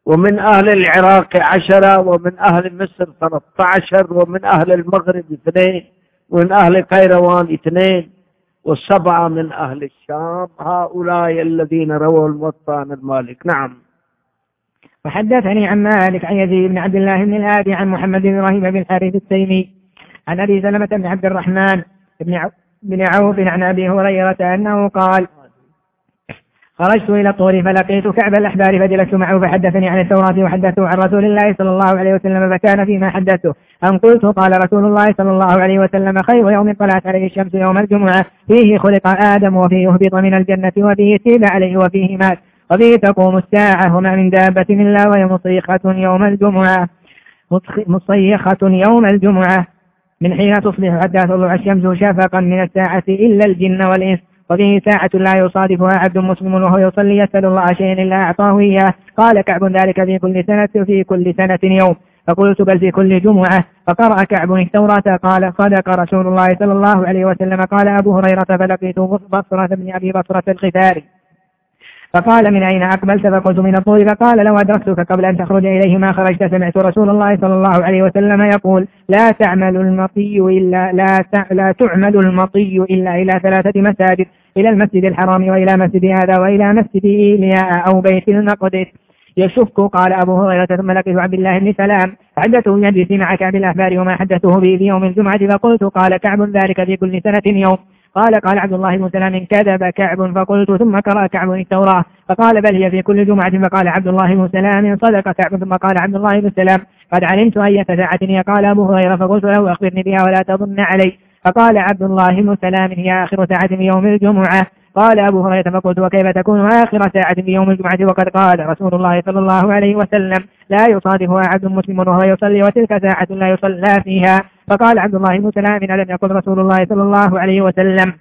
ومن أهل العراق عشرة. ومن أهل مصر ثلاثة عشر. ومن أهل المغرب اثنين. ومن أهل قيروان اثنين وسبعة من أهل الشام. هؤلاء الذين رووا الموطأ عن المالك. نعم. وحدثني عن مالك عن يزيد بن عبد الله بن الهادي عن محمد بن إبراهيم بن الحارث التيمي عن أبي سلمة بن عبد الرحمن بن بن عوف عن أبي هريرة أنه قال خرجت إلى الطور فلقيت كعب الأحبار فجلست معه فحدثني عن التوراة وحدثته عن رسول الله صلى الله عليه وسلم فكان فيما حدثته. أن قلت قال رسول الله صلى الله عليه وسلم خير يوم طلعت عليه الشمس يوم الجمعة. فيه خلق آدم وفيه هبط من الجنة وفيه تيب عليه وفيه مات. وفيه تقوم الساعة وما من دابة إلا وهي مصيخة يوم الجمعة. مصيخة يوم الجمعة. من حين تصبح حتى تطلع الشمس شفقا من الساعة إلا الجن والإنس. وفيه ساعة لا يصادفها عبد مسلم وهو يصلي يسأل الله شيئا إلا أعطاه إياه. قال كعب ذلك في كل سنة في كل سنة يوم. فقلت بل في كل جمعة. فقرأ كعب التوراة قال صدق رسول الله صلى الله عليه وسلم. قال أبو هريرة فلقيت بصرة بن أبي بصرة الغفاري. فقال من أين أقبلت فقلت من الطول فقال لو أدركتك قبل أن تخرج إليه ما خرجت سمعت رسول الله صلى الله عليه وسلم يقول لا تعمل المطي إلا لا, لا تعمل المطي إلا إلى ثلاثة مساجد إلى المسجد الحرام وإلى مسجد هذا وإلى مسجد إيلياء أو بيت المقدس. يشك قال أبو هريرة ثم لقيت عبد الله بن سلام حدثه يجلس مع كعب الأحبار وما حدثه به في يوم الجمعة فقلت قال كعب ذلك في كل سنة يوم. قال قال عبد الله بن سلام كذب كعب فقلت ثم قرأ كعب التوراة فقال بل هي في كل جمعة فقال عبد الله بن سلام صدق كعب ثم قال عبد الله بن سلام قد علمت أية ساعة هي قال أبو هريرة فقلت له أخبرني بها ولا تظن علي. فقال عبد الله بن سلام هي آخر ساعة من يوم الجمعة. قال أبو هريرة فقلت وكيف تكون آخر ساعة في يوم الجمعة؟ وقد قال رسول الله صلى الله عليه وسلم لا يصادفها عبد مسلم وهو يصلي وتلك ساعة لا يصلى فيها. فقال عبد الله بن سلام ألم يقل رسول الله صلى الله عليه وسلم.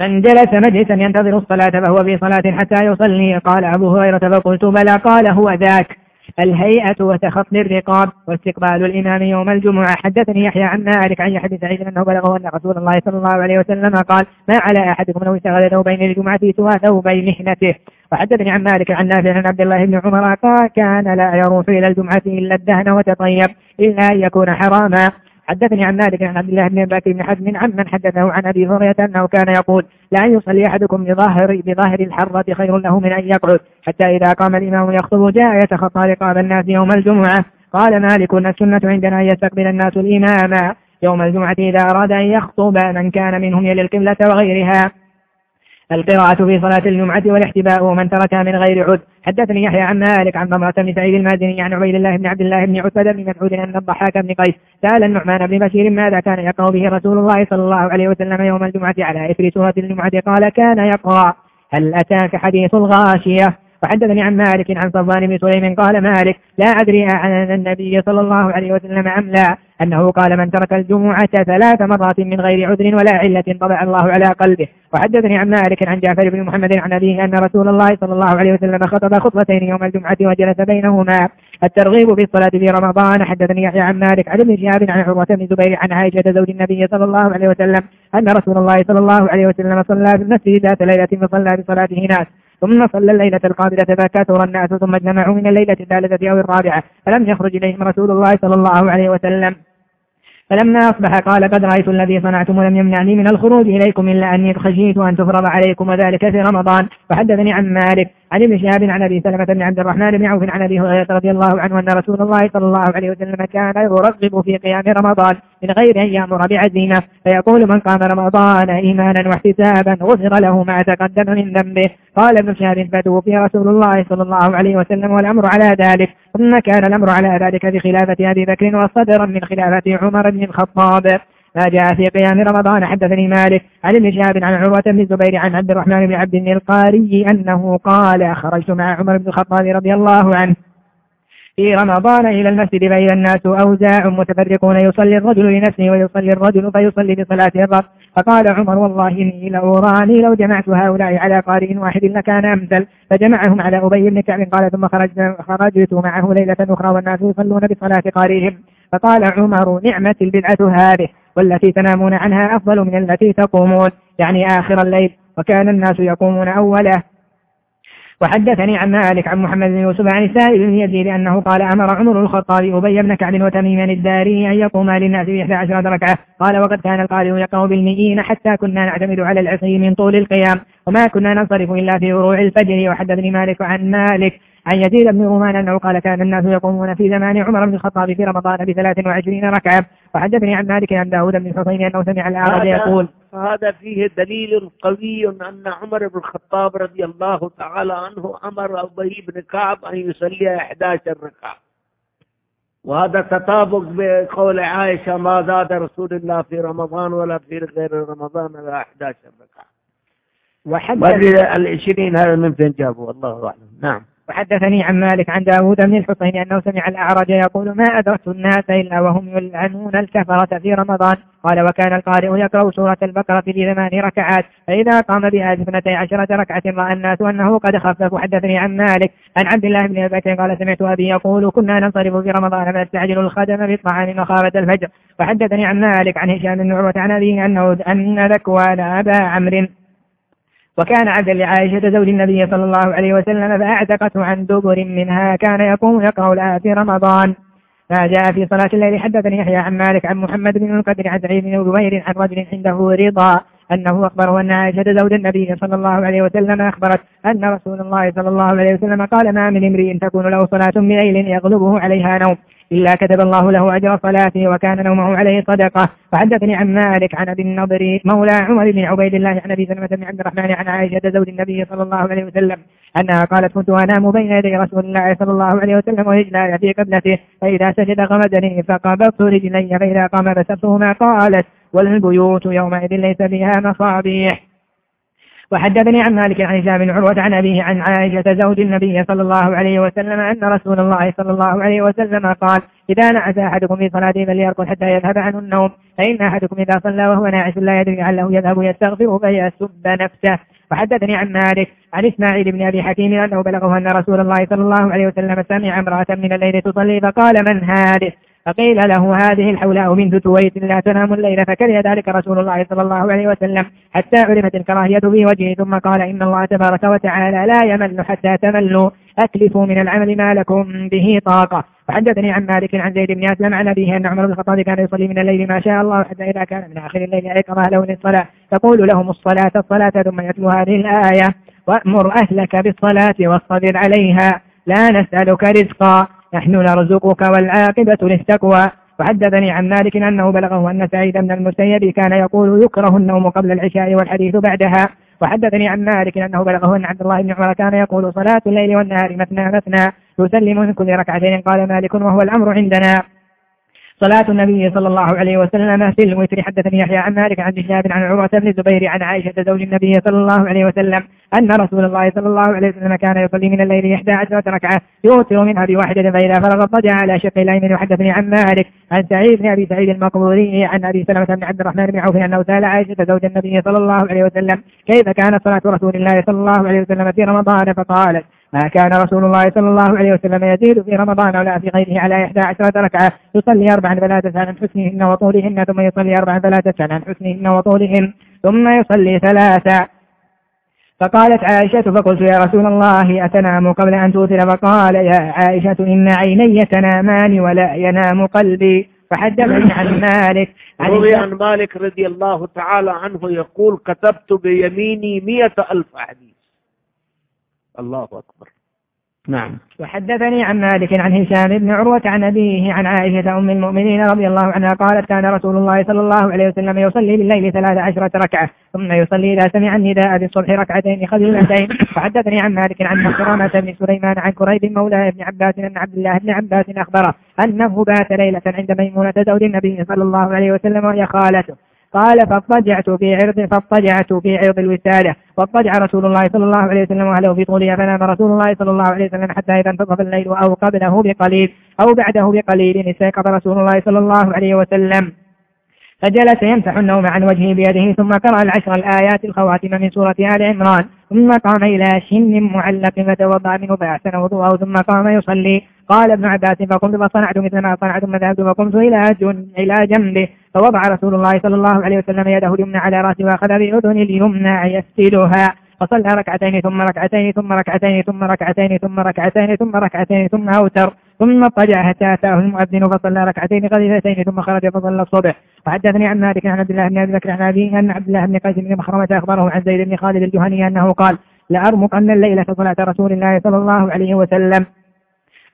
من جلس مجلسا ينتظر الصلاة فهو في صلاة حتى يصلي. قال أبو هريرة فقلت بلى. قال هو ذاك. الهيئة وتخطي الرقاب واستقبال الإمام يوم الجمعة. حدثني يحيى عن مالك عن يحيى سعيد أنه بلغه أن رسول الله صلى الله عليه وسلم قال ما على أحدكم لو اشتغل ثوبين الجمعة سوى ثوبي محنته وحدثني عن مالك عن نافع عن عبد الله بن عمر قال كان لا يروح إلى الجمعة إلا الدهن وتطيب إلا أن يكون حراما. حدثني عن مالك عن عبد الله بن بكر بن حزم عن من حدثه عن أبي هريرة أنه كان يقول لا يصلي أحدكم بظاهر بظاهر الحرة خير له من أن يقعد حتى إذا قام الإمام يخطب جاء يتخطى رقاب الناس يوم الجمعة. قال مالك السنة عندنا أن يستقبل الناس الامام يوم الجمعة إذا أراد أن يخطب من كان منهم يلي القبلة وغيرها. القراءة في صلاة الجمعة والاحتباء ومن تركها من غير عد حدثني يحيى عن مالك عن ضمرة بن سعيد المازني عن عبيد الله بن عبد الله بن عتبة بن مسعود أن الضحاك بن قيس سأل النعمان بن بشير ماذا كان يقرأ به رسول الله صلى الله عليه وسلم يوم الجمعة على إثر سورة الجمعة؟ قال كان يقرأ. هل أتاك حديث الغاشية؟ وحدثني عن مالك عن صفوان بن سليم قال مالك لا أدري عن النبي صلى الله عليه وسلم أم لا. أنه قال من ترك الجمعة ثلاث مرات من غير عذر ولا علة طبع الله على قلبه. وحدثني عن مالك عن جعفر بن محمد عن أبيه أن رسول الله صلى الله عليه وسلم خطب خطبتين يوم الجمعة وجلس بينهما. الترغيب في الصلاة في رمضان. حدثني يحيى عن مالك عن ابن شهاب عن عروة بن زبير عن عائشة زوج النبي صلى الله عليه وسلم أن رسول الله صلى الله عليه وسلم صلى في المسجد ذات ليلة فصلى بصلاته ناس ثم صلى الليلة القابلة فكثر الناس ثم اجتمعوا من الليلة الثالثة أو الرابعة. فلم يخرج إليهم رسول الله صلى الله عليه وسلم. فلما أصبح قال قد رأيت الذي صنعتم ولم يمنعني من الخروج إليكم إلا أني خشيت أن تفرض عليكم وذلك في رمضان. وحدثني عن مالك عن ابن شهاب عن أبي سلمة بن عبد الرحمن بن عوف عن أبي هريرة رضي الله عنه أن رسول الله صلى الله عليه وسلم كان يرغب في قيام رمضان. من غير أن يأمر بعزيمة. فيقول من قام رمضان إيمانا واحتسابا غفر له ما تقدم من ذنبه. قال ابن شهاب فتوفي رسول الله صلى الله عليه وسلم والأمر على ذلك. ثم كان الأمر على ذلك بخلافة أبي بكر وصدرا من خلافة عمر بن الخطاب. ما جاء في قيام رمضان حدثني مالك عن ابن شهاب عن عروة بن الزبير عن عبد الرحمن بن عبد القاري أنه قال خرجت مع عمر بن الخطاب رضي الله عنه. في رمضان إلى المسجد فإذا الناس أوزاع متفرقون. يصلي الرجل لنفسه ويصلي الرجل فيصلي بصلاة الرب. فقال عمر والله إني لأوراني لو جمعت هؤلاء على قارئ واحد لكان أمثل. فجمعهم على أبي بن كعب. قال ثم خرجت, خرجت معه ليلة أخرى والناس يصلون بصلاة قارئهم. فقال عمر نعمة البدعة هذه والتي تنامون عنها أفضل من التي تقومون. يعني آخر الليل. وكان الناس يقومون أوله. وحدثني عن مالك عن محمد بن يوسف عن السائب بن يزيد أنه قال أمر عمر الخطاب أبي بن كعب وتميم الداري أن يقوما للناس بإحدى عشرة ركعة. قال وقد كان القارئ يقرأ بالمئين حتى كنا نعتمد على العصي من طول القيام وما كنا ننصرف إلا في روع الفجر. وحدثني مالك عن مالك عن يزيد بن رومان أنه قال كان الناس يقومون في زمان عمر بن الخطاب في رمضان بثلاث وعشرين ركعة. وحدثني عن مالك عن داود بن الحسين أنه سمع الأعرج يقول فهذا فيه دليل قوي أن عمر بن الخطاب رضي الله تعالى عنه أمر أبي بن كعب أن يصلي 11 ركعة. وهذا تطابق بقول عائشة ما زاد رسول الله في رمضان ولا في غير رمضان إلا 11 ركعة. وحدث العشرين هذا من فين جابوا؟ الله أعلم. نعم. وحدثني عن مالك عن داود بن الحسين أنه سمع الأعرج يقول ما أدركت الناس إلا وهم يلعنون الكفرة في رمضان. قال وكان القارئ يقرأ سورة البقرة في ثمان ركعات. فإذا قام بها اثنتي عشرة ركعة رأى الناس أنه قد خفف. وحدثني عن مالك عن عبد الله بن بكر قال سمعت أبي يقول كنا ننصرف في رمضان فنستعجل الخدم بالطعام مخافة الفجر. وحدثني عن مالك عن هشام بن عروة عن أبيه أنه أن ذكوان أبا عمرو. وكان عبدا لعائشة زوج النبي صلى الله عليه وسلم فأعتقته عن دبر منها كان يقوم يقرأ لها في رمضان. ما جاء في صلاة الليل حدثني يحيى عن مالك عن محمد بن القدر عن سعيد بن جبير عن رجل عنده رضا أنه أخبره أن عائشة زوج النبي صلى الله عليه وسلم أخبرت أن رسول الله صلى الله عليه وسلم قال ما من امرئ تكون له صلاة بليل يغلبه عليها نوم. إلا كتب الله له أجر صلاته وكان نومه عليه صدقة. وحدثني عن مالك عن أبي النضر مولى عمر بن عبيد الله عن أبي سلمة بن عبد الرحمن عن عائشة زوج النبي صلى الله عليه وسلم أنها قالت كنت أنام بين يدي رسول الله صلى الله عليه وسلم ورجلاي في قبلته فإذا سجد غمدني فقبضت رجلي فإذا قام بسبتهما قالت والبيوت يومئذ ليس فيها مصابيح. وحدثني عن مالك عن هشام بن عروة عن أبيه عن عائشة زوج النبي صلى الله عليه وسلم أن رسول الله صلى الله عليه وسلم قال إذا نعس أحدكم في صلاته فليرقل حتى يذهب عنه النوم. فإن أحدكم إذا صلى وهو ناعس لا يدري لعله يذهب يستغفر فيسب نفسه. وحدثني عن مالك عن إسماعيل بن أبي حكيم أنه بلغه أن رسول الله صلى الله عليه وسلم سمع امرأة من الليل تصلي فقال من هذه؟ فقيل له هذه الحولاء بنت تويت لا تنام الليل فكره ذلك رسول الله صلى الله عليه وسلم حتى عرفت الكراهية في وجهه ثم قال إن الله تبارك وتعالى لا يمل حتى تملوا. أكلفوا من العمل ما لكم به طاقة. وحدثني عن مالك عن زيد بن أسلم عن أبيه أن عمر بن الخطاب كان يصلي من الليل ما شاء الله حتى إذا كان من آخر الليل أيقظ أهله للصلاة. تقول لهم الصلاة الصلاة ثم يتلو هذه الآية وأمر أهلك بالصلاة واصطبر عليها لا نسألك رزقا. نحن نرزقك والعاقبة للتقوى. وحدثني عن مالك أنه بلغه أن سعيد بن المسيب كان يقول يكره النوم قبل العشاء والحديث بعدها. وحدثني عن مالك أنه بلغه أن عبد الله بن عمر كان يقول صلاة الليل والنهار مثنى مثنى يسلم من كل ركعتين. قال مالك وهو الأمر عندنا. صلاة النبي صلى الله عليه وسلم في الوتر حدثني يحيى عن مالك عن شهاب عن عروة بن الزبير عن عائشة زوج النبي صلى الله عليه وسلم أن رسول الله صلى الله عليه وسلم كان يصلي من الليل إحدى عشرة ركعة يوتر منها بواحدة فإذا فرغ اضطجع على شق الأيمن وحدثني عن مالك عن سعيد بن أبي سعيد المقبوري عن أبي سلمة بن عبد الرحمن بن عوف أنه سأل عائشة زوج النبي صلى الله عليه وسلم كيف كانت صلاة رسول الله صلى الله عليه وسلم في رمضان؟ فقالت ما كان رسول الله صلى الله عليه وسلم يزيد في رمضان ولا في غيره على إحدى عشرة ركعة يصلي أربعا فلا تسأل عن حسنهن وطولهن ثم يصلي أربعا فلا تسأل عن حسنهن وطولهن ثم يصلي ثلاثا فقالت عائشة فقلت يا رسول الله أتنام قبل أن توتر؟ فقال يا عائشة إن عيني تنامان ولا ينام قلبي. فحدثني عن مالك. عن روي عن مالك رضي الله تعالى عنه يقول كتبت بيميني مئة ألف حديث الله أكبر. نعم. وحدثني عن مالك عن هشام بن عروة عن أبيه عن عائشة أم المؤمنين رضي الله عنها قالت كان رسول الله صلى الله عليه وسلم يصلي بالليل ثلاث عشرة ركعة ثم يصلي إذا سمع النداء بالصبح ركعتين خفيفتين وحدثني عن مالك عن مكرمة بن سليمان عن كريب مولى ابن عباس أن عبد الله بن عباس أخبره أنه بات ليلة عند ميمونة زوج النبي صلى الله عليه وسلم وهي خالته. قال فاضطجعت في عرض فاضطجعت في عرض الوسادة. واضطجع رسول الله صلى الله عليه وسلم وأهله في طولها فنام رسول الله صلى الله عليه وسلم حتى إذا انتصف الليل أو قبله بقليل أو بعده بقليل استيقظ رسول الله صلى الله عليه وسلم. فجلس يمسح النوم عن وجهه بيده ثم قرأ العشر الآيات الخواتم من سورة آل عمران. ثم قام إلى شن معلق فتوضأ منه فأحسن وضوءه ثم قام يصلي. قال ابن عباس فقمت فصنعت مثل ما صنعت ثم ذهبت فقمت إلى إلى جنبه فوضع رسول الله صلى الله عليه وسلم يده اليمنى على رأسه وأخذ بأذن اليمنى يسدلها فصلى ركعتين ثم ركعتين ثم ركعتين ثم ركعتين ثم ركعتين ثم ركعتين ثم أوتر. ثم اضطجع حتى أتاه المؤذن فصلى ركعتين خفيفتين ثم خرج فصلى الصبح. وحدثني عن مالك عن عبد الله بن أبي بكر عن أبيه أن عبد الله بن قيس بن مخرمة أخبره عن زيد بن خالد الجهني أنه قال لأرمقن الليلة صلاة رسول الله صلى الله عليه وسلم.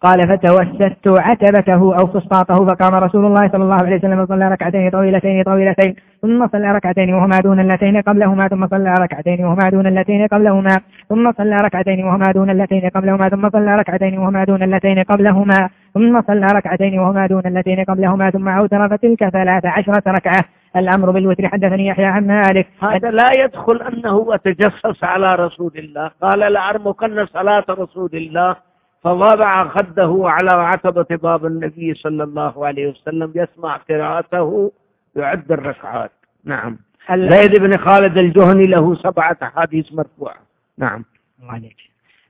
قال فتوسدت عتبته أو فسطاطه فقام رسول الله صلى الله عليه وسلم وصلى ركعتين طويلتين طويلتين ثم صلى ركعتين وهما دون اللتين قبلهما ثم صلى ركعتين وهما دون اللتين قبلهما ثم صلى ركعتين وهما دون اللتين قبلهما ثم صلى ركعتين وهما دون اللتين قبلهما ثم صلى ركعتين وهما دون اللتين قبلهما ثم أوتر فتلك ثلاث عشرة ركعة. الأمر بالوتر. حدثني يحيى عن مالك. هذا لا يدخل أنه أتجسس على رسول الله. قال لأرمكن صلاة رسول الله. فوضع خده على عتبة باب النبي صلى الله عليه وسلم يسمع قراءته يعد الركعات. نعم. زيد بن خالد الجهني له سبعة أحاديث مرفوعة. نعم. عليك.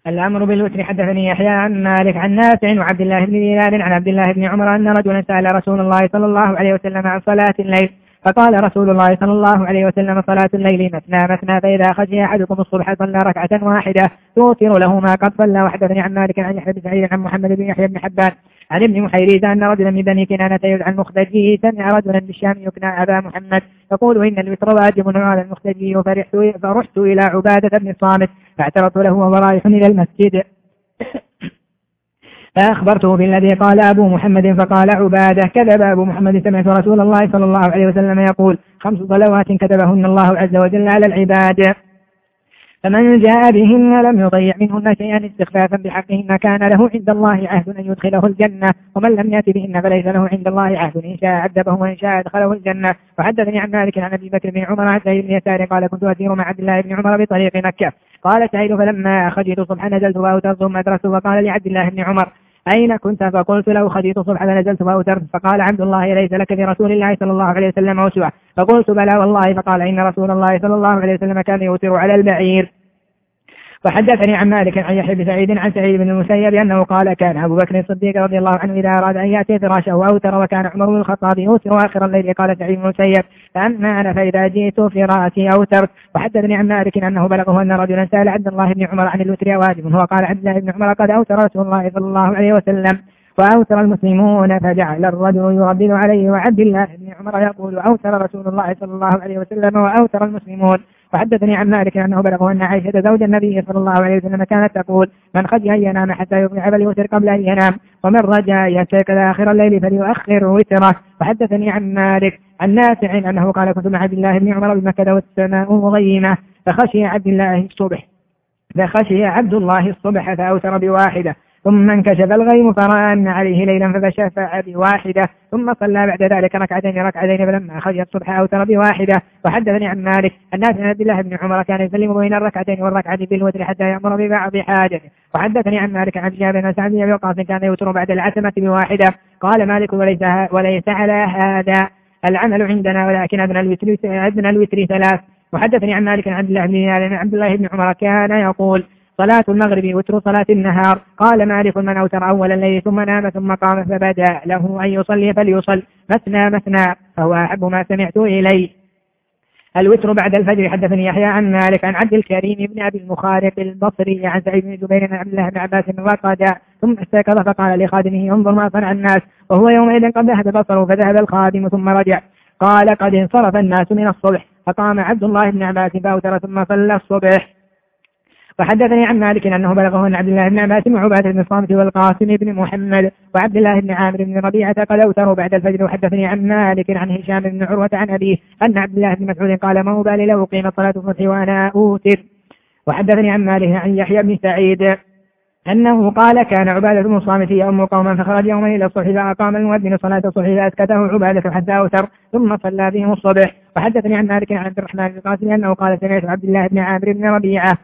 الأمر بالوتر حدثني يحيى عن مالك عن نافع وعبد الله بن دينار عن عبد الله بن عمر أن رجلا سأل رسول الله صلى الله عليه وسلم عن صلاة الليل. فقال رسول الله صلى الله عليه وسلم صلاة الليل مثنى مثنى فإذا خشي أحدكم الصبح صلى ركعة واحدة توتر له ما قد صلى وحدثني عن مالك عن يحيى بن سعيد عن محمد بن يحيى بن حبان عن ابن محيريز أن رجلا من بني كنانة يدعى المختجي سمع رجلا بالشام يكنى أبا محمد يقول إن الوتر واجب على المختجي فرحت, فرحت إلى عبادة بن الصامت فاعترضت له وهو رايح إلى المسجد. فأخبرته بالذي قال أبو محمد فقال عبادة كذب أبو محمد سمعت رسول الله صلى الله عليه وسلم يقول خمس صلوات كتبهن الله عز وجل على العباد. فمن جاء بهن لم يضيع منهن شيئا استخفافا بحقهن كان له عند الله عهد أن يدخله الجنة. ومن لم يأت بهن فليس له عند الله عهد إن شاء عذبه وإن شاء أدخله الجنة. وحدثني عن مالك عن أبي بكر بن عمر عن سعيد بن يسار قال كنت أسير مع عبد الله بن عمر بطريق مكة. قال سعيد فلما خرجت صبحا نزلت وأوترت ثم أدرست وقال لعبد الله بن عمر أين كنت؟ فقلت له خديت صبح فنزلت فأوترت فقال عبد الله ليس لك برسول الله صلى الله عليه وسلم أسوة فقلت بلى والله. فقال إن رسول الله صلى الله عليه وسلم كان يوتر على البعير وحدثني عن مالك عن يحيى بن سعيد عن سعيد بن المسيب أنه قال كان أبو بكر الصديق رضي الله عنه إذا أراد أن يأتي فراشه أوتر وكان عمر بن الخطاب يوتر آخر الليل. قال سعيد بن المسيب فأما أنا فإذا جئت فراتي أوترت. وحدثني عن مالك أنه بلغه أن رجلا سأل عبد الله بن عمر عن الوتر واجب. هو قال عبد الله بن عمر قد أوتر رسول الله صلى الله عليه وسلم وأوتر المسلمون فجعل الرجل يردد عليه. وعبد الله بن عمر يقول أوتر رسول الله صلى الله عليه وسلم وأوتر المسلمون. وحدثني عن مالك أنه بلغه أن عائشة زوج النبي صلى الله عليه وسلم كانت تقول من خشي أن ينام حتى يصبح فليوتر قبل أن ينام ومن رجا يستيقظ آخر الليل فليؤخر وتره. وحدثني عن مالك عن نافع أنه قال كنت مع عبد الله بن عمر بمكة والسماء مغيمة فخشي عبد الله الصبح فخشي عبد الله الصبح فأوتر بواحدة. ثم انكشف الغيم فرأى أن عليه ليلا فشفع بواحدة ثم صلى بعد ذلك ركعتين ركعتين فلما خرج الصبح أوتر بواحدة. وحدثني عن مالك أن عن عبد الله بن عمر كان يسلم بين الركعتين والركعة بالوتر حتى يأمر ببعض حاجته. وحدثني عن مالك عن جابر بن سعد بن وقاص كان يوتر بعد العتمة بواحدة. قال مالك وليس وليس على هذا العمل عندنا ولكن أدنى الوتر أدنى الوتر ثلاث وحدثني عن مالك عن عبد الله بن عبد الله بن عمر كان يقول صلاة المغرب وتر صلاة النهار. قال مالك من أوتر أول الليل ثم نام ثم قام فبدأ له أن يصلي فليصل. مثنى مثنى فهو أحب ما سمعت إليه. الوتر بعد الفجر حدثني يحيى عن مالك عن عبد الكريم بن أبي المخارق البصري عن سعيد بن جبير عن عبد الله بن عباس وقد ثم استيقظ فقال لخادمه انظر ما صنع الناس. وهو يومئذ قد ذهب بصره فذهب الخادم ثم رجع. قال قد انصرف الناس من الصبح فقام عبد الله بن عباس فأوتر ثم صلى الصبح. وحدثني عن مالك أنه بلغه أن عبد الله بن عباس وعبادة بن الصامت والقاسم بن محمد وعبد الله بن عامر بن ربيعة قد أوتروا بعد الفجر. وحدثني عن مالك عن هشام بن عروة عن أبيه أن عبد الله بن مسعود قال ما أبالي لو قيمت صلاة الصبح وأنا أوتر وحدثني عن مالك عن يحيى بن سعيد أنه قال كان عبادة بن الصامت يؤم قوما فخرج يوما إلى الصبح فأقام المؤذن صلاة الصبح فأسكته عبادة حتى أوتر ثم صلى بهم الصبح وحدثني عن مالك عن عبد الرحمن بن القاسم أنه قال سمعت عبد الله بن عامر بن ربيعة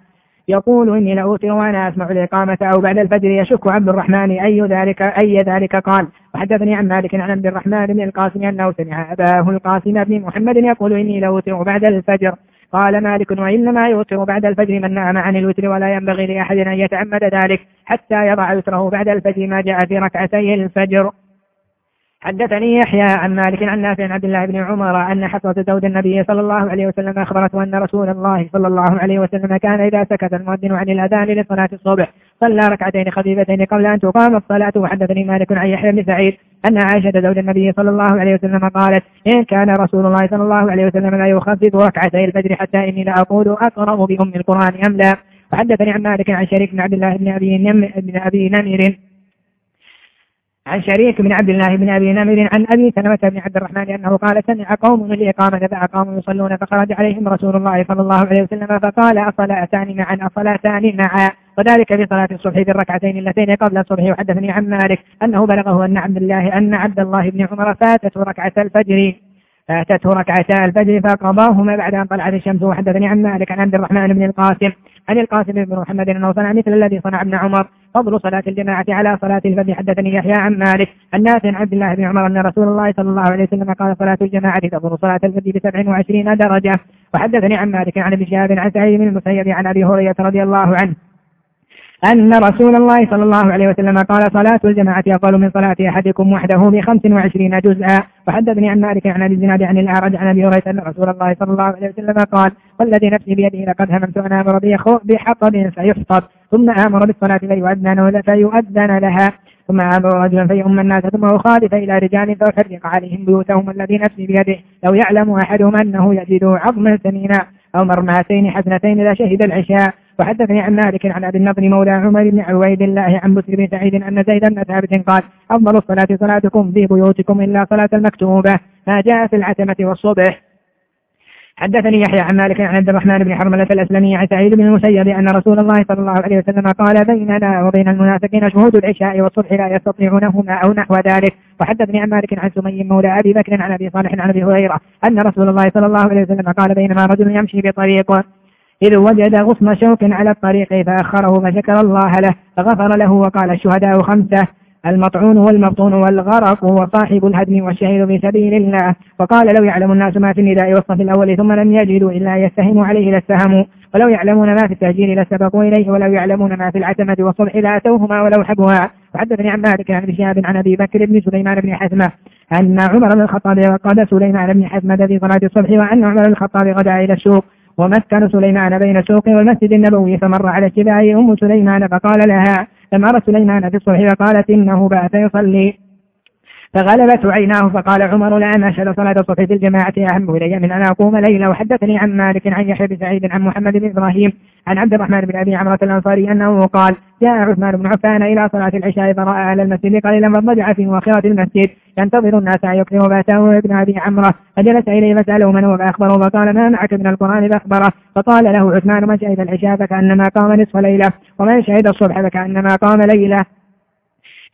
يقول إني لأوتر وأنا أسمع الإقامة أو بعد الفجر يشك عبد الرحمن أي ذلك أي ذلك قال. وحدثني عن مالك عن عبد الرحمن بن القاسم أنه سمع أباه القاسم بن محمد يقول إني لأوتر بعد الفجر. قال مالك وإنما يوتر بعد الفجر من نام عن الوتر ولا ينبغي لأحد أن يتعمد ذلك حتى يضع وتره بعد الفجر ما جاء في ركعتي الفجر. حدثني يحيى عن مالك عن نافع عن عبد الله بن عمر أن حفصة زوج النبي صلى الله عليه وسلم أخبرته أن رسول الله صلى الله عليه وسلم كان إذا سكت المؤذن عن الأذان لصلاة الصبح صلى ركعتين خفيفتين قبل أن تقام الصلاة. وحدثني مالك عن يحيى بن سعيد أن عائشة زوج النبي صلى الله عليه وسلم قالت إن كان رسول الله صلى الله عليه وسلم لا يخفف ركعتي الفجر حتى إني لأقول أقرأ بأم القرآن أم لا. وحدثني عن مالك عن شريك بن عبد الله بن أبي, نمر عن شريك بن عبد الله بن أبي نمر عن أبي سلمة بن عبد الرحمن أنه قال سمع قوم الإقامة فدعا قوم يصلون فخرج عليهم رسول الله صلى الله عليه وسلم فقال أصلاتان معا أصلاتان معا. وذلك في صلاة الصبح في الركعتين اللتين قبل الصبح. وحدثني عن مالك أنه بلغه أن عبد الله أن عبد الله بن عمر فاتته ركعة الفجر. فاتته ركعتا الفجر فقضاهما بعد أن طلعت الشمس. وحدثني عن مالك عن عبد الرحمن بن القاسم عن القاسم بن محمد أنه صنع مثل الذي صنع ابن عمر. فضل صلاة الجماعة على صلاة الفجر. حدثني يحيى عن مالك الناس عن عبد الله بن عمر أن رسول الله صلى الله عليه وسلم قال صلاة الجماعة تفضل صلاة الفجر بسبع وعشرين درجة. وحدثني عن مالك عن ابن شهاب عن سعيد بن المسيب عن أبي هريرة رضي الله عنه أن رسول الله صلى الله عليه وسلم قال صلاة الجماعة أفضل من صلاة أحدكم وحده بخمس وعشرين جزءا. وحدثني عن مالك عن أبي الزناد عن الأعرج عن أبي هريرة أن رسول الله صلى الله عليه وسلم قال والذي نفسي بيده لقد هممت أن آمر بحطب فيحطب. ثم آمر بالصلاة فيؤذن, فيؤذن لها. ثم آمر رجلا فيؤم الناس ثم أخالف إلى رجال فأحرق عليهم بيوتهم الذي نفسي بيده. لو يعلم أحدهم أنه يجد عظما سمينا أو مرماتين حسنتين شهد العشاء. وحدثني عن مالك عن أبي النضر مولى عمر بن عويد الله عن بسر بن سعيد أن زيد بن ثابت قال أفضل الصلاة صلاتكم في بيوتكم إلا صلاة المكتوبة. ما جاء في العتمة والصبح. حدثني يحيى عن مالك عن عبد الرحمن بن حرملة الأسلمي عن سعيد بن المسيب أن رسول الله صلى الله عليه وسلم قال بيننا وبين المنافقين شهود العشاء والصبح لا يستطيعونهما أو نحو ذلك. وحدثني عن مالك عن سمي مولى أبي بكر عن أبي صالح عن أبي هريرة أن رسول الله صلى الله عليه وسلم قال بينما رجل يمشي بطريق إذ وجد غصن شوك على الطريق فأخره فشكر الله له فغفر له وقال الشهداء خمسة. المطعون والمبطون والغرق وصاحب الهدم والشهيد في سبيل الله. وقال لو يعلم الناس ما في النداء والصف الأول ثم لم يجدوا إلا يستهموا عليه لاستهموا ولو يعلمون ما في التهجير لسبقوا إليه ولو يعلمون ما في العتمة والصلح لأتوهما ولو حبوا وحدثني عن مالك عن شهاب عن أبي بكر بن سليمان بن حزمة أن عمر بن الخطاب وقاد سليمان بن حزمة في صلاة الصبح وأن عمر بن الخطاب غدا إلى السوق. ومسكن سليمان بين السوق والمسجد النبوي فمر على اتباعه أم سليمان فقال لها لم أرى سليمان في الصبح فقالت إنه بات يصلي. فغلبت عيناه فقال عمر ما أشهد صلاة الصبح في الجماعة أهم إلي من أن أقوم ليلة وحدثني عن مالك عن يحيى بن سعيد عن محمد بن إبراهيم عن عبد الرحمن بن أبي عمرة الأنصاري أنه قال جاء عثمان بن عفان إلى صلاة العشاء فرأى أهل المسجد قليلا فاضطجع في مؤخرة المسجد ينتظر الناس أن يكرموا فأتاه ابن أبي عمرة فجلس إليه فسأله من هو فأخبره فقال ما معك من القرآن فأخبره فقال له عثمان من شهد العشاء فكأنما قام نصف ليلة ومن شهد الصبح فكأنما قام ليلة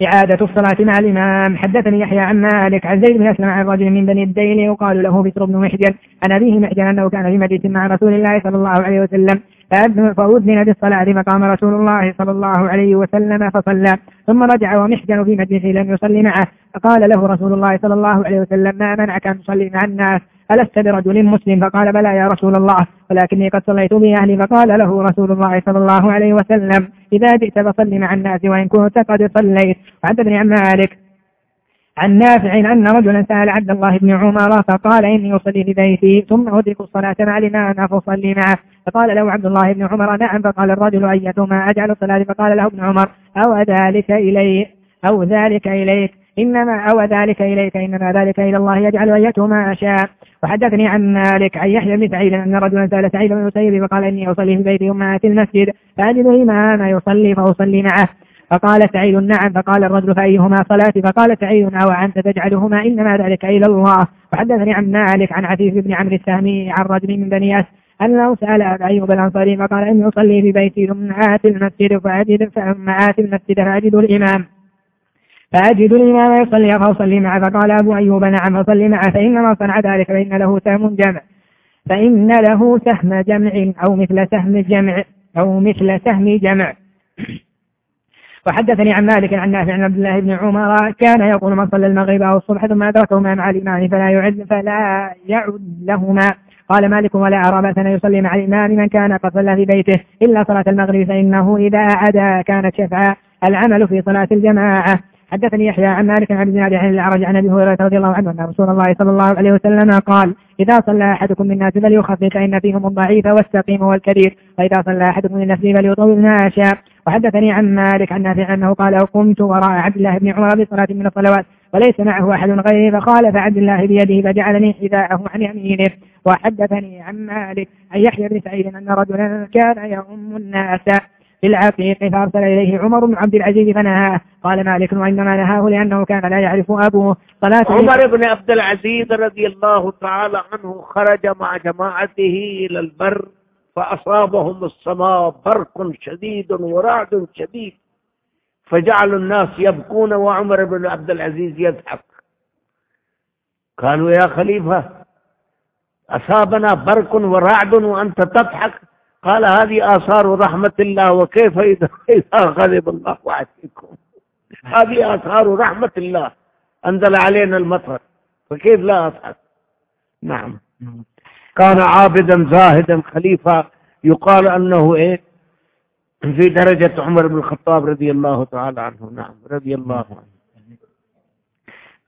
إعادة الصلاة مع الإمام. حدثني يحيى عن مالك عن زيد بن أسلم عن رجل من بني الدين يقال له بسر بن محجن عن أبيه محجن أنه كان في مجلس مع رسول الله صلى الله عليه وسلم. فأذن بالصلاة فقام رسول الله صلى الله عليه وسلم فصلى. ثم رجع ومحجن في مجلسه لم يصلي معه. فقال له رسول الله صلى الله عليه وسلم ما منعك أن تصلي مع الناس؟ ألست برجل مسلم؟ فقال بلى يا رسول الله ولكني قد صليت بأهلي فقال له رسول الله صلى الله عليه وسلم إذا جئت فصل مع الناس وإن كنت قد صليت. وحدثني عن مالك عن نافع أن رجلا سأل عبد الله بن عمر فقال إني أصلي في بيتي ثم أدرك الصلاة مع الإمام فأصلي معه. فقال له عبد الله بن عمر نعم. فقال الرجل أيتما أجعل الصلاة؟ فقال له ابن عمر أو ذلك إلي أو ذلك إليك إنما أو ذلك إليك إنما ذلك إلى الله يجعل أيتما شاء. وحدثني عن مالك عن يحيى بن سعيد أن رجلا سأل سعيد بن المسيب فقال إني أصلي في بيتي ثم في المسجد فأجد إماما يصلي فأصلي معه. فقال سعيد نعم. فقال الرجل فأيهما صلاتي؟ فقال سعيد أو أنت تجعلهما إنما ذلك إلى الله. وحدثني عن مالك عن عفيف بن عمرو السهمي عن رجل من بني أس أنه سأل أبا أيوب الأنصاري فقال إني أصلي في بيتي ثم آتي المسجد فأجد ثم آتي المسجد فأجد الإمام. فأجد الإمام يصلي فأصلي معه فقال أبو أيوب نعم فصلي معه فإنما صنع ذلك فإن له سهم جمع. فإن له سهم جمع أو مثل سهم جمع أو مثل سهم جمع. وحدثني عن مالك عن نافع عن عبد الله بن عمر كان يقول من صلى المغرب أو الصبح ثم أدركهما مع الإمام فلا يعد فلا يعد لهما. قال مالك ولا أرى بأسا يصلي مع الإمام من كان قد صلى في بيته إلا صلاة المغرب فإنه إذا عدا كانت شفعا العمل في صلاة الجماعة. حدثني يحيى عن مالك عن ابن عن الأعرج عن أبي هريرة رضي الله عنه أن رسول الله صلى الله عليه وسلم قال إذا صلى أحدكم من الناس فليخفف فإن فيهم الضعيف والسقيم والكبير وإذا صلى أحدكم من نفسه فليطول ما شاء. وحدثني عن مالك عن نافع أنه قال قمت وراء عبد الله بن عمر بصلاة من الصلوات وليس معه أحد غيري فخالف عبد الله بيده فجعلني حذاءه عن يمينه. وحدثني عن مالك عن يحيى بن سعيد أن رجلا كان يؤم الناس. في العقيق فأرسل إليه عمر بن عبد العزيز فنهاه قال مالك وإنما نهاه لأنه كان لا يعرف أبوه. صلاة عمر بن عبد العزيز رضي الله تعالى عنه خرج مع جماعته إلى البر فأصابهم السماء برق شديد ورعد شديد فجعل الناس يبكون وعمر بن عبد العزيز يضحك. قالوا يا خليفة أصابنا برق ورعد وأنت تضحك؟ قال هذه آثار رحمة الله وكيف إذا غضب الله عليكم؟ هذه آثار رحمة الله. أنزل علينا المطر. فكيف لا أضحك نعم. كان عابدا زاهدا خليفة. يقال أنه إيه؟ في درجة عمر بن الخطاب رضي الله تعالى عنه. نعم رضي الله عنه.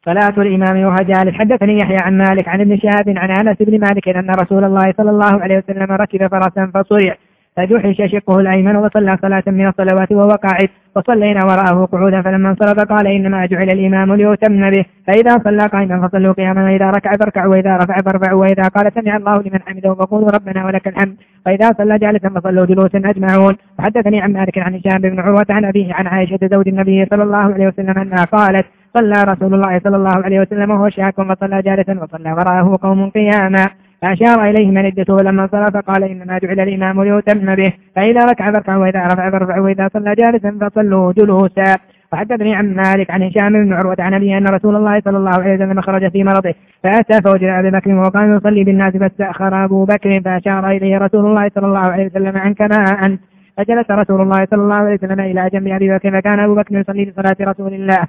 صلاة الإمام وهو جالس. حدثني يحيى عن مالك عن ابن شهاب عن أنس بن مالك أن رسول الله صلى الله عليه وسلم ركب فرسا فصرع. فجحش شقه الأيمن وصلى صلاة من الصلوات وهو قاعد. وصلينا وراءه قعودا فلما انصرف قال إنما جعل الإمام ليؤتم به. فإذا صلى قائما فصلوا قياما وإذا ركع فاركعوا وإذا رفع فارفعوا وإذا قال سمع الله لمن حمده فقولوا ربنا ولك الحمد. وإذا صلى جالسا فصلوا جلوسا أجمعون. وحدثني عن مالك عن هشام بن عروة عن أبيه عن عائشة زوج النبي صلى الله عليه وسلم أنها قالت صلى رسول الله صلى الله عليه وسلم وهو شاك فصلى جالسا وصلى وراءه قوم قياما. فأشار إليه من ادته لما انصرف قال إنما جعل الإمام ليتم به. فإذا ركع فاركع وإذا رفع فارفع وإذا صلى جالسا فصلوا جلوسا. وحدثني عن مالك عن هشام بن عروة عن أبي أن رسول الله صلى الله عليه وسلم خرج في مرضه. فأتى فوجد أبي بكر وقام يصلي بالناس فاستأخر أبو بكر فأشار إليه رسول الله صلى الله عليه وسلم عن كما أنت فجلس رسول الله صلى الله عليه وسلم إلى جنب أبي بكر فكان أبو بكر يصلي بصلاة رسول الله.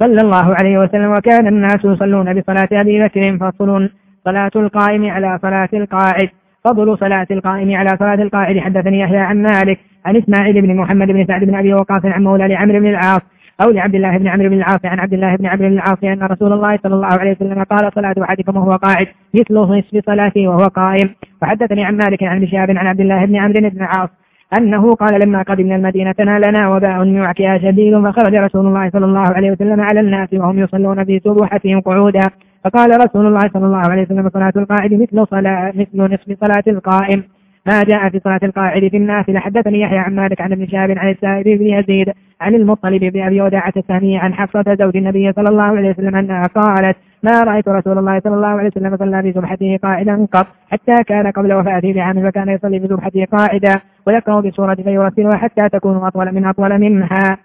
صلى الله عليه وسلم وكان الناس يصلون بصلاة أبي بكر فصل صلاة القائم على صلاة القاعد. فضل صلاة القائم على صلاة القاعد. حدثني يحيى عن مالك عن إسماعيل بن محمد بن سعد بن أبي وقاص عن مولى لعمرو بن العاص أو لعبد الله بن عمرو بن العاص عن عبد الله بن عمرو بن العاص أن رسول الله صلى الله عليه وسلم قال صلاة أحدكم وهو قاعد مثل نصف صلاته وهو قائم. وحدثني عن مالك عن شهاب عن عبد الله بن عمرو بن العاص أنه قال لما قدمنا المدينة نالنا وباء من وعكها شديد فخرج رسول الله صلى الله عليه وسلم على الناس وهم يصلون في سبوحتهم قعودا. فقال رسول الله صلى الله عليه وسلم صلاة القاعد مثل صلاة مثل نصف صلاة القائم. ما جاء في صلاة القاعد في النافلة حدثني يحيى عن مالك عن ابن شهاب عن السائب بن يزيد عن المطلب بن أبي وداعة الثانية عن حفصة زوج النبي صلى الله عليه وسلم أنها قالت ما رأيت رسول الله صلى الله عليه وسلم صلى في سبحته قاعدا قط حتى كان قبل وفاته بعام فكان يصلي في سبحته قاعدا ويقرأ بسورة فيرسلها حتى تكون أطول من أطول منها.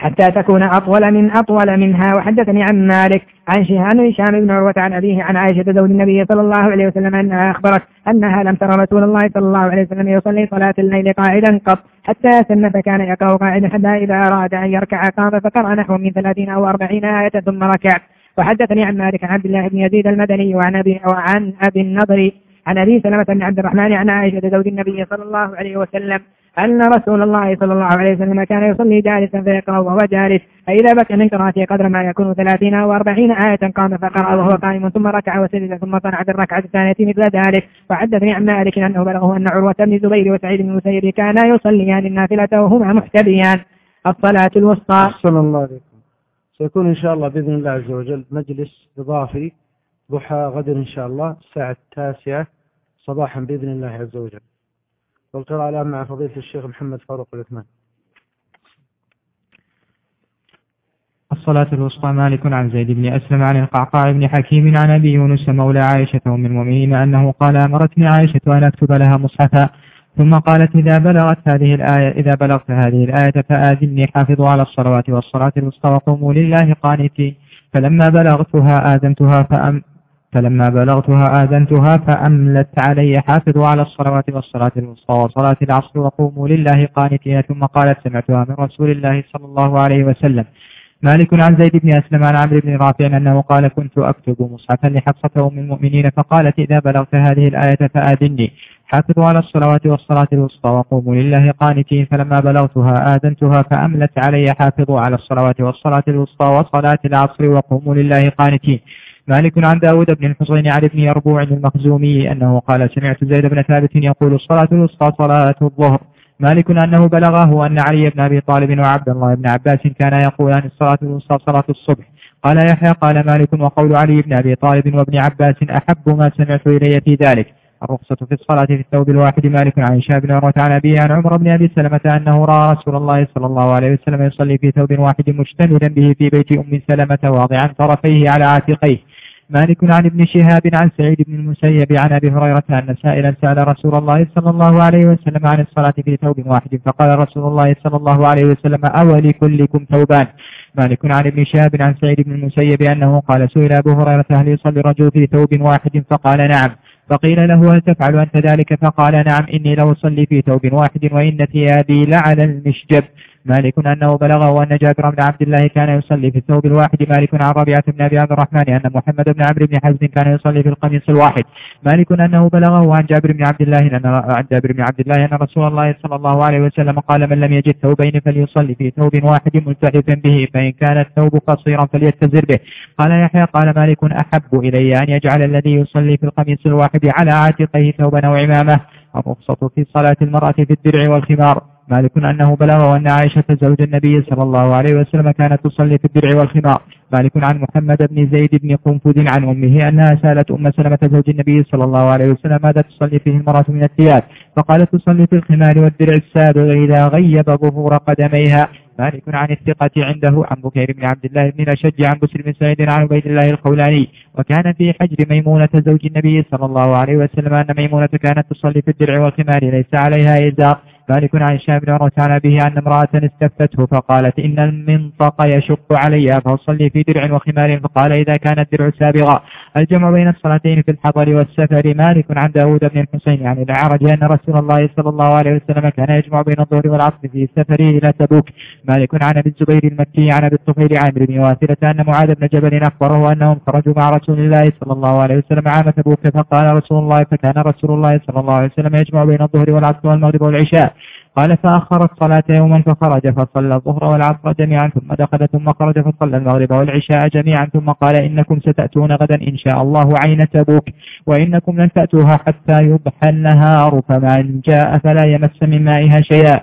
حتى تكون أطول من أطول منها. وحدثني عن مالك عن شهان هشام بن عروة عن أبيه عن عائشة زوج النبي صلى الله عليه وسلم أنها أخبرت أنها لم ترى رسول الله صلى الله عليه وسلم يصلي صلاة الليل قاعدا قط حتى سن فكان يقرأ قاعدا حتى إذا أراد أن يركع قام فقرأ نحو من ثلاثين أو أربعين آية ثم ركع. وحدثني عن مالك عن عبد الله بن يزيد المدني وعن أبي وعن أبي النضر عن أبي سلمة بن عبد الرحمن عن عائشة زوج النبي صلى الله عليه وسلم أن رسول الله صلى الله عليه وسلم كان يصلي جالسا فيقرأ وهو جالس فإذا بكى من قراءته قدر ما يكون ثلاثين أو أربعين آية قام فقرأ وهو قائم ثم ركع وسجد ثم صنع في الركعة الثانية مثل ذلك وحدثني عن مالك أنه بلغه أن عروة بن زبير وسعيد بن مسيب كانا يصليان النافلة وهما محتبيان الصلاة الوسطى. أحسن الله عليكم. سيكون إن شاء الله بإذن الله عز وجل مجلس إضافي ضحى غد إن شاء الله الساعة التاسعة صباحا بإذن الله عز وجل. والقراءة الآن مع فضيلة الشيخ محمد فاروق العثمان. الصلاة الوسطى مالك عن زيد بن أسلم عن القعقاع بن حكيم عن أبي يونس مولى عائشة أم المؤمنين أنه قال أمرتني عائشة أن أكتب لها مصحفا ثم قالت إذا بلغت هذه الآية إذا بلغت هذه الآية فآذني حافظوا على الصلوات والصلاة الوسطى وقوموا لله قانتين. فلما بلغتها آذنتها فأم فلما بلغتها آذنتها فأملت علي حافظوا على الصلوات والصلاة الوسطى وصلاة العصر وقوموا لله قانتين. ثم قالت سمعتها من رسول الله صلى الله عليه وسلم. مالك عن زيد بن أسلم عن عمرو بن رافع أنه قال كنت أكتب مصحفا لحفصة أم المؤمنين. فقالت إذا بلغت هذه الآية فآذني. حافظوا على الصلوات والصلاة الوسطى وقوموا لله قانتين. فلما بلغتها آذنتها فأملت علي حافظوا على الصلوات والصلاة الوسطى وصلاة العصر وقوموا لله قانتين. مالك عن داود بن الحصين عن ابن يربوع المخزومي أنه قال سمعت زيد بن ثابت يقول الصلاة الوسطى صلاة الظهر. مالك أنه بلغه أن علي بن أبي طالب وعبد الله بن عباس كان يقولان الصلاة الوسطى صلاة الصبح. قال يحيى قال مالك وقول علي بن أبي طالب وابن عباس أحب ما سمعت إلي في ذلك. الرخصة في الصلاة في الثوب الواحد مالك عن هشام بن عروة عن أبي عن عمر بن أبي سلمة أنه رأى رسول الله صلى الله عليه وسلم يصلي في ثوب واحد مشتملا به في بيت أم سلمة واضعا طرفيه على عاتقيه. مالك عن ابن شهاب عن سعيد بن المسيب عن أبي هريرة أن سائلا سأل رسول الله صلى الله عليه وسلم عن الصلاة في ثوب واحد فقال رسول الله صلى الله عليه وسلم أولي كلكم ثوبان. مالك عن ابن شهاب عن سعيد بن المسيب أنه قال سئل أبو هريرة هل يصلي الرجل في ثوب واحد؟ فقال نعم. فقيل له هل تفعل أنت ذلك؟ فقال نعم إني لأصلي في ثوب واحد وإن ثيابي لعلى المشجب. مالك أنه بلغه أن جابر بن عبد الله كان يصلي في الثوب الواحد. مالك عن ربيعة بن أبي عبد الرحمن أن محمد بن عمرو بن حزم كان يصلي في القميص الواحد. مالك أنه بلغه عن جابر بن عبد الله أن عن جابر بن عبد الله أن رسول الله صلى الله عليه وسلم قال من لم يجد ثوبين فليصلي في ثوب واحد ملتحفا به فإن كان الثوب قصيرا فليتزر به. قال يحيى قال مالك أحب إلي أن يجعل الذي يصلي في القميص الواحد على عاتقه ثوبا أو عمامة الرخصة في صلاة المرأة في الدرع والخمار. مالك أنه بلغ أن عائشة زوج النبي صلى الله عليه وسلم كانت تصلي في الدرع والخمار. مالك عن محمد بن زيد بن قنفذ عن أمه أنها سألت أم سلمة زوج النبي صلى الله عليه وسلم ماذا تصلي فيه المرأة من الثياب؟ فقالت تصلي في الخمار والدرع السابغ إذا غيب ظهور قدميها. مالك عن الثقة عنده عن بكير بن عبد الله بن الأشج عن بسر بن سعيد عن عبيد الله الخولاني وكان في حجر ميمونة زوج النبي صلى الله عليه وسلم أن ميمونة كانت تصلي في الدرع والخمار ليس عليها إزار. مالك عن هشام بن عروة عن أبيه أن امرأة استفته فقالت إن المنطق يشق علي فأصلي في درع وخمار فقال إذا كان الدرع سابغا. الجمع بين الصلاتين في الحضر والسفر مالك عن داود بن الحسين عن الأعرج أن رسول الله صلى الله عليه وسلم كان يجمع بين الظهر والعصر في سفره إلى تبوك. مالك عن أبي الزبير المكي عن أبي الطفيل عامر بن واثرة أن معاذ بن جبل أخبره أنهم خرجوا مع رسول الله صلى الله عليه وسلم عام تبوك فقال رسول الله فكان رسول الله صلى الله عليه وسلم يجمع بين الظهر والعصر والمغرب والعشاء. قال فأخر الصلاة يوما فخرج فصلى الظهر والعصر جميعا ثم دخل ثم خرج فصلى المغرب والعشاء جميعا ثم قال إنكم ستأتون غدا إن شاء الله عين تبوك وإنكم لن تأتوها حتى يضحى النهار فمن جاء فلا يمس من مائها شيئا.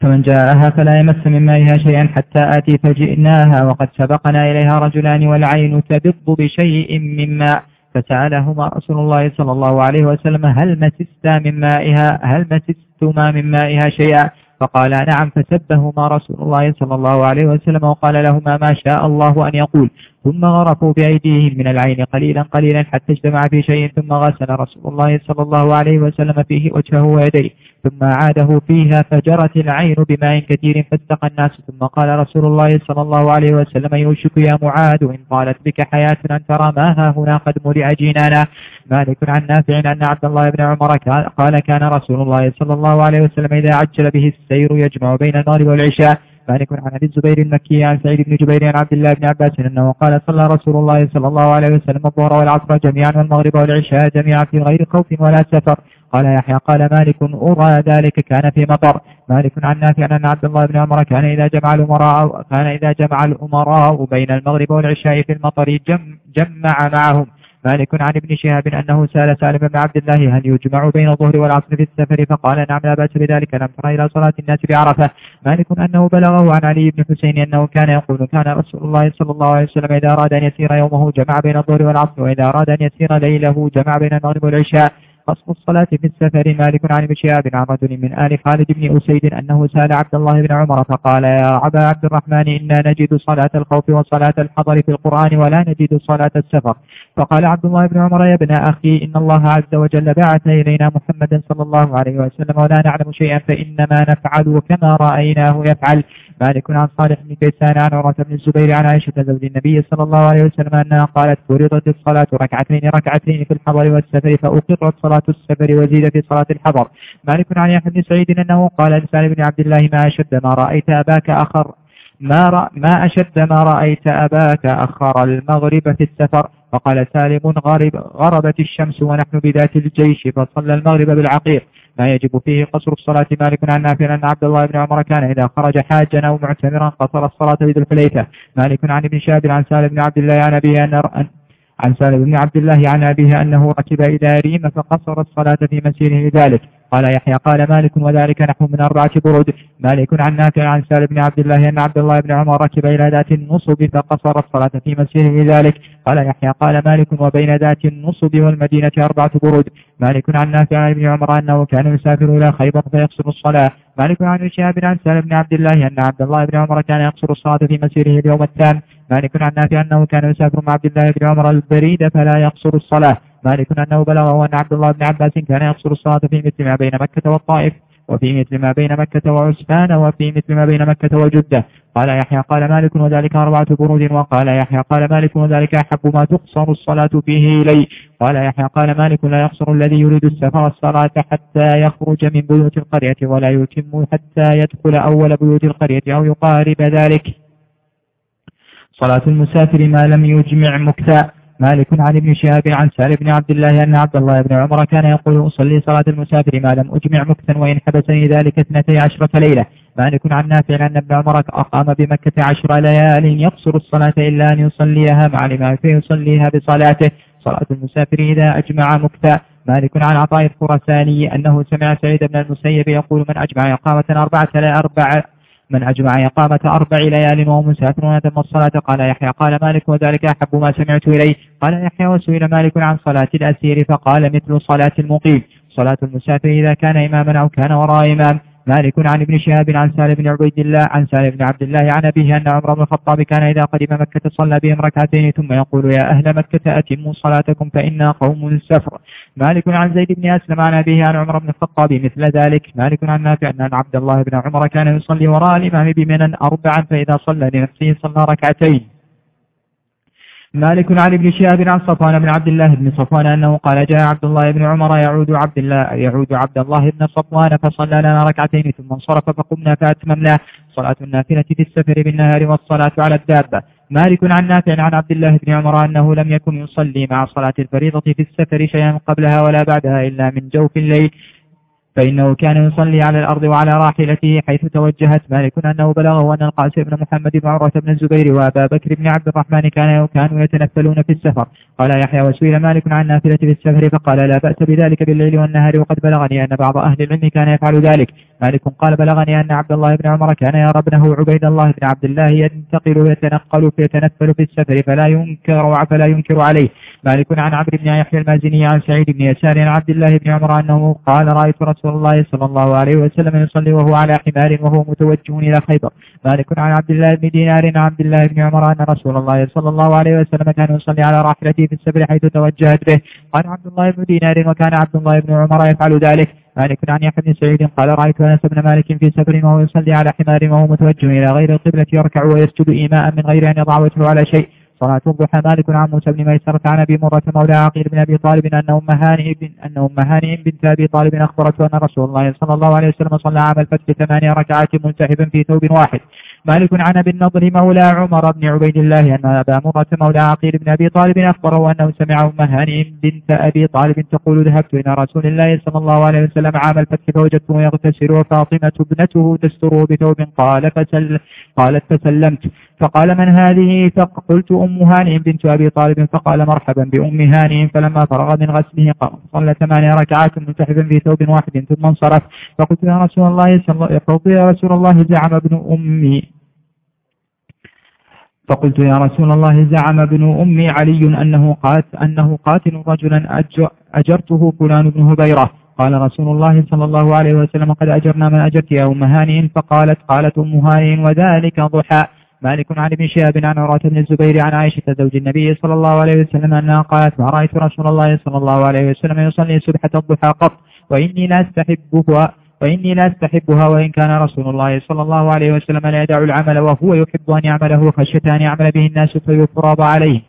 فمن جاءها فلا يمس من مائها شيئا حتى آتي فجئناها وقد سبقنا إليها رجلان والعين تبض بشيء من ماء. فسألهما رسول الله صلى الله عليه وسلم هل مسستا من مائها؟ هل مسستما من مائها شيئا؟ فقال نعم. فسبهما رسول الله صلى الله عليه وسلم وقال لهما ما شاء الله أن يقول. ثم غرفوا بأيديهم من العين قليلا قليلا حتى اجتمع في شيء ثم غسل رسول الله صلى الله عليه وسلم فيه وجهه ويديه. ثم عاده فيها فجرت العين بماء كثير فاستقى الناس. ثم قال رسول الله صلى الله عليه وسلم يوشك يا معاذ. إن طالت بك حياة أن ترى ما ها هنا قد ملئ جينانا مالك عن نافع أن عبد الله بن عمر قال كان رسول الله صلى الله عليه وسلم إذا عجل به السير يجمع بين المغرب والعشاء. مالك عن أبي الزبير المكي عن سعيد بن جبير عن عبد الله بن عباس أنه قال صلى رسول الله صلى الله عليه وسلم الظهر والعصر جميعا والمغرب والعشاء جميعا في غير خوف ولا سفر. قال يحيى قال مالك أرى ذلك كان في مطر. مالك عن نافع أن عبد الله بن عمر كان إذا جمع الأمراء كان إذا جمع الأمراء بين المغرب والعشاء في المطر جم جمع معهم. مالك عن ابن شهاب أنه سأل سالم بن عبد الله هل يجمع بين الظهر والعصر في السفر فقال نعم لا بأس بذلك لم تر إلى صلاة الناس بعرفة. مالك أنه بلغه عن علي بن حسين أنه كان يقول كان رسول الله صلى الله عليه وسلم إذا أراد أن يسير يومه جمع بين الظهر والعصر وإذا أراد أن يسير ليله جمع بين المغرب والعشاء. قصر الصلاة في السفر مالك عن ابن شهاب عن رجل من آل خالد بن أسيد أنه سأل عبد الله بن عمر فقال يا أبا عبد الرحمن إنا نجد صلاة الخوف وصلاة الحضر في القرآن ولا نجد صلاة السفر. فقال عبد الله بن عمر يا ابن أخي إن الله عز وجل بعث إلينا محمدا صلى الله عليه وسلم ولا نعلم شيئا فإنما نفعل كما رأيناه يفعل. مالك عن صالح بن كيسان عن عروة بن الزبير عن عائشة زوج النبي صلى الله عليه وسلم أنها قالت فرضت الصلاة ركعتين ركعتين في الحضر والسفر فأقرت صلاة السفر وزيد في صلاة الحضر. مالك عن يحيى بن سعيد أنه قال لسالم بن عبد الله ما أشد ما رأيت أباك أخر ما, ما أشد ما رأيت أباك أخر المغرب في السفر. فقال سالم غرب غربت الشمس ونحن بذات الجيش فصلى المغرب بالعقيق. ما يجب فيه قصر الصلاة مالك عن نافع أن عبد الله بن عمر كان إذا خرج حاجا أو معتمرا قصر الصلاة بذي الحليفة. مالك عن ابن شاب عن سالم بن عبد الله عن أبيه أن عن سالم بن عبد الله عن أبيه أنه ركب إلى ريم فقصر الصلاة في مسيره ذلك قال يحيى قال مالك وذلك نحو من أربعة برود. مالك عن نافع عن سالم بن عبد الله أن عبد الله بن عمر ركب إلى ذات النصب فقصر الصلاة في مسيره ذلك. قال يحيى قال مالك وبين ذات النصب والمدينة أربعة برود. مالك عن نافع عن ابن عمر أنه كان يسافر إلى خيبر فيقصر الصلاة. مالك عن شهاب عن سالم بن عبد الله أن عبد الله بن عمر كان يقصر الصلاة في مسيره اليوم الثامن مالك عن نافع أنه كان يسافر مع عبد الله بن عمر البريد فلا يقصر الصلاة. مالك أنه بلغه أن عبد الله بن عباس كان يقصر الصلاة في مثل ما بين مكة والطائف وفي مثل ما بين مكة وعسفان وفي مثل ما بين مكة وجدة. قال يحيى قال مالك وذلك أربعة برود وقال يحيى قال مالك وذلك أحب ما تقصر الصلاة فيه إلي. قال يحيى قال مالك لا يقصر الذي يريد السفر الصلاة حتى يخرج من بيوت القرية ولا يتم حتى يدخل أول بيوت القرية أو يقارب ذلك. صلاة المسافر ما لم يجمع مكتاء مالك عن ابن شهاب عن سالم بن عبد الله أن عبد الله بن عمر كان يقول أصلي صلاة المسافر ما لم أجمع مكتا وإن حبسني ذلك اثنتي عشرة ليلة. مالك عن نافع أن ابن عمر أقام بمكة عشر ليال يقصر الصلاة إلا أن يصليها مع الإمام فيصليها بصلاته. صلاة المسافر إذا أجمع مكتا مالك عن عطاء الخرساني أنه سمع سعيد بن المسيب يقول من أجمع إقامة أربعة أربع من أجمع إقامة أربع ليال وهو مسافر وتم الصلاة. قال يحيى قال مالك وذلك أحب ما سمعت إليه. قال يحيى وسئل مالك عن صلاة الأسير فقال مثل صلاة المقيم. صلاة المسافر إذا كان إماما أو كان وراء إمام. مالك عن ابن شهاب عن سالم بن عبيد الله عن سالم بن عبد الله عن أبيه أن عمر بن الخطاب كان إذا قدم مكة صلى بهم ركعتين ثم يقول يا أهل مكة أتموا صلاتكم فإنا قوم سفر. مالك عن زيد بن أسلم عن أبيه عن عمر بن الخطاب مثل ذلك. مالك عن نافع أن عبد الله بن عمر كان يصلي وراء الإمام بمنا أربعا فإذا صلى لنفسه صلى ركعتين. مالك عن ابن شهاب عن صفوان بن عبد الله بن صفوان أنه قال جاء عبد الله بن عمر يعود عبد الله يعود عبد الله بن صفوان فصلى لنا ركعتين ثم انصرف فقمنا فأتممنا صلاة النافلة في السفر بالنهار والصلاة على الدابة. مالك عن نافع عن عبد الله بن عمر أنه لم يكن يصلي مع صلاة الفريضة في السفر شيئا قبلها ولا بعدها إلا من جوف الليل. فإنه كان يصلي على الأرض وعلى راحلته حيث توجهت. مالك أنه بلغه أن القاسم بن محمد بن عروة بن الزبير وأبا بكر بن عبد الرحمن كانوا كانوا يتنفلون في السفر. قال يحيى وسئل مالك عن نافلة في السفر فقال لا بأس بذلك بالليل والنهار وقد بلغني أن بعض أهل العلم كان يفعل ذلك. مالك قال بلغني أن عبد الله بن عمر كان يرى ابنه عبيد الله بن عبد الله ينتقل ويتنقل فيتنفل في السفر فلا ينكر فلا ينكر عليه. مالك عن عمرو بن يحيى المازني عن سعيد بن يسار عن عبد الله بن عمر أنه قال رأيت رسول الله صلى الله عليه وسلم يصلي وهو على حمار وهو متوجه إلى خيبر مالك عن عبد الله بن دينار عن عبد الله بن عمر أن رسول الله صلى الله عليه وسلم كان يصلي على راحلته في السفر حيث توجهت به قال عبد الله بن دينار وكان عبد الله بن عمر يفعل ذلك مالك عن يحيى بن سعيد قال رأيت أنس بن مالك في سفر وهو يصلي على حمار وهو متوجه إلى غير القبلة يركع ويسجد إيماء من غير أن يضع وجهه على شيء صلاة الضحى مالك عن موسى بن ميسرة عن أبي مرة مولى عقيل بن أبي طالب أن أم هانئ بن أن أم هانئ بنت أبي طالب أخبرته أن رسول الله صلى الله عليه وسلم صلى عام الفتح ثمانية ركعات ملتحبا في ثوب واحد. مالك عن أبي النضر مولى عمر بن عبيد الله أن أبا مرة مولى عقيل بن أبي طالب أخبره أنه سمع أم هانئ بنت أبي طالب تقول ذهبت إلى رسول الله صلى الله عليه وسلم عام الفتح فوجدته يغتسل وفاطمة ابنته تستره بثوب قال فسل قالت فسلمت. فقال من هذه؟ فقلت أم هانئ بنت أبي طالب. فقال مرحبا بأم هانئ فلما فرغ من غسله صلى ثمانية ركعات ملتحفا في ثوب واحد. ثم انصرف. فقلت يا رسول الله صلى الله رسول الله زعم ابن أمي. فقلت يا رسول الله زعم ابن أمي علي أنه قات أنه قاتل رجلا أجرته فلان بن هبيرة. قال رسول الله صلى الله عليه وسلم قد أجرنا من أجرت يا أم هانئ فقالت قالت أم هانئ وذلك ضحى. مالك عن ابن شهاب عن عروة بن الزبير عن عائشة زوج النبي صلى الله عليه وسلم أنها قالت ما رأيت رسول الله صلى الله عليه وسلم يصلي سبحة الضحى قط وإني لا أستحبها وإني لا أستحبها وإن كان رسول الله صلى الله عليه وسلم لا يدع العمل وهو يحب أن يعمله خشية أن يعمل به الناس فيفرض عليه.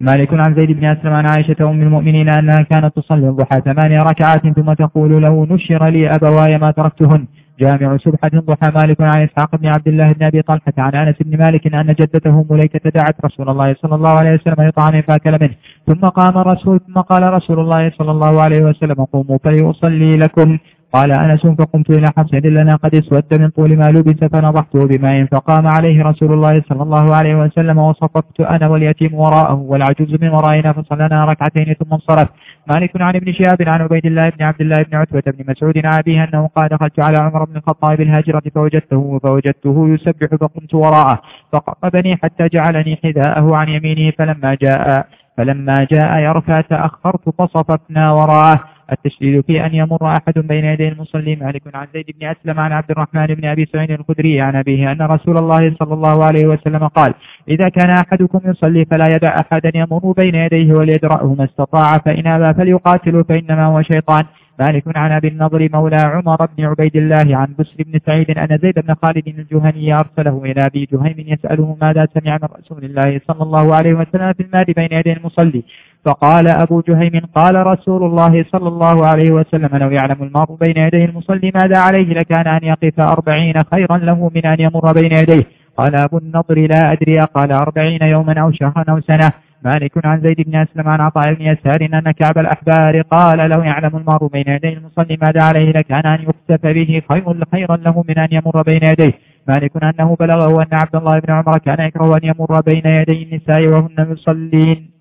مالك عن زيد بن أسلم عن عائشة أم المؤمنين أنها كانت تصلي الضحى ثمانية ركعات ثم تقول له نشر لي أبواي ما تركتهن. جامع سبحة ضحى مالك عن إسحاق بن عبد الله بن أبي طلحة عن أنس بن مالك أن جدته مليكة دعت رسول الله صلى الله عليه وسلم لطعام فأكل منه. ثم قام الرسول ثم قال رسول الله صلى الله عليه وسلم قوموا فليصلي لكم. قال أنس فقمت إلى حصير لنا قد اسود من طول ما لبس فنضحته بماء فقام عليه رسول الله صلى الله عليه وسلم وصففت أنا واليتيم وراءه والعجوز من ورائنا فصلنا ركعتين ثم انصرف. مالك عن ابن شهاب عن عبيد الله بن عبد الله بن عتبة بن مسعود عن أبيه أنه قال دخلت على عمر بن الخطاب الهاجرة فوجدته فوجدته يسبح فقمت وراءه. فقربني حتى جعلني حذاءه عن يمينه فلما جاء فلما جاء يرفع تأخرت فصففنا وراءه. التشديد في أن يمر أحد بين يدي المصلي مالك عن زيد بن أسلم عن عبد الرحمن بن أبي سعيد الخدري عن أبيه أن رسول الله صلى الله عليه وسلم قال إذا كان أحدكم يصلي فلا يدع أحدا يمر بين يديه وليدرأه ما استطاع فإن أبى فليقاتل فإنما هو شيطان. مالك عن أبي النضر مولى عمر بن عبيد الله عن بسر بن سعيد أن زيد بن خالد الجهني أرسله إلى أبي جهيم يسأله ماذا سمع من رسول الله صلى الله عليه وسلم في المال بين يدي المصلي. فقال أبو جهيم قال رسول الله صلى الله عليه وسلم لو يعلم المرء بين يديه المصلي ماذا عليه لكان أن يقف أربعين خيرا له من أن يمر بين يديه. قال أبو النضر لا أدري قال أربعين يوما أو شهرا أو سنة. مالك عن زيد بن أسلم عن عطاء بن يسار أن كعب الأحبار قال لو يعلم المرء بين يدي المصلي ماذا عليه لكان أن يخسف به خير خيرا له من أن يمر بين يديه. مالك أنه بلغه أن عبد الله بن عمر كان يكره أن يمر بين يدي النساء وهن يصلين.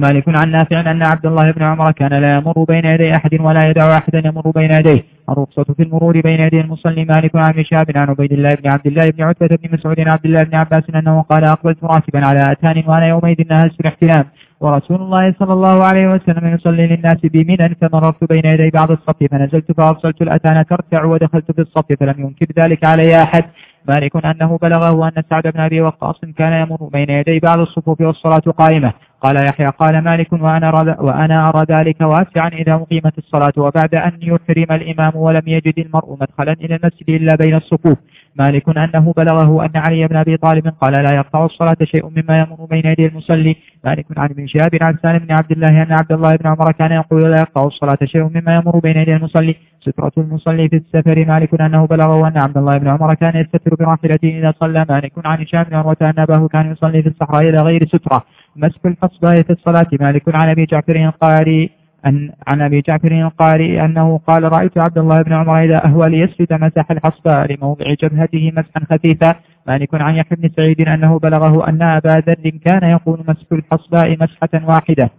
مالك عن نافع أن عبد الله بن عمر كان لا يمر بين يدي أحد ولا يدع أحدا يمر بين يديه. الرخصة في المرور بين يدي المصلي مالك عن شاب عن عبيد الله بن عبد الله بن عتبة بن مسعود عن عبد الله بن عباس أنه قال أقبلت راكبا على أتان وأنا يومئذ نهز في الاحتلام. ورسول الله صلى الله عليه وسلم يصلي للناس بمنى فمررت بين يدي بعض الصف فنزلت فأرسلت الأتان ترتع ودخلت في الصف فلم ينكب ذلك علي أحد. مالك أنه بلغه أن سعد بن أبي وقاص كان يمر بين يدي بعض الصفوف والصلاة قائمة. قال يحيى قال مالك وأنا, وأنا أرى ذلك واسعا إذا أقيمت الصلاة وبعد أن يحرم الإمام ولم يجد المرء مدخلا إلى المسجد إلا بين الصفوف. مالك أنه بلغه أن علي بن أبي طالب قال لا يقطع الصلاة شيء مما يمر بين يدي المصلي. مالك عن ابن شهاب عن سالم بن عبد الله أن عبد الله بن عمر كان يقول لا يقطع الصلاة شيء مما يمر بين يدي المصلي. سترة المصلي في السفر مالك أنه بلغه أن عبد الله بن عمر كان يستتر براحلته إذا صلى. مالك عن هشام بن عروة أن أباه كان يصلي في الصحراء إلى غير سترة. مسك الحصباء في الصلاة. مالك عن أبي جعفر القاري أن عن أبي جعفر القاري أنه قال رأيت عبد الله بن عمر إذا أهوى ليسجد مسح الحصباء لموضع جبهته مسحا خفيفا مالك عن يحيى بن سعيد أنه بلغه أن أبا ذر كان يقول مسح الحصباء مسحة واحدة.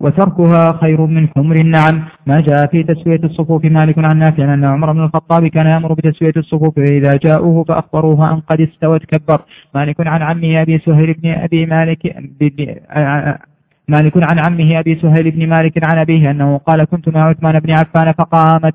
وتركها خير من حمر النعم. ما جاء في تسوية الصفوف مالك عن نافع أن عمر بن الخطاب كان يأمر بتسوية الصفوف فإذا جاءوه فأخبروها أن قد استوت كبر. مالك عن عمه أبي سهيل بن أبي مالك مالك عن عمه أبي سهيل بن مالك عن أبيه أنه قال كنت مع عثمان بن عفان فقامت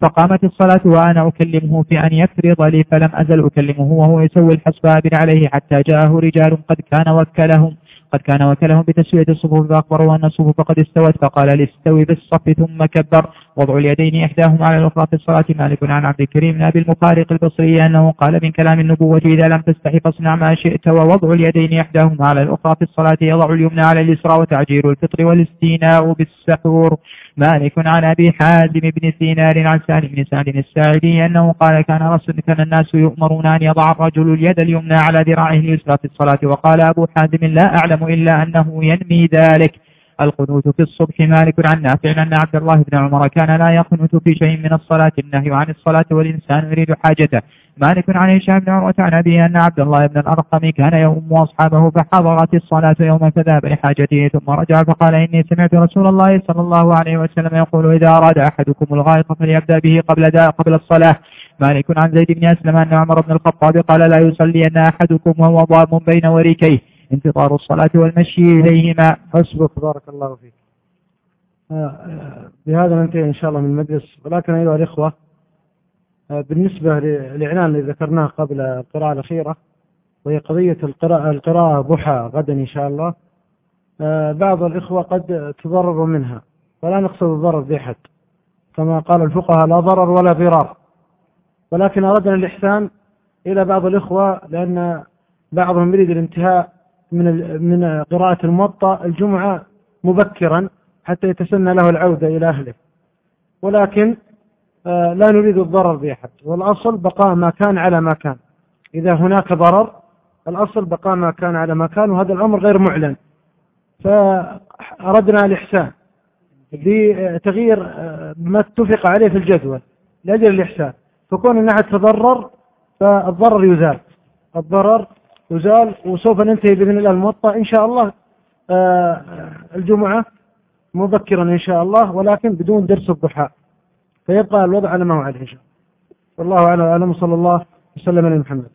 فقامت الصلاة وأنا أكلمه في أن يفرض لي فلم أزل أكلمه وهو يسوي الحسباب عليه حتى جاءه رجال قد كان وكلهم. قد كان وكلهم بتسوية الصفوف فأخبروا أن الصفوف قد استوت فقال لاستوي بالصف ثم كبر. وضع اليدين إحداهما على الأخرى في الصلاة. مالك عن عبد الكريم بن أبي المخارق البصري أنه قال من كلام النبوة إذا لم تستحي فاصنع ما شئت ووضع اليدين إحداهما على الأخرى في الصلاة يضع اليمنى على اليسرى وتعجيل الفطر والاستيناء بالسحور. مالك عن أبي حازم بن سينار عن سالم بن سعد الساعدي أنه قال كان رسول كان الناس يؤمرون أن يضع الرجل اليد اليمنى على ذراعه اليسرى في الصلاة وقال أبو حازم لا أعلم إلا أنه ينمي ذلك. القنوت في الصبح مالك عن نافع أن عبد الله بن عمر كان لا يقنوت في شيء من الصلاة النهي عن الصلاة والإنسان يريد حاجته. مالك عن هشام بن عروة عن أبيه أن عبد الله بن الأرقم كان يؤم أصحابه فحضرت الصلاة يوما فذهب لحاجته ثم رجع فقال إني سمعت رسول الله صلى الله عليه وسلم يقول إذا أراد أحدكم الغائط فليبدأ به قبل قبل الصلاة. مالك عن زيد بن أسلم أن عمر بن الخطاب قال لا يصلي أن أحدكم وهو ضام بين وريكيه. انتظار الصلاة والمشي إليهما. حسبك بارك الله فيك. آه، آه، بهذا ننتهي إن شاء الله من المجلس. ولكن أيها الإخوة آه، بالنسبة للإعلان الذي ذكرناه قبل القراءة الأخيرة وهي قضية القراءة, القراءة ضحى غدا إن شاء الله بعض الإخوة قد تضرروا منها. ولا نقصد الضرر بأحد. كما قال الفقهاء لا ضرر ولا ضرار. ولكن أردنا الإحسان إلى بعض الإخوة لأن بعضهم يريد الانتهاء من من قراءة الموطأ الجمعة مبكرا حتى يتسنى له العودة إلى أهله. ولكن آه، لا نريد الضرر بأحد. والأصل بقاء ما كان على ما كان. إذا هناك ضرر الأصل بقاء ما كان على ما كان وهذا الأمر غير معلن. فأردنا الإحسان بتغيير آه، ما اتفق عليه في الجدول لأجل الإحسان. فكون أن أحد تضرر فالضرر يزال. الضرر يزال وسوف ننتهي بإذن الله الموطأ. إن شاء الله آه، الجمعة مبكرا إن شاء الله ولكن بدون درس الضحى. فيبقى الوضع على ما هو عليه إن شاء الله. والله أعلم وصلى الله وسلم على محمد.